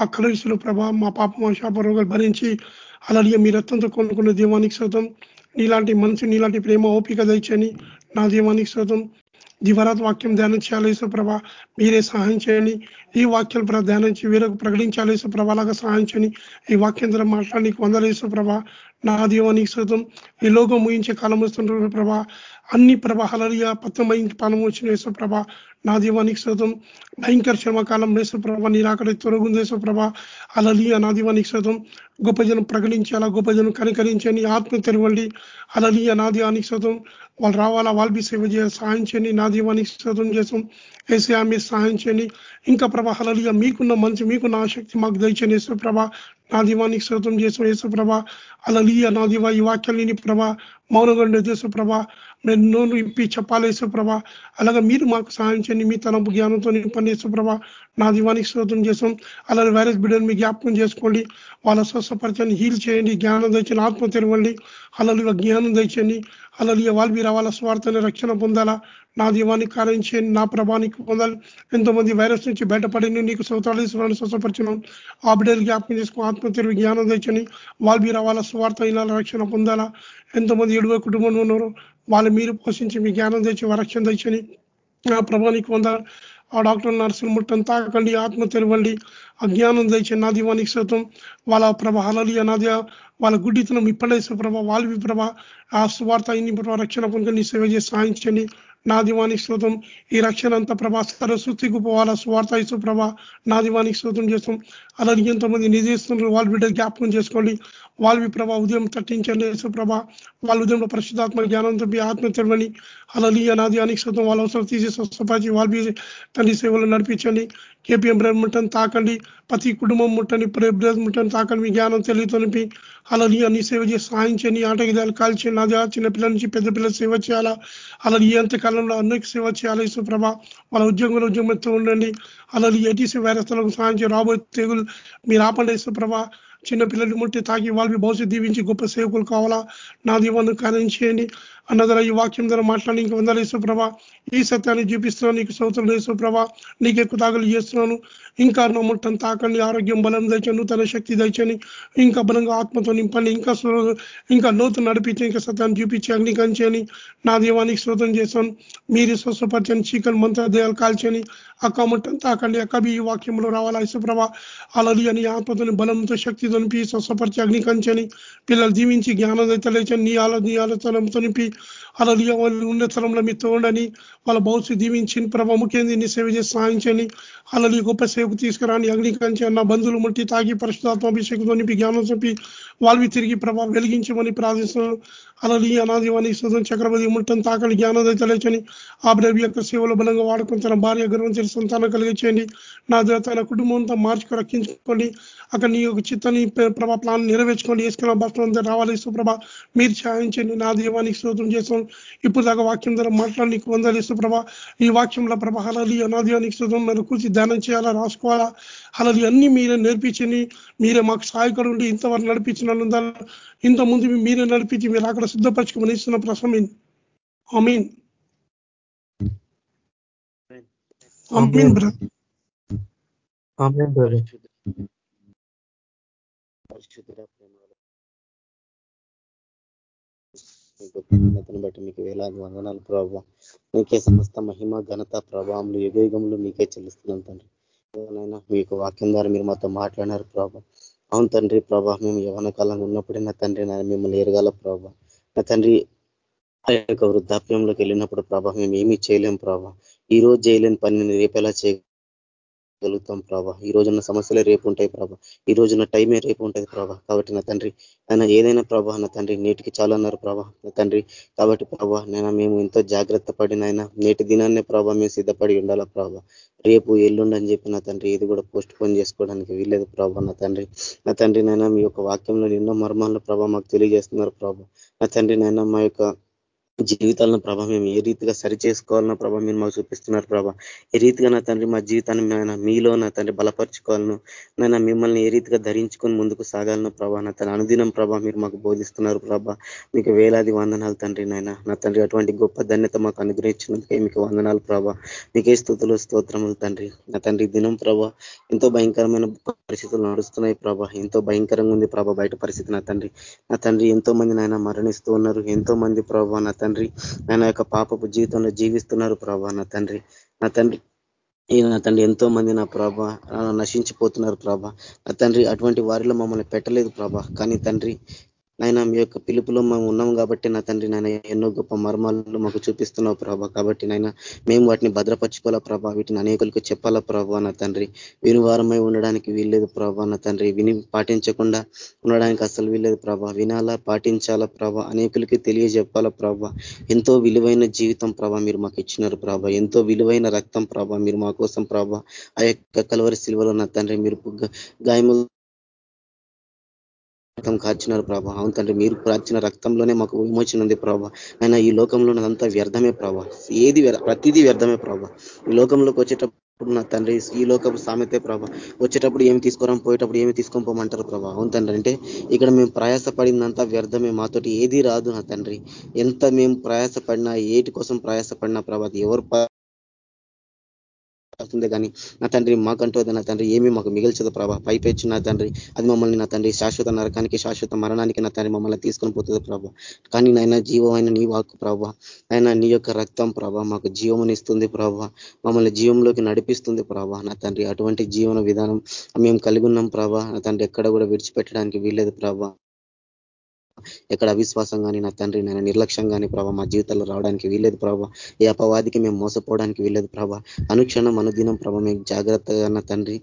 ఆ కలవిసులు ప్రభా మా పాప మా శాప రోగాలు భరించి అలలియ మీ రక్తంతో కొనుక్కున్న దీవానికి శోతం నీలాంటి మనసు నీలాంటి ప్రేమ ఓపిక తెచ్చని నా దీవానికి శోతం దివరాత్ వాక్యం ధ్యానం చేయాలి ప్రభ మీరే సహాయం చేయండి. ఈ వాక్యాల ప్రభ ధ్యానించి వీరకు ప్రకటించాలి ప్రభ అలాగా సహాయం చేయండి. ఈ వాక్యం ద్వారా మాట్లాడి వందలేసు ప్రభ నా దీవానికి శృతం ఈ లోకం ముగించే కాలం వస్తుంటారు ప్రభా అన్ని ప్రభాహాలయ పత్రమయించి పాలన వచ్చిన యేసుప్రభ. నా దీవానికి శృతం భయంకర శ్రమకాలం యేసుప్రభ. నీరాకడ తొలగుంది యేసుప్రభ. అలలియ నా దీవానికి శృతం గొప్ప జనం ప్రకటించాలా? గొప్ప జనం కనికరించండి. ఆత్మ తెరవండి. అలలియ నా దీవానికి శృతం వాళ్ళు రావాలా? వాళ్ళు సేవ చేయాలి సహాయం చేయండి. నా దీవానికి శోధం చేసాం ఏసీ మీరు సహాయం చేయండి. ఇంకా ప్రభా అలలియ మీకున్న మంచి మీకున్న ఆసక్తి మాకు దయచండి యేసుప్రభ నా దీవానికి శోధం చేసాం యేసుప్రభ అలలియ నా దీవా ఈ వాక్యాలని ప్రభా మౌనంగా యేసుప్రభ మేము నోను ఇప్పి చెప్పాలి యేసుప్రభ. అలాగే మీరు మాకు సహాయం చేయండి మీ తలంపు జ్ఞానంతో నింపండి యేసుప్రభ. నా దీవానికి శ్రోతం చేసాం అలాగే వైరస్ బిడ్డను మీ జ్ఞాపకం చేసుకోండి. వాళ్ళ స్వస్థపరచాన్ని హీల్ చేయండి జ్ఞానం తెచ్చండి ఆత్మ తెరవండి. అలలు జ్ఞానం తెచ్చండి అలలు వాళ్ళు మీరు వాళ్ళ స్వార్థని రక్షణ పొందాలా? నా దీవానికి కార్యం చేయండి నా ప్రభానికి పొందాలి. ఎంతో మంది వైరస్ నుంచి బయటపడి నీకు సౌతాలు స్వస్థపరిచినాం. ఆ బిడ్డలు జ్ఞాపకం చేసుకుని ఆత్మ తెరివి జ్ఞానం తెచ్చని వాళ్ళు మీరు వాళ్ళ స్వార్థ ఇలా రక్షణ పొందాలా? ఎంతో మంది ఎడువ కుటుంబంలో ఉన్నారు. వాళ్ళు మీరు పోషించి మీ జ్ఞానం తెచ్చి రక్షణ తెచ్చని నా ప్రభానికి వంద ఆ డాక్టర్ నర్సులు ముట్టం తాకండి ఆత్మ తెరవండి అజ్ఞానం తెచ్చి నా దీవానికి శాతం వాళ్ళ ప్రభ హలలి అనాది వాళ్ళ గుడ్డితనం ఇప్పలేసే ప్రభ వాళ్ళవి ప్రభ ఆ స్వార్థ ఇన్ని ప్రభ రక్షణ పొందుకొని సేవ చేసి సాధించండి నా దివానికి శ్రోతం ఈ రక్షణ అంతా ప్రభా సరస్వతికి పోవాలా. స్వార్థ ఇసు ప్రభా నా దివానికి శ్రోతం చేస్తాం. అలాగే ఎంతమంది నిజేస్తున్నారు వాళ్ళ బిడ్డ జ్ఞాపకం చేసుకోండి. వాళ్ళవి ప్రభా ఉదయం తట్టించండి. యేసు వాళ్ళ ఉదయంలో పరిశుద్ధాత్మ జ్ఞానంతో తప్పి ఆత్మ తెరవని అలలి అనాది అనికి వాళ్ళ అవసరం తీసి స్వస్థపరిచి వాళ్ళ తండ్రి సేవలు నడిపించండి. కేపీఎం బ్రహ్మటం తాకండి. ప్రతి కుటుంబం ముట్టని బ్రదర్ ముట్టని తాకని మీ జ్ఞానం తెలియతోనిపి అలాని అన్ని సేవ చేసి సాయించండి ఆటగిదాలు కాల్చి నాది చిన్న పిల్లల నుంచి పెద్ద పిల్లలు సేవ చేయాలా? అలా ఎంత కాలంలో అనేక సేవ చేయాలి? సుప్రభ వాళ్ళ ఉద్యోగంలో ఉద్యోగంతో ఉండండి. అలాని ఏటీసీ వైరస్లకు సాధించి రాబోయే తెగులు మీరు ఆపండి సుప్రభ చిన్న పిల్లలు ముట్టి తాకి వాళ్ళకి భవిష్యత్ దీవించి గొప్ప సేవకులు కావాలా? నా దీవాన్ని కార్యం చేయండి. అన్నదర ఈ వాక్యం ద్వారా మాట్లాడి ఇంక వందలు యేసుప్రభ ఈ సత్యాన్ని చూపిస్తున్నాను నీకు సౌతులు యేసుప్రభ నీకు ఎక్కువ తాగులు చేస్తున్నాను. ఇంకా నమ్ముటం తాకండి ఆరోగ్యం బలం తెచ్చని నూతన శక్తి తెచ్చని ఇంకా బలంగా ఆత్మతో నింపండి ఇంకా ఇంకా లోతు నడిపించి ఇంకా సత్యాన్ని చూపించి అగ్నికంచని నా దీవానికి శ్రోతం చేశాను మీరు స్వస్థపరచని చీకలు మంత్రదేయాలు కాల్చని అక్క ముట్టం తాకండి అక్కబి ఈ వాక్యంలో రావాలా ఇసుప్రభ అలలి అని ఆత్మతోని బలంతో శక్తితో నింపి స్వస్థపరిచి అగ్నికంచని పిల్లలు దీవించి జ్ఞానం తెచ్చని నీ ఆలో నీ ఆలోచనతో నింపి అలలి ఉన్న స్థలంలో మీ తోడని వాళ్ళ భవిష్యత్తు దీవించి ప్రభావ ముఖ్యంగా నీ సేవ చేసి సాధించని అలలి గొప్ప సేవకు తీసుకురాని అగ్నికరించి అన్న బంధువులు ముట్టి తాగి పరిశుధాత్మాభిషేకంతో నింపి జ్ఞానం చెప్పి వాళ్ళవి తిరిగి ప్రభావం వెలిగించమని ప్రార్థిస్తున్నాను అలలి అనాదివాని సుధం చక్రవర్తి ముట్టని తాకలి జ్ఞానం తెలియచని ఆ బ్రవి యొక్క సేవలు బలంగా వాడుకుని తన భార్య గర్వం తెలిసి సంతానం కలిగించండి నా తన కుటుంబంతో మార్చుకు రక్షించుకోండి. అక్కడ నీ యొక్క చిత్తని ప్రభా ప్లాన్ నెరవేర్చుకోండి. వేసుకున్న భక్తులు రావాలి. సుప్రభ మీరు ఛాయించండి నా దీవానికి స్తోత్రం చేస్తాం. ఇప్పుడు దాకా వాక్యం ద్వారా మాట్లాడి నీకు వందలు. సుప్రభ ఈ వాక్యంలో ప్రభా హలలి అనాదివానికి స్తోత్రం మీరు కూర్చి ధ్యానం చేయాలా రాసుకోవాలా? హలలి అన్ని మీరే నేర్పించండి. మీరే మాకు సహాయకుడు ఉండి ఇంతవరకు నడిపించిన ఇంత ముందు మీరే నడిపించి మీరు అక్కడ సిద్ధపరచుకోమని ఇస్తున్న ప్రసమీన్ అమీన్ బ్రదర్. పరిశుద్ధుడ బట్టి మీకు వేలాది వందనాలు ప్రభావ మీకే సమస్త మహిమ ఘనత ప్రభావంలో యుగయుగంలో మీకే చెల్లిస్తున్నాం తండ్రి. ఏదైనా మీకు వాక్యం ద్వారా మీరు మాతో మాట్లాడినారు ప్రభా? అవును తండ్రి ప్రభా మేము యవన కాలంగా ఉన్నప్పుడే నా తండ్రి నా మిమ్మల్ని ఎరగాల ప్రభా. నా తండ్రి ఆ యొక్క వృద్ధాప్యంలోకి వెళ్ళినప్పుడు ప్రభా మేము ఏమీ చేయలేం ప్రభా. ఈ రోజు చేయలేని పని రేపెలా చేయ గలుగుతాం ప్రభా. ఈ రోజున్న సమస్యలే రేపు ఉంటాయి ప్రభా. ఈ రోజున్న టైమే రేపు ఉంటుంది ప్రభా. కాబట్టి నా తండ్రి ఆయన ఏదైనా ప్రభా నా తండ్రి నేటికి చాలా అన్నారు ప్రభా. నా తండ్రి కాబట్టి ప్రభా నేను మేము ఎంతో జాగ్రత్త పడినైనా నేటి దినాన్నే ప్రభా మేము సిద్ధపడి ఉండాలా ప్రభా. రేపు ఎల్లుండని చెప్పి నా తండ్రి ఇది కూడా పోస్ట్ పోన్ చేసుకోవడానికి వీల్లేదు ప్రభా నా తండ్రి. నా తండ్రి నైనా మీ యొక్క వాక్యంలో ఎన్నో మర్మాలను ప్రభా మాకు తెలియజేస్తున్నారు ప్రభా. నా తండ్రి నైనా మా యొక్క జీవితాలను ప్రభా మేము ఏ రీతిగా సరి చేసుకోవాలన్న ప్రభా మీరు మాకు చూపిస్తున్నారు ప్రభా. ఏ రీతిగా నా తండ్రి మా జీవితాన్ని నాయన మీలో నా తండ్రి బలపరుచుకోవాలను నాయన మిమ్మల్ని ఏ రీతిగా ధరించుకొని ముందుకు సాగాలను ప్రభా. నా తన అనుదినం ప్రభా మీరు మాకు బోధిస్తున్నారు ప్రభా. మీకు వేలాది వందనాలు తండ్రి నాయన. నా తండ్రి అటువంటి గొప్ప ధన్యత మాకు అనుగ్రహించినందుకే మీకు వందనాలు ప్రభా. మీకే స్థుతులు స్తోత్రములు తండ్రి. నా తండ్రి దినం ప్రభా ఎంతో భయంకరమైన పరిస్థితులు నడుస్తున్నాయి ప్రభా. ఎంతో భయంకరంగా ఉంది ప్రభా బయట పరిస్థితి నా తండ్రి. నా తండ్రి ఎంతో మంది నాయన మరణిస్తూ ఉన్నారు. ఎంతో మంది ప్రభా నా తండ్రి. ఆయన యొక్క పాపపు జీవితంలో జీవిస్తున్నారు ప్రభా నా తండ్రి. నా తండ్రి నా తండ్రి ఎంతో మంది నా ప్రభ నశించిపోతున్నారు ప్రభ. నా తండ్రి అటువంటి వారిలో మమ్మల్ని పెట్టలేదు ప్రభ. కానీ తండ్రి నాయన మీ యొక్క పిలుపులో మేము ఉన్నాం కాబట్టి నా తండ్రి నాయన ఎన్నో గొప్ప మర్మాలు మాకు చూపిస్తున్నావు ప్రభా. కాబట్టి నాయన మేము వాటిని భద్రపరచుకోవాలా ప్రభా? వీటిని అనేకులకు చెప్పాలా ప్రభా నా తండ్రి? వినివారమై ఉండడానికి వీల్లేదు ప్రభా నా తండ్రి. విని పాటించకుండా ఉండడానికి అసలు వీల్లేదు ప్రభా. వినాలా పాటించాలా ప్రభా? అనేకులకి తెలియజెప్పాలా ప్రభా? ఎంతో విలువైన జీవితం ప్రభా మీరు మాకు ఇచ్చినారు ప్రభా. ఎంతో విలువైన రక్తం ప్రభా మీరు మా కోసం ప్రభా. ఆ యొక్క కలవరి సిల్వలో నా తండ్రి మీరు గాయములు రక్తం కార్చినారు ప్రభా. అవును తండ్రి మీరు ప్రార్చిన రక్తంలోనే మాకు విమోచన ఉంది ప్రభా. అయినా ఈ లోకంలో అదంతా వ్యర్థమే ప్రభా. ఏది ప్రతిదీ వ్యర్థమే ప్రభా. ఈ లోకంలోకి వచ్చేటప్పుడు నా తండ్రి ఈ లోకపు సామెతే ప్రభా. వచ్చేటప్పుడు ఏమి తీసుకోరాం పోయేటప్పుడు ఏమి తీసుకొని పోమంటారు ప్రభా. అవును తండ్రి అంటే ఇక్కడ మేము ప్రయాసపడిందంతా వ్యర్థమే మాతోటి. ఏది రాదు నా తండ్రి. ఎంత మేము ప్రయాసపడినా ఏటి కోసం ప్రయాసపడినా ప్రభా ఎవరు వస్తుంది కానీ నా తండ్రి మాకంటూ నా తండ్రి ఏమీ మాకు మిగిల్చదు ప్రభా. పైపెచ్చు నా తండ్రి అది మమ్మల్ని నా తండ్రి శాశ్వత నరకానికి శాశ్వత మరణానికి నా తండ్రి మమ్మల్ని తీసుకొని పోతుంది ప్రభా. కానీ నాయన జీవమైన నీ వాక్ ప్రభా. ఆయన నీ యొక్క రక్తం ప్రభా మాకు జీవమునిస్తుంది ప్రభా. మమ్మల్ని జీవంలోకి నడిపిస్తుంది ప్రభా. నా తండ్రి అటువంటి జీవన విధానం మేము కలిగి ఉన్నాం ప్రభా. నా తండ్రి ఎక్కడ కూడా విడిచిపెట్టడానికి వీల్లేదు ప్రభా. ఎక్కడ అవిశ్వాసం కానీ నా తండ్రి నేను నిర్లక్ష్యం కానీ ప్రభావ మా జీవితాల్లో రావడానికి వీల్లేదు ప్రభావ ఏ అపవాదికి మేము మోసపోవడానికి వీల్లేదు ప్రభా. అనుక్షణం అనుదినం ప్రభావ మేము జాగ్రత్తగా నా తండ్రి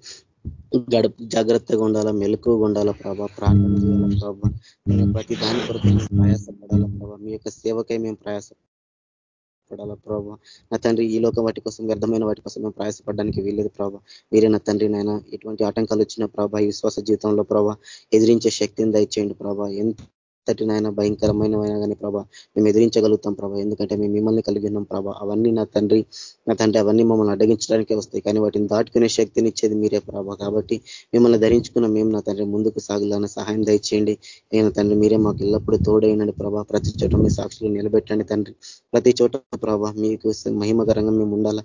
గడప జాగ్రత్తగా ఉండాలా మెలకుగా ఉండాలా ప్రభా ప్రార్థన చేయాలా ప్రభా. ప్రతి దాని కొరకు మేము ప్రయాసపడాలా ప్రభా. మీ యొక్క సేవకై మేము ప్రయాస పడాలా ప్రభా. నా తండ్రి ఈ లోకం వాటి కోసం వ్యర్థమైన వాటి కోసం మేము ప్రయాసపడడానికి వీల్లేదు ప్రభా. మీరే నా తండ్రి నాయన. ఎటువంటి ఆటంకాలు వచ్చిన ప్రభా ఈ విశ్వాస జీవితంలో ప్రభా ఎదిరించే శక్తిని దయచేయండి ప్రభా. ఎంత ఎంతటి నాయన భయంకరమైన కానీ ప్రభా మేము ఎదిరించగలుగుతాం ప్రభా. ఎందుకంటే మేము మిమ్మల్ని కలిగి ఉన్నాం ప్రభా. అవన్నీ నా తండ్రి నా తండ్రి అవన్నీ మమ్మల్ని అడ్డగించడానికే వస్తాయి. కానీ వాటిని దాటుకునే శక్తిని ఇచ్చేది మీరే ప్రభా. కాబట్టి మిమ్మల్ని ధరించుకున్న మేము నా తండ్రి ముందుకు సాగులాన సహాయం దయచేయండి. నేను తండ్రి మీరే మాకు ఎల్లప్పుడూ తోడైనండి ప్రభా. ప్రతి చోట మీ సాక్షులు నిలబెట్టండి తండ్రి. ప్రతి చోట ప్రభా మీకు మహిమకరంగా మేము ఉండాలా.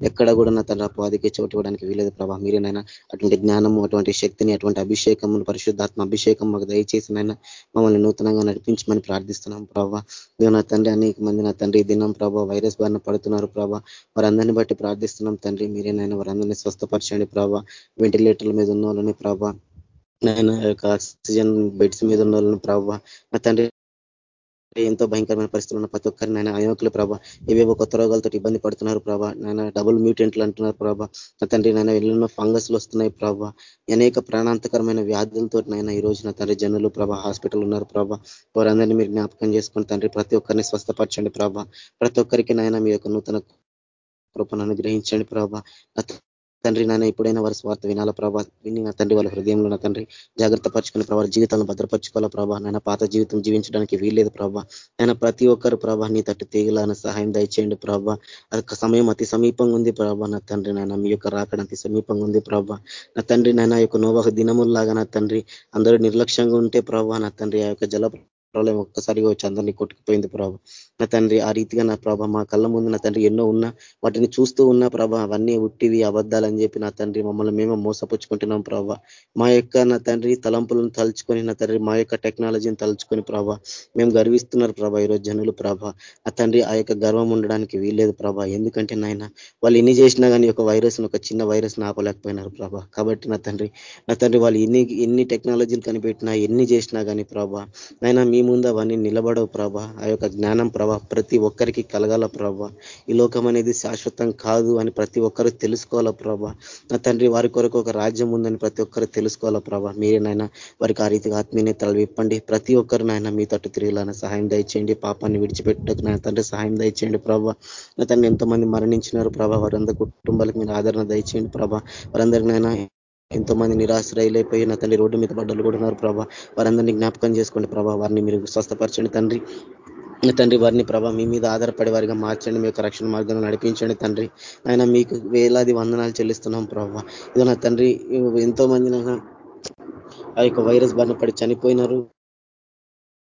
ఎక్కడ కూడా నా తన పాదికి చోటు ఇవ్వడానికి వీలేదు ప్రభా. మీరేనైనా అటువంటి జ్ఞానము అటువంటి శక్తిని అటువంటి అభిషేకము పరిశుద్ధాత్మ అభిషేకం మాకు నాయన మమ్మల్ని నూతనంగా నడిపించమని ప్రార్థిస్తున్నాం ప్రభా. మేము నా తండ్రి అనేక మంది నా తండ్రి దినం ప్రభా వైరస్ బారిన పడుతున్నారు ప్రభా. వారందరిని బట్టి ప్రార్థిస్తున్నాం తండ్రి మీరేనైనా వారందరినీ స్వస్థపరచండి ప్రభా. వెంటిలేటర్ల మీద ఉన్న వాళ్ళని ప్రభా నాయన యొక్క ఆక్సిజన్ బెడ్స్ మీద ఉన్న వాళ్ళని ప్రభావ నా తండ్రి ఎంతో భయంకరమైన పరిస్థితులు ఉన్న ప్రతి ఒక్కరిని ఆయన అయోకులు ప్రభా. ఏవేవో కొత్త రోగాలతో ఇబ్బంది పడుతున్నారు ప్రభా. నాయన డబుల్ మ్యూటెంట్లు అంటున్నారు ప్రభా. నా తండ్రి నాయన ఎన్నెన్నో ఫంగస్లు వస్తున్నాయి ప్రభా. అనేక ప్రాణాంతకరమైన వ్యాధులతో నాయన ఈ రోజు నా తండ్రి జనులు ప్రభా హాస్పిటల్ ఉన్నారు ప్రభా. వారందరినీ మీరు జ్ఞాపకం చేసుకుని తండ్రి ప్రతి ఒక్కరిని స్వస్థపరచండి ప్రభా. ప్రతి ఒక్కరికి నాయన మీ యొక్క నూతన కృపను అనుగ్రహించండి ప్రభా. తండ్రి నాయన ఎప్పుడైనా వారి స్వార్థ వినాల ప్రభా? విని నా తండ్రి వాళ్ళ హృదయంలో నా తండ్రి జాగ్రత్త పరచుకుని ప్రభావ జీవితాలను భద్రపరచుకోవాలా ప్రభా? నాయన పాత జీవితం జీవించడానికి వీల్లేదు ప్రభా. ఆయన ప్రతి ఒక్కరు ప్రభా నీ తట్టు తీగలాన సహాయం దయచేయండి ప్రభా. అది సమయం అతి సమీపంగా ఉంది ప్రభా నా తండ్రి నాయన. మీ యొక్క రాకడం అతి సమీపంగా ఉంది ప్రభా. నా తండ్రి నాయన యొక్క నోవాహ దినముల్లాగా నా తండ్రి అందరూ నిర్లక్ష్యంగా ఉంటే ప్రభా నా తండ్రి ఆ యొక్క జల ప్రళయం ఒక్కసారిగా వచ్చి అందరినీ కొట్టుకుపోయింది ప్రభా. నా తండ్రి ఆ రీతిగా నా ప్రభ మా కళ్ళ ముందు నా తండ్రి ఎన్నో ఉన్నా వాటిని చూస్తూ ఉన్నా ప్రభ అవన్నీ ఉట్టివి అబద్ధాలని చెప్పి నా తండ్రి మమ్మల్ని మేము మోసపుచ్చుకుంటున్నాం ప్రభా. మా యొక్క నా తండ్రి తలంపులను తలుచుకొని నా తండ్రి మా యొక్క టెక్నాలజీని తలుచుకొని ప్రభావ మేము గర్విస్తున్నారు ప్రభ ఈరోజు జనులు ప్రభ. నా తండ్రి ఆ యొక్క గర్వం ఉండడానికి వీల్లేదు ప్రభా. ఎందుకంటే నాయన వాళ్ళు ఎన్ని చేసినా కానీ ఒక వైరస్ ఒక చిన్న వైరస్ ఆపలేకపోయినారు ప్రభా. కాబట్టి నా తండ్రి నా తండ్రి వాళ్ళు ఎన్ని ఎన్ని టెక్నాలజీలు కనిపెట్టినా ఎన్ని చేసినా కానీ ప్రభా నైనా మీ ముందు అవన్నీ నిలబడవు ప్రభా. ఆ యొక్క జ్ఞానం ప్రభా ప్రతి ఒక్కరికి కలగాల ప్రభా. ఈ లోకం అనేది శాశ్వతం కాదు అని ప్రతి ఒక్కరు తెలుసుకోవాలా ప్రభా. నా తండ్రి వారి కొరకు ఒక రాజ్యం ఉందని ప్రతి ఒక్కరు తెలుసుకోవాలా ప్రభా. మీరేనైనా వారికి ఆ రీతిగా ఆత్మీయతలు విప్పండి ప్రతి ఒక్కరు నాయన మీ తట్టు తిరిగిలాన సహాయం దయచేయండి. పాపాన్ని విడిచిపెట్టకు నా తండ్రి సహాయం దయచేయండి ప్రభా. నా తండ్రి ఎంతమంది మరణించినారు ప్రభా. వారందరి కుటుంబాలకు మీరు ఆదరణ దయచేయండి ప్రభా. వారందరినైనా ఎంతో మంది నిరాశ్రయులైపోయి నా తండ్రి రోడ్డు మీద పడ్డలు కూడా ఉన్నారు ప్రభా. వారందరినీ జ్ఞాపకం చేసుకోండి ప్రభా. వారిని మీరు స్వస్థపరచండి తండ్రి. తండ్రి వారిని ప్రభా మీ మీద ఆధారపడే వారిగా మార్చండి. మీ యొక్క రక్షణ మార్గంలో నడిపించండి తండ్రి. ఆయన మీకు వేలాది వందనాలు చెల్లిస్తున్నాం ప్రభా. ఇదో నా తండ్రి ఎంతో మంది ఆ యొక్క వైరస్ బారిన పడి చనిపోయినారు.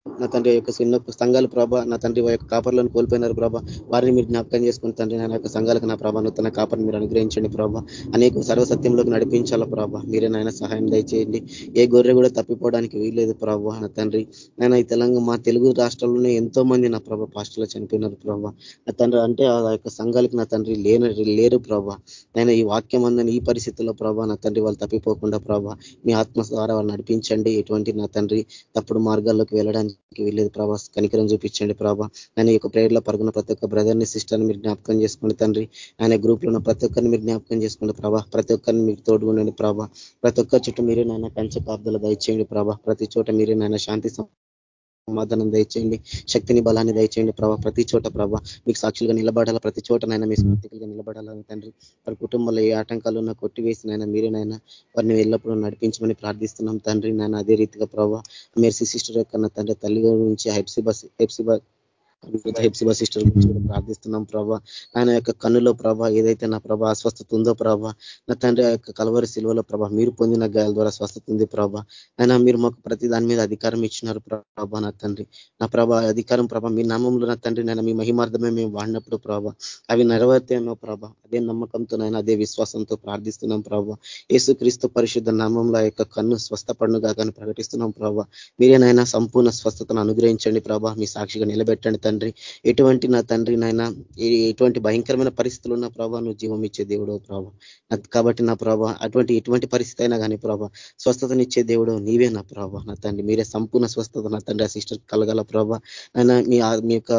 నా తండ్రి యొక్క చిన్న సంఘాలు ప్రభ నా తండ్రి యొక్క కాపర్లను కోల్పోయినారు ప్రభ. వారిని మీరు జ్ఞాపకం చేసుకుని తండ్రి. నా యొక్క సంఘాలకు నా ప్రభా నూతన కాపర్ని మీరు అనుగ్రహించండి ప్రభ. అనేక సర్వసత్యంలోకి నడిపించాలా ప్రభ. మీరే నాయన సహాయం దయచేయండి. ఏ గొర్రె కూడా తప్పిపోవడానికి వీల్లేదు ప్రభ నా తండ్రి. నేను ఈ తెలంగాణ మా తెలుగు రాష్ట్రాల్లోనే ఎంతో మంది నా ప్రభ పాస్టర్లు చనిపోయినారు ప్రభ. నా తండ్రి అంటే ఆ యొక్క సంఘాలకి నా తండ్రి లేన లేరు ప్రభ. నేను ఈ వాక్యం అందని ఈ పరిస్థితుల్లో ప్రభ నా తండ్రి వాళ్ళు తప్పిపోకుండా ప్రభ మీ ఆత్మ ద్వారా వాళ్ళు నడిపించండి. ఎటువంటి నా తండ్రి తప్పుడు మార్గాల్లోకి వెళ్ళడానికి వీళ్ళేది ప్రభా. కనికరం చూపించండి ప్రభా. ఆయన యొక్క ప్రేయర్లో పరుగున ప్రతి ఒక్క బ్రదర్ని సిస్టర్ని మీరు జ్ఞాపకం చేసుకోండి తండ్రి. ఆయన గ్రూప్లో ఉన్న ప్రతి ఒక్కరిని మీరు జ్ఞాపకం చేసుకోండి ప్రభా. ప్రతి ఒక్కరిని మీరు తోడుగుండండి ప్రభా. ప్రతి ఒక్క చుట్టూ మీరే నాయన కంచె కాపుదలు దయచేయండి ప్రభా. ప్రతి చోట మీరే నాయన శాంతి సమాధానం దయచేయండి. శక్తిని బలాన్ని దయచేయండి ప్రభా. ప్రతి చోట ప్రభా మీకు సాక్షులుగా నిలబడాలా? ప్రతి చోట నైనా మీ స్మృతికలుగా నిలబడాలని తండ్రి వారి కుటుంబంలో ఏ ఆటంకాలు ఉన్నా కొట్టివేసినైనా మీరేనైనా వారిని ఎల్లప్పుడూ నడిపించమని ప్రార్థిస్తున్నాం తండ్రి నాయన. అదే రీతిగా ప్రభావ మెర్సీ సిస్టర్ యొక్క తండ్రి తల్లి నుంచి హెప్సిబా హెప్సిబా హెప్సిబా సిస్టర్ గురించి కూడా ప్రార్థిస్తున్నాం ప్రభా. ఆయన యొక్క కన్నులో ప్రభా ఏదైతే నా ప్రభా అస్వస్థత ఉందో ప్రభా నా తండ్రి ఆ యొక్క కలవరి శిలువలో ప్రభా మీరు పొందిన గాయాల ద్వారా స్వస్థత ఉంది ప్రభా. ఆయన మీరు మాకు ప్రతి దాని మీద అధికారం ఇచ్చినారు ప్రభా నా తండ్రి. నా ప్రభా అధికారం ప్రభా మీ నామంలో నా తండ్రి నేను మీ మహిమార్థమే మేము వాడినప్పుడు ప్రభా. అవి నెరవేర్తేనో ప్రభా. అదే నమ్మకంతో నైనా అదే విశ్వాసంతో ప్రార్థిస్తున్నాం ప్రభా. క్రీస్తు పరిశుద్ధ నామంలో యొక్క కన్ను స్వస్థపడునుగా కానీ ప్రకటిస్తున్నాం ప్రభా. మీరేనైనా సంపూర్ణ స్వస్థతను అనుగ్రహించండి ప్రభా. మీ సాక్షిగా నిలబెట్టండి తండ్రి. ఎటువంటి నా తండ్రి నాయన ఎటువంటి భయంకరమైన పరిస్థితులు ఉన్న ప్రభా నువ్వు జీవం ఇచ్చే దేవుడు ప్రభావ కాబట్టి నా ప్రభా అటువంటి ఎటువంటి పరిస్థితి అయినా కానీ ప్రభా స్వస్థతనిచ్చే దేవుడు నీవే నా ప్రభా నా తండ్రి. మీరే సంపూర్ణ స్వస్థత నా తండ్రి ఆ సిస్టర్ కలగల ప్రభా. నాయన మీ యొక్క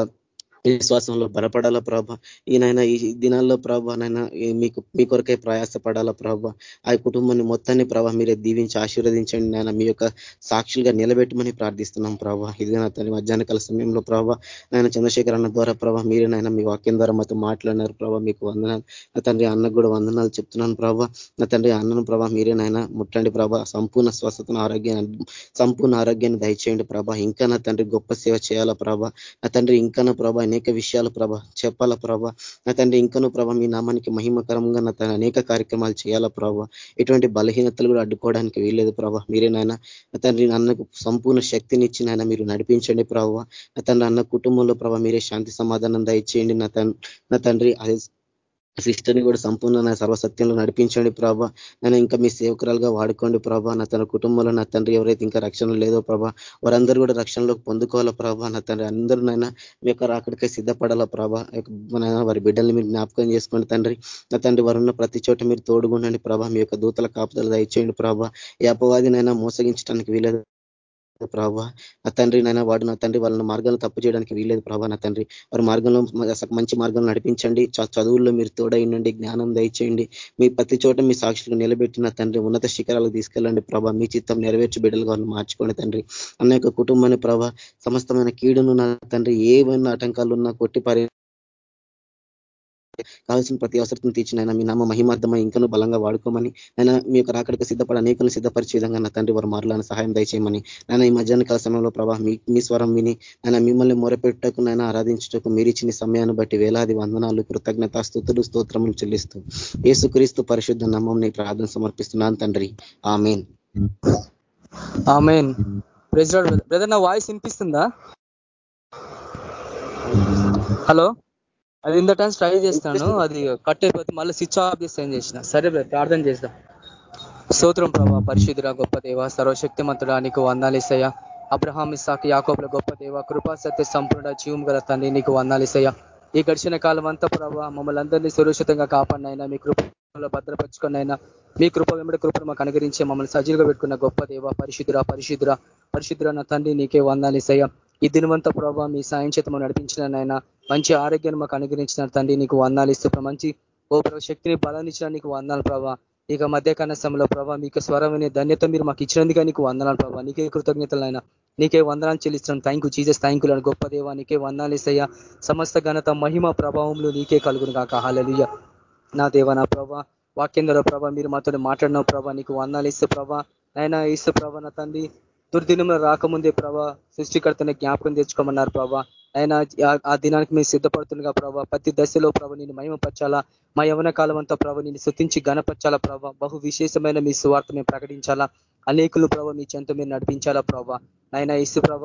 విశ్వాసంలో బలపడాలా ప్రభ? ఈయన ఈ దినాల్లో ప్రభ నైనా మీకు మీ కొరకే ప్రయాసపడాలా ప్రభ? ఆ కుటుంబాన్ని మొత్తాన్ని ప్రభ మీరే దీవించి ఆశీర్వదించండి నాయన. మీ యొక్క సాక్షులుగా నిలబెట్టమని ప్రార్థిస్తున్నాం ప్రభ. ఇది నా తల్లి మధ్యాహ్న కాల సమయంలో ప్రభ నాయన చంద్రశేఖర్ అన్న ద్వారా ప్రభ మీరే నాయన మీ వాక్యం ద్వారా మాతో మాట్లాడినారు ప్రభ మీకు వందనాలు. నా తండ్రి అన్నకు కూడా వందనాలు చెప్తున్నాను ప్రభా. నా తండ్రి అన్నను ప్రభా మీరే నాయన ముట్టండి ప్రభా. సంపూర్ణ స్వస్థతను ఆరోగ్యాన్ని సంపూర్ణ ఆరోగ్యాన్ని దయచేయండి ప్రభా. ఇంకా నా తండ్రి గొప్ప సేవ చేయాలా ప్రభా? నా తండ్రి ఇంకా నా ప్రభా అనేక విషయాలు ప్రభ. చెప్పాలా ప్రభ? నా తండ్రి ఇంకను ప్రభ మీ నామానికి మహిమకరంగా నా తన అనేక కార్యక్రమాలు చేయాలా ప్రభ? ఎటువంటి బలహీనతలు కూడా అడ్డుకోవడానికి వీల్లేదు ప్రభ. మీరే నాయన నా తండ్రి అన్నకు సంపూర్ణ శక్తిని ఇచ్చి నాయన మీరు నడిపించండి ప్రభావ నా తండ్రి అన్న కుటుంబంలో ప్రభ మీరే శాంతి సమాధానం దయచేయండి. నా తండ్రి సిస్టర్ని కూడా సంపూర్ణ నా సర్వసత్యంలో నడిపించండి ప్రభా. నేను ఇంకా మీ సేవకురాలుగా వాడుకోండి ప్రభా. నా తన కుటుంబంలో నా తండ్రి ఎవరైతే ఇంకా రక్షణ లేదో ప్రభా వారందరూ కూడా రక్షణలోకి పొందుకోవాలా ప్రభా. నా తండ్రి అందరూ నైనా మీ యొక్క రాకడికే సిద్ధపడాలా ప్రభా. వారి బిడ్డల్ని మీరు జ్ఞాపకం చేసుకోండి తండ్రి. నా తండ్రి వారున్న ప్రతి చోట మీరు తోడుగుండండి ప్రభా. మీ యొక్క దూతల కాపుదలు దయచేయండి ప్రభా. ఈ అపవాదినైనా మోసగించడానికి వీలేదు ప్రభావ నా తండ్రి నైనా వాడు నా తండ్రి వాళ్ళ మార్గాలను తప్పు చేయడానికి వీల్లేదు ప్రభా నా తండ్రి. వారి మార్గంలో మంచి మార్గం నడిపించండి. చదువుల్లో మీరు తోడయ్యండి జ్ఞానం దయచేయండి. మీ ప్రతి చోట మీ సాక్షులు నిలబెట్టిన తండ్రి ఉన్నత శిఖరాలకు తీసుకెళ్ళండి ప్రభా. మీ చిత్తం నెరవేర్చి బిడ్డలుగా వాళ్ళు మార్చుకోండి తండ్రి. అన్న యొక్క కుటుంబాన్ని ప్రభా సమస్తమైన కీడును నా తండ్రి ఏమైనా ఆటంకాలు ఉన్నా కొట్టి కావాల్సిన ప్రతి అవసరం తీర్చిన మీ నామ మహిమార్థమై ఇంకనూ బలంగా వాడుకోమని నేను మీ యొక్క రాకడికి సిద్ధపడ అనేకలు సిద్ధపరిచే విధంగా నా తండ్రి వారు మారులను సహాయం దయచేయమని నేను ఈ మధ్యాహ్న కాల సమయంలో ప్రభా మీ స్వరం విని నేను మిమ్మల్ని మొరపెట్టకు నేను ఆరాధించటకు మీరిచ్చిన సమయాన్ని బట్టి వేలాది వందనాలు కృతజ్ఞత స్థుతులు స్తోత్రములు చెల్లిస్తూ ఏసుక్రీస్తు పరిశుద్ధ నమ్మం నీ ప్రార్థన సమర్పిస్తున్నాను తండ్రి. ఆమెన్. ఆమెన్. బ్రదర్ నా వాయిస్ వినిపిస్తుందా? హలో? అది ఇంత టైం ట్రై చేస్తాను. అది కట్ అయిపోతే మళ్ళీ స్విచ్ ఆఫ్ చేస్తే ఏం చేసిన. సరే ప్రార్థన చేద్దాం. స్తోత్రం ప్రభా పరిశుద్ధుర గొప్ప దేవ సర్వశక్తిమంతుడా నీకు వందాలిసయ్య అబ్రహాం ఇస్సాకి యాకోబుల గొప్ప దేవ కృపా సత్య సంపూర్ణ జీవం గల తండ్రి నీకు వందాలిసయ్య ఈ గడిచిన కాలం అంతా ప్రభావ మమ్మల్ని అందరినీ సురక్షితంగా కాపాడినైనా మీ కృపలో భద్రపరుచుకున్నైనా మీ కృప వెంబడి కృపను మాకు అనుగరించి మమ్మల్ని సజీలుగా పెట్టుకున్న గొప్ప దేవ పరిశుద్ధుర పరిశుద్ధుర పరిశుద్ధుర నా తండ్రి నీకే వందాలిసయ్య ఈ దినవంత ప్రభావ మీ సాయం చేత నడిపించిన మంచి ఆరోగ్యాన్ని మాకు అనుగ్రహించిన తండ్రి నీకు వందాలిస్తూ మంచి ఓ ప్రభు శక్తిని బలాన్నిచ్చిన నీకు వందాలు ప్రభావ ఇక మధ్యకాల సమయంలో ప్రభావ మీకు స్వరం అనే ధన్యత మీరు మాకు ఇచ్చినందుగా నీకు వందనాలు ప్రభావ నీకే కృతజ్ఞతలైనా నీకే వందనాలు చెల్లిస్తున్నాం. Thank you Jesus thank you గొప్ప దేవ నీకే వందనాలు ఇసయ్యా సమస్త ఘనత మహిమ ప్రభావంలో నీకే కలుగును కాక హాలలుయ్య నా దేవ నా ప్రభా వాక్యంలో ప్రభా మీరు మాతో మాట్లాడిన ప్రభా నీకు వందాలు ఇస్తే ప్రభా. నైనా ఇస్తే ప్రభా నా తండ్రి దుర్దినంలో రాకముందే ప్రభా సృష్టికర్తని జ్ఞాపకం తెచ్చుకోమన్నారు ప్రభా. ఆయన ఆ దినానికి మేము సిద్ధపడుతుండగా ప్రభావ ప్రతి దశలో ప్రభ నేను మహిమపరచాలా. మా యవన కాలం అంతా ప్రభ నేను శృతించి గణపరచాలా ప్రభా. బహు విశేషమైన మీ సువార్త మేము ప్రకటించాలా. అనేకులు ప్రభ మీ చెంత మీరు నడిపించాలా ప్రభా. నాయన ఇసు ప్రభ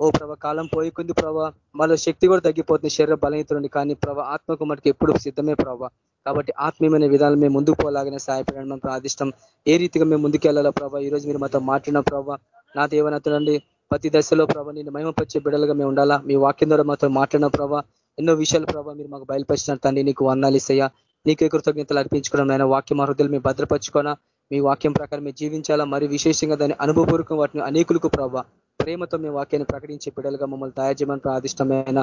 ఓ ప్రభ కాలం పోయికుంది ప్రభా మళ్ళీ శక్తి కూడా తగ్గిపోతుంది శరీర బలహితుడు కానీ ప్రభ ఆత్మకు మటుకు ఎప్పుడు సిద్ధమే ప్రభా. కాబట్టి ఆత్మీయమైన విధానం మేము ముందుకు పోలాగానే సహాయపడడం. మనం ప్రార్థిష్టం ఏ రీతిగా మేము ముందుకెళ్ళాలా ప్రభావ ఈ రోజు మీరు మాతో మాట్లాడిన ప్రభావ నా దేవనతుడండి ప్రతి దశలో ప్రభావ నేను మహిమపరిచే బిడలుగా మేము ఉండాలా? మీ వాక్యం ద్వారా మాతో మాట్లాడిన ప్రభావ ఎన్నో విషయాలు ప్రభావ మీరు మాకు బయలుపరిచిన తండ్రి నీకు వందాలు ఇస్తాయా నీకే కృతజ్ఞతలు అర్పించుకోవడం ఆయన వాక్యం హృదయలు మేము భద్రపరచుకోనా? మీ వాక్యం ప్రకారం మేము జీవించాలా? మరి విశేషంగా దాన్ని అనుభవపూర్వకం వాటిని అనేకులకు ప్రభావ ప్రేమతో మీ వాక్యాన్ని ప్రకటించే బిడలుగా మమ్మల్ని తయారు చేయమని ప్రాదిష్టమైన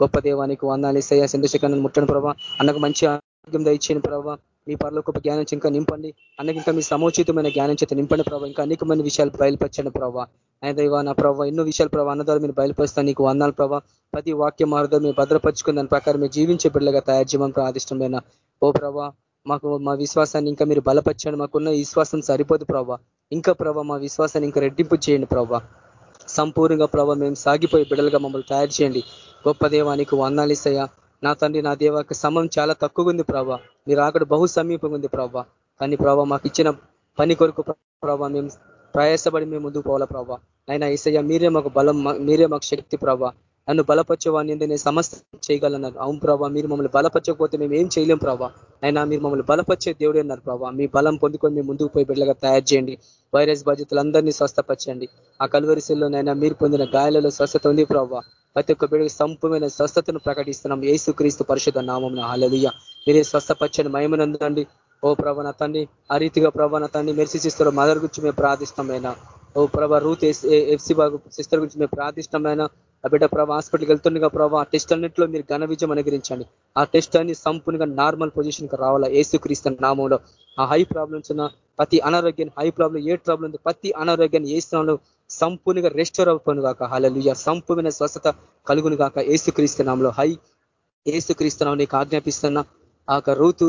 గొప్ప దేవానికి వందాలు ఇస్తాయా చంద్రశేఖర్ ముట్టని ప్రభావ అన్నకు మంచి ఆరోగ్యం దయచేయండి ప్రభావ మీ పరలోక జ్ఞానం ఇంకా నింపండి. అన్నకి ఇంకా మీ సముచితమైన జ్ఞానం చేత నింపండి ప్రభావ ఇంకా అనేకమైన విషయాలు బయలుపరచండి ప్రభావ ఆయన దైవ నా ప్రభావ ఎన్నో విషయాలు ప్రభావ అన్న ద్వారా మీరు బయలుపరుస్తాను నీకు వందాలు ప్రభావ ప్రతి వాక్యం మార్గం మీరు భద్రపరుచుకుని దాని ప్రకారం మీరు జీవించే బిడ్డలుగా తయారు చేయమని ప్రాదిష్టమైన ఓ ప్రభా మాకు మా విశ్వాసాన్ని ఇంకా మీరు బలపరచండి. మాకున్న విశ్వాసం సరిపోదు ప్రభావ ఇంకా ప్రభావ మా విశ్వాసాన్ని ఇంకా రెట్టింపు చేయండి ప్రభావ సంపూర్ణంగా ప్రభావ మేము సాగిపోయి బిడ్డలుగా మమ్మల్ని తయారు చేయండి. గొప్ప దేవానికి వందాలిసయ్యా నా తండ్రి నా దేవాకి సమయం చాలా తక్కువగా ఉంది ప్రభా. మీరు అక్కడ బహు సమీపంగా ఉంది ప్రభా. కానీ ప్రభా మాకు ఇచ్చిన పని కొరకు ప్రభా మేము ప్రయాసపడి మేము ముందుకు పోవాలా ప్రభా. అయినా ఈసయ్య మీరే మాకు బలం మీరే మాకు శక్తి ప్రభా. నన్ను బలపరచేవాడిని నేను సమస్త చేయగలన్నారు అవును ప్రభా మీరు మమ్మల్ని బలపరచకపోతే మేము ఏం చేయలేం ప్రభా. అయినా మీరు మమ్మల్ని బలపరిచే దేవుడే అన్నారు ప్రభా. మీ బలం పొందుకొని మేము ముందుకు పోయి బిడ్డగా తయారు చేయండి. వైరస్ బాధితులందరినీ స్వస్థపరచండి. ఆ కలువరిశిల్లోనైనా మీరు పొందిన గాయాలలో స్వస్థత ఉంది ప్రభా. ప్రతి ఒక్క బిడ్డకు సంపూర్ణమైన స్వస్థతను ప్రకటిస్తున్నాం. ఏసు క్రీస్తు పరిషత్ నామం హలలియ మీరే స్వస్థపచ్చని మహిమనందండి. ఓ ప్రభన తండ్రి ఆ రీతిగా ప్రభన తండ్రి మెరిసిస్తారు మదర్ గురించి మేము ప్రార్థిష్టమైన ఓ ప్రభ రూత్ ఎఫ్సి బాగు సిస్టర్ గురించి మేము ప్రార్థిష్టమైన ఆ బిడ్డ ప్రభా హాస్పిటల్కి వెళ్తుండగా ప్రభా ఆ టెస్ట్ అన్నింటిలో మీరు ఘన విజయం అనుగ్రహించండి. ఆ టెస్ట్ అన్ని సంపూర్ణంగా నార్మల్ పొజిషన్కి రావాలా ఏసుక్రీస్తు నామంలో. ఆ హై ప్రాబ్లమ్స్ ఉన్న ప్రతి అనారోగ్యాన్ని హై ప్రాబ్లం ఏ ప్రాబ్లం ఉంది ప్రతి అనారోగ్యాన్ని ఏ స్థానంలో సంపూర్ణంగా రెస్టోర్ అవుతాను కాక హలలుయ సంపూర్ణ స్వస్థత కలుగును కాక ఏసుక్రీస్తునాంలో హై. ఏసుక్రీస్తునాం నీకు ఆజ్ఞాపిస్తున్న ఆ రూతు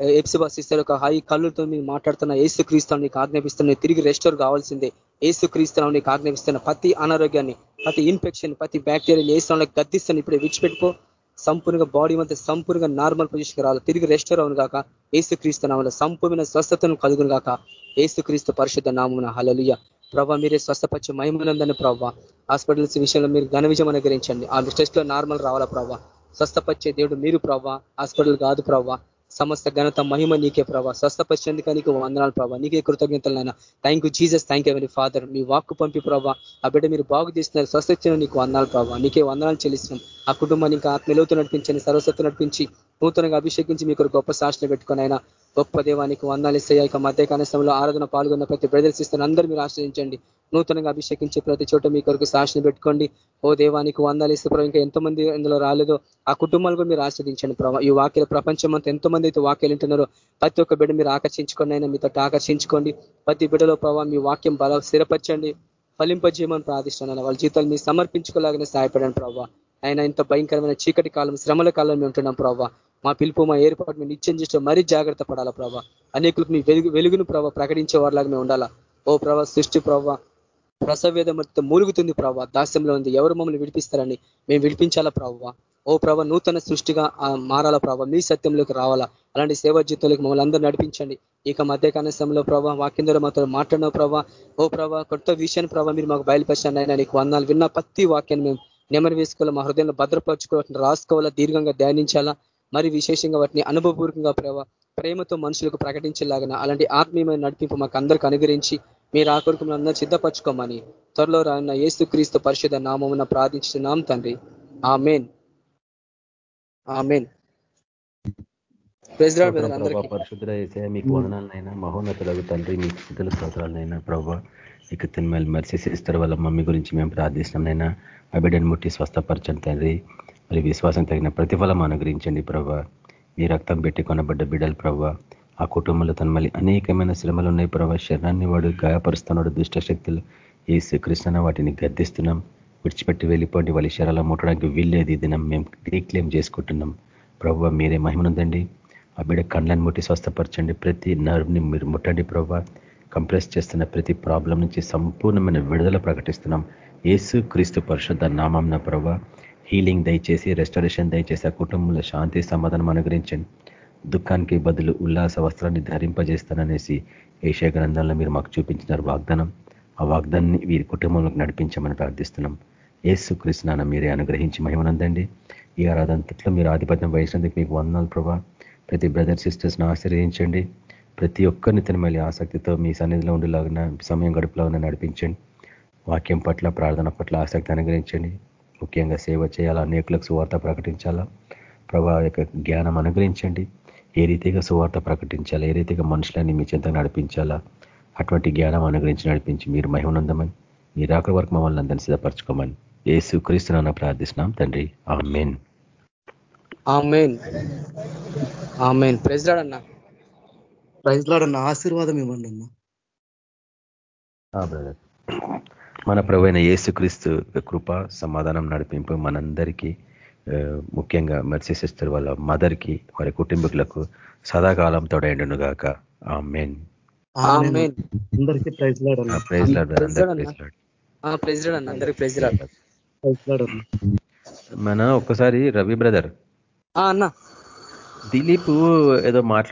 ఎప్సిబా సిస్టర్ ఒక హై కళ్ళుతో మీరు మాట్లాడుతున్న ఏసుక్రీస్తునాం నీకు ఆజ్ఞాపిస్తున్న తిరిగి రెస్టోర్ కావాల్సిందే. ఏసుక్రీస్తునాం నీకు ఆజ్ఞాపిస్తున్న ప్రతి అనారోగ్యాన్ని ప్రతి ఇన్ఫెక్షన్ ప్రతి బ్యాక్టీరియా ఏ గద్దిస్తాను. ఇప్పుడే విడిచిపెట్టుకో. సంపూర్ణంగా బాడీ మధ్య సంపూర్ణంగా నార్మల్ పొజిషన్కి రావాలి. తిరిగి రెస్టోర్ అవును కాక ఏసుక్రీస్తు నామంలో సంపూర్ణ స్వస్థతను కలుగును కాక ఏసుక్రీస్తు పరిశుద్ధ నామం హలలియ ప్రభావ మీరే స్వస్థపరిచే మహిమనందని ప్రభావ హాస్పిటల్స్ విషయంలో మీరు ఘన విజయం అనుగ్రహించండి. ఆ టెస్ట్లో నార్మల్ రావాలా ప్రభావ స్వస్థపచ్చే దేవుడు మీరు ప్రభావ హాస్పిటల్ కాదు ప్రభావ సమస్త ఘనత మహిమ నీకే ప్రభావ స్వస్థపరిచేందుకు నీకు వందనాలు ప్రభావ నీకే కృతజ్ఞతలైనా thank you Jesus thank you father మీ వాక్కు పంపి ప్రభావ ఆ బిడ్డ మీరు బాగు తీస్తున్నారు స్వస్థ నీకు వందనాలు ప్రభావ నీకే వందనాలు చెల్లిస్తున్నాం. ఆ కుటుంబాన్ని ఇంకా ఆత్మీయలోతు నడిపించండి. సరస్వత్తు నడిపించి నూతనంగా అభిషేకించి మీకు గొప్ప సాక్షిని పెట్టుకొని అయినా గొప్ప దేవానికి వందాలు ఇస్తాయి. ఇక మధ్య కనీసంలో ఆరాధన పాల్గొన్న ప్రతి ప్రదర్శిస్తున్న అందరూ మీరు ఆశ్రయించండి. నూతనంగా అభిషేకించి ప్రతి చోట మీ కొరకు సాక్షిని పెట్టుకోండి. ఓ దేవానికి వందాలు ఇస్తే ప్రభావ ఇంకా ఎంతమంది ఇందులో రాలేదో ఆ కుటుంబాలు కూడా మీరు ఆశ్రదించండి ప్రభావ ఈ వాక్యాల ప్రపంచం అంతా ఎంతమంది అయితే వాక్యాలు వింటున్నారో ప్రతి ఒక్క బిడ్డ మీరు ఆకర్షించుకోండి. అయినా మీతో ఆకర్షించుకోండి. ప్రతి బిడ్డలో ప్రభావ మీ వాక్యం బల స్థిరపరచండి. ఫలింపజేయమని ప్రార్థిస్తున్నాను. వాళ్ళ జీతాలు మీరు సమర్పించుకోలాగానే సహాయపడండి ప్రభావ ఆయన ఇంత భయంకరమైన చీకటి కాలం శ్రమల కాలం మేము ఉంటున్నాం ప్రభావ మా పిలుపు మా ఏర్పాటు మేము నిత్యం చేసిన మరీ జాగ్రత్త పడాలా ప్రభావ అనేకులకు మీ వెలుగు వెలుగును ప్రభావ ప్రకటించే వారిలాగా మేము ఉండాలా? ఓ ప్రభా సృష్టి ప్రభావ ప్రసవేదమతో మూలుగుతుంది ప్రభావ దాస్యంలో ఉంది. ఎవరు మమ్మల్ని విడిపిస్తారని మేము విడిపించాలా ప్రభావ ఓ ప్రభ నూతన సృష్టిగా మారాల ప్రభావ మీ సత్యంలోకి రావాలా? అలాంటి సేవా జీవితంలోకి మమ్మల్ని అందరూ నడిపించండి. ఇక మధ్యకాల సమయంలో ప్రభావ వాక్యం ద్వారా మాతో మాట్లాడిన ప్రభావ ఓ ప్రభా కొత్త విషయాన్ని ప్రభావ మీరు మాకు బయలుపరిచాను ఆయన నీకు వందాలు విన్న ప్రతి వాక్యాన్ని మేము నెమరు వేసుకోవాలా మా హృదయంలో భద్రపరచుకోవాలని రాసుకోవాలా దీర్ఘంగా ధ్యానించాలా మరి విశేషంగా వాటిని అనుభవపూర్వకంగా ప్రభావ ప్రేమతో మనుషులకు ప్రకటించేలాగా అలాంటి ఆత్మీయమైన నడిపింపు మాకు అందరికి అనుగరించి మీరు ఆ కొరకు అందరూ సిద్ధపరచుకోమని త్వరలో రాన్న ఏసు క్రీస్తు పరిషత్ నామమున ప్రార్థించున్నాం తండ్రి. ఆ మెయిన్ ఆ మెయిన్ పరిశుద్ధ మీకు వదనాలనైనా మహోన్నతులకు తండ్రి మీకు స్థితుల స్తోత్రాలనైనా ప్రభావ ఇక తిన్మల్ మర్సి సిస్టర్ వాళ్ళ మమ్మీ గురించి మేము ప్రార్థిస్తున్నాంనైనా ఆ బిడ్డను ముట్టి స్వస్థపరచండి తండ్రి మరి విశ్వాసం తగిన ప్రతిఫలం అనుగ్రహించండి ప్రభా. మీ రక్తం పెట్టి కొనబడ్డ బిడ్డలు ప్రభా. ఆ కుటుంబంలో తన మళ్ళీ అనేకమైన శ్రమలు ఉన్నాయి ప్రభా. శరీరాన్ని వాడు గాయపరుస్తున్నాడు దుష్టశక్తులు ఈ కృష్ణ వాటిని గద్దిస్తున్నాం. విడిచిపెట్టి వెళ్ళిపోండి. వాళ్ళ శరాల ముట్టడానికి వీల్లేదు. దినం మేము రీక్లెయిమ్ చేసుకుంటున్నాం. ప్రభు మీరే మహిమనుందండి. ఆ బిడ్డ కండ్లను ముట్టి స్వస్థపరచండి. ప్రతి నర్వ్ని మీరు ముట్టండి ప్రభు. కంప్రెస్ చేస్తున్న ప్రతి ప్రాబ్లం నుంచి సంపూర్ణమైన విడుదల ప్రకటిస్తున్నాం. ఏసు క్రీస్తు పరిషత్ నామంన ప్రభ హీలింగ్ దయచేసి రెస్టరేషన్ దయచేసి ఆ కుటుంబంలో శాంతి సమాధానం అనుగ్రహించండి. దుఃఖానికి బదులు ఉల్లాస వస్త్రాన్ని ధరింపజేస్తాననేసి ఏషియా గ్రంథంలో మీరు మాకు చూపించినారు వాగ్దానం. ఆ వాగ్దాన్ని వీరి కుటుంబంలోకి నడిపించమని ప్రార్థిస్తున్నాం. ఏసు కృష్ణాన మీరే అనుగ్రహించి మహిమనందండి. ఈ ఆరాధంతట్లో మీరు ఆధిపత్యం వహించినందుకు మీకు వందనాలు ప్రభా. ప్రతి బ్రదర్ సిస్టర్స్ని ఆశ్రయించండి ప్రతి ఒక్కరిని తన మళ్ళీ ఆసక్తితో మీ సన్నిధిలో ఉండేలాగిన సమయం గడుపులాగా నడిపించండి. వాక్యం పట్ల ప్రార్థన పట్ల ఆసక్తి అనుగ్రహించండి. ముఖ్యంగా సేవ చేయాలా అనేకులకు సువార్త ప్రకటించాలా? ప్రభా యొక్క జ్ఞానం అనుగ్రహించండి. ఏ రీతిగా సువార్త ప్రకటించాలా? ఏ రీతిగా మనుషులని మీ చెంత నడిపించాలా? అటువంటి జ్ఞానం అనుగ్రహించి నడిపించి మీరు మహిమనందమని మీరు ఆకలి వరకు మమ్మల్ని అందరినీ సిద్ధపరచుకోమని ఏసు క్రీస్తున్నా ప్రార్థిస్తున్నాం తండ్రి. ఆ మెయిన్ ఆశీర్వాదం ఇవ్వండి అన్న. బ్రదర్. మన ప్రవైన యేసుక్రీస్తు కృప సమాధానం నడిపింపు మనందరికీ ముఖ్యంగా మెర్సీ సిస్టర్ వాళ్ళ మదర్కి వారి కుటుంబీకులకు సదాకాలం తోడైండును గాక ఆ మెయిన్ ప్రైజ్ మన ఒక్కసారి రవి బ్రదర్. అన్న. దిలీప్ ఏదో మాట్లా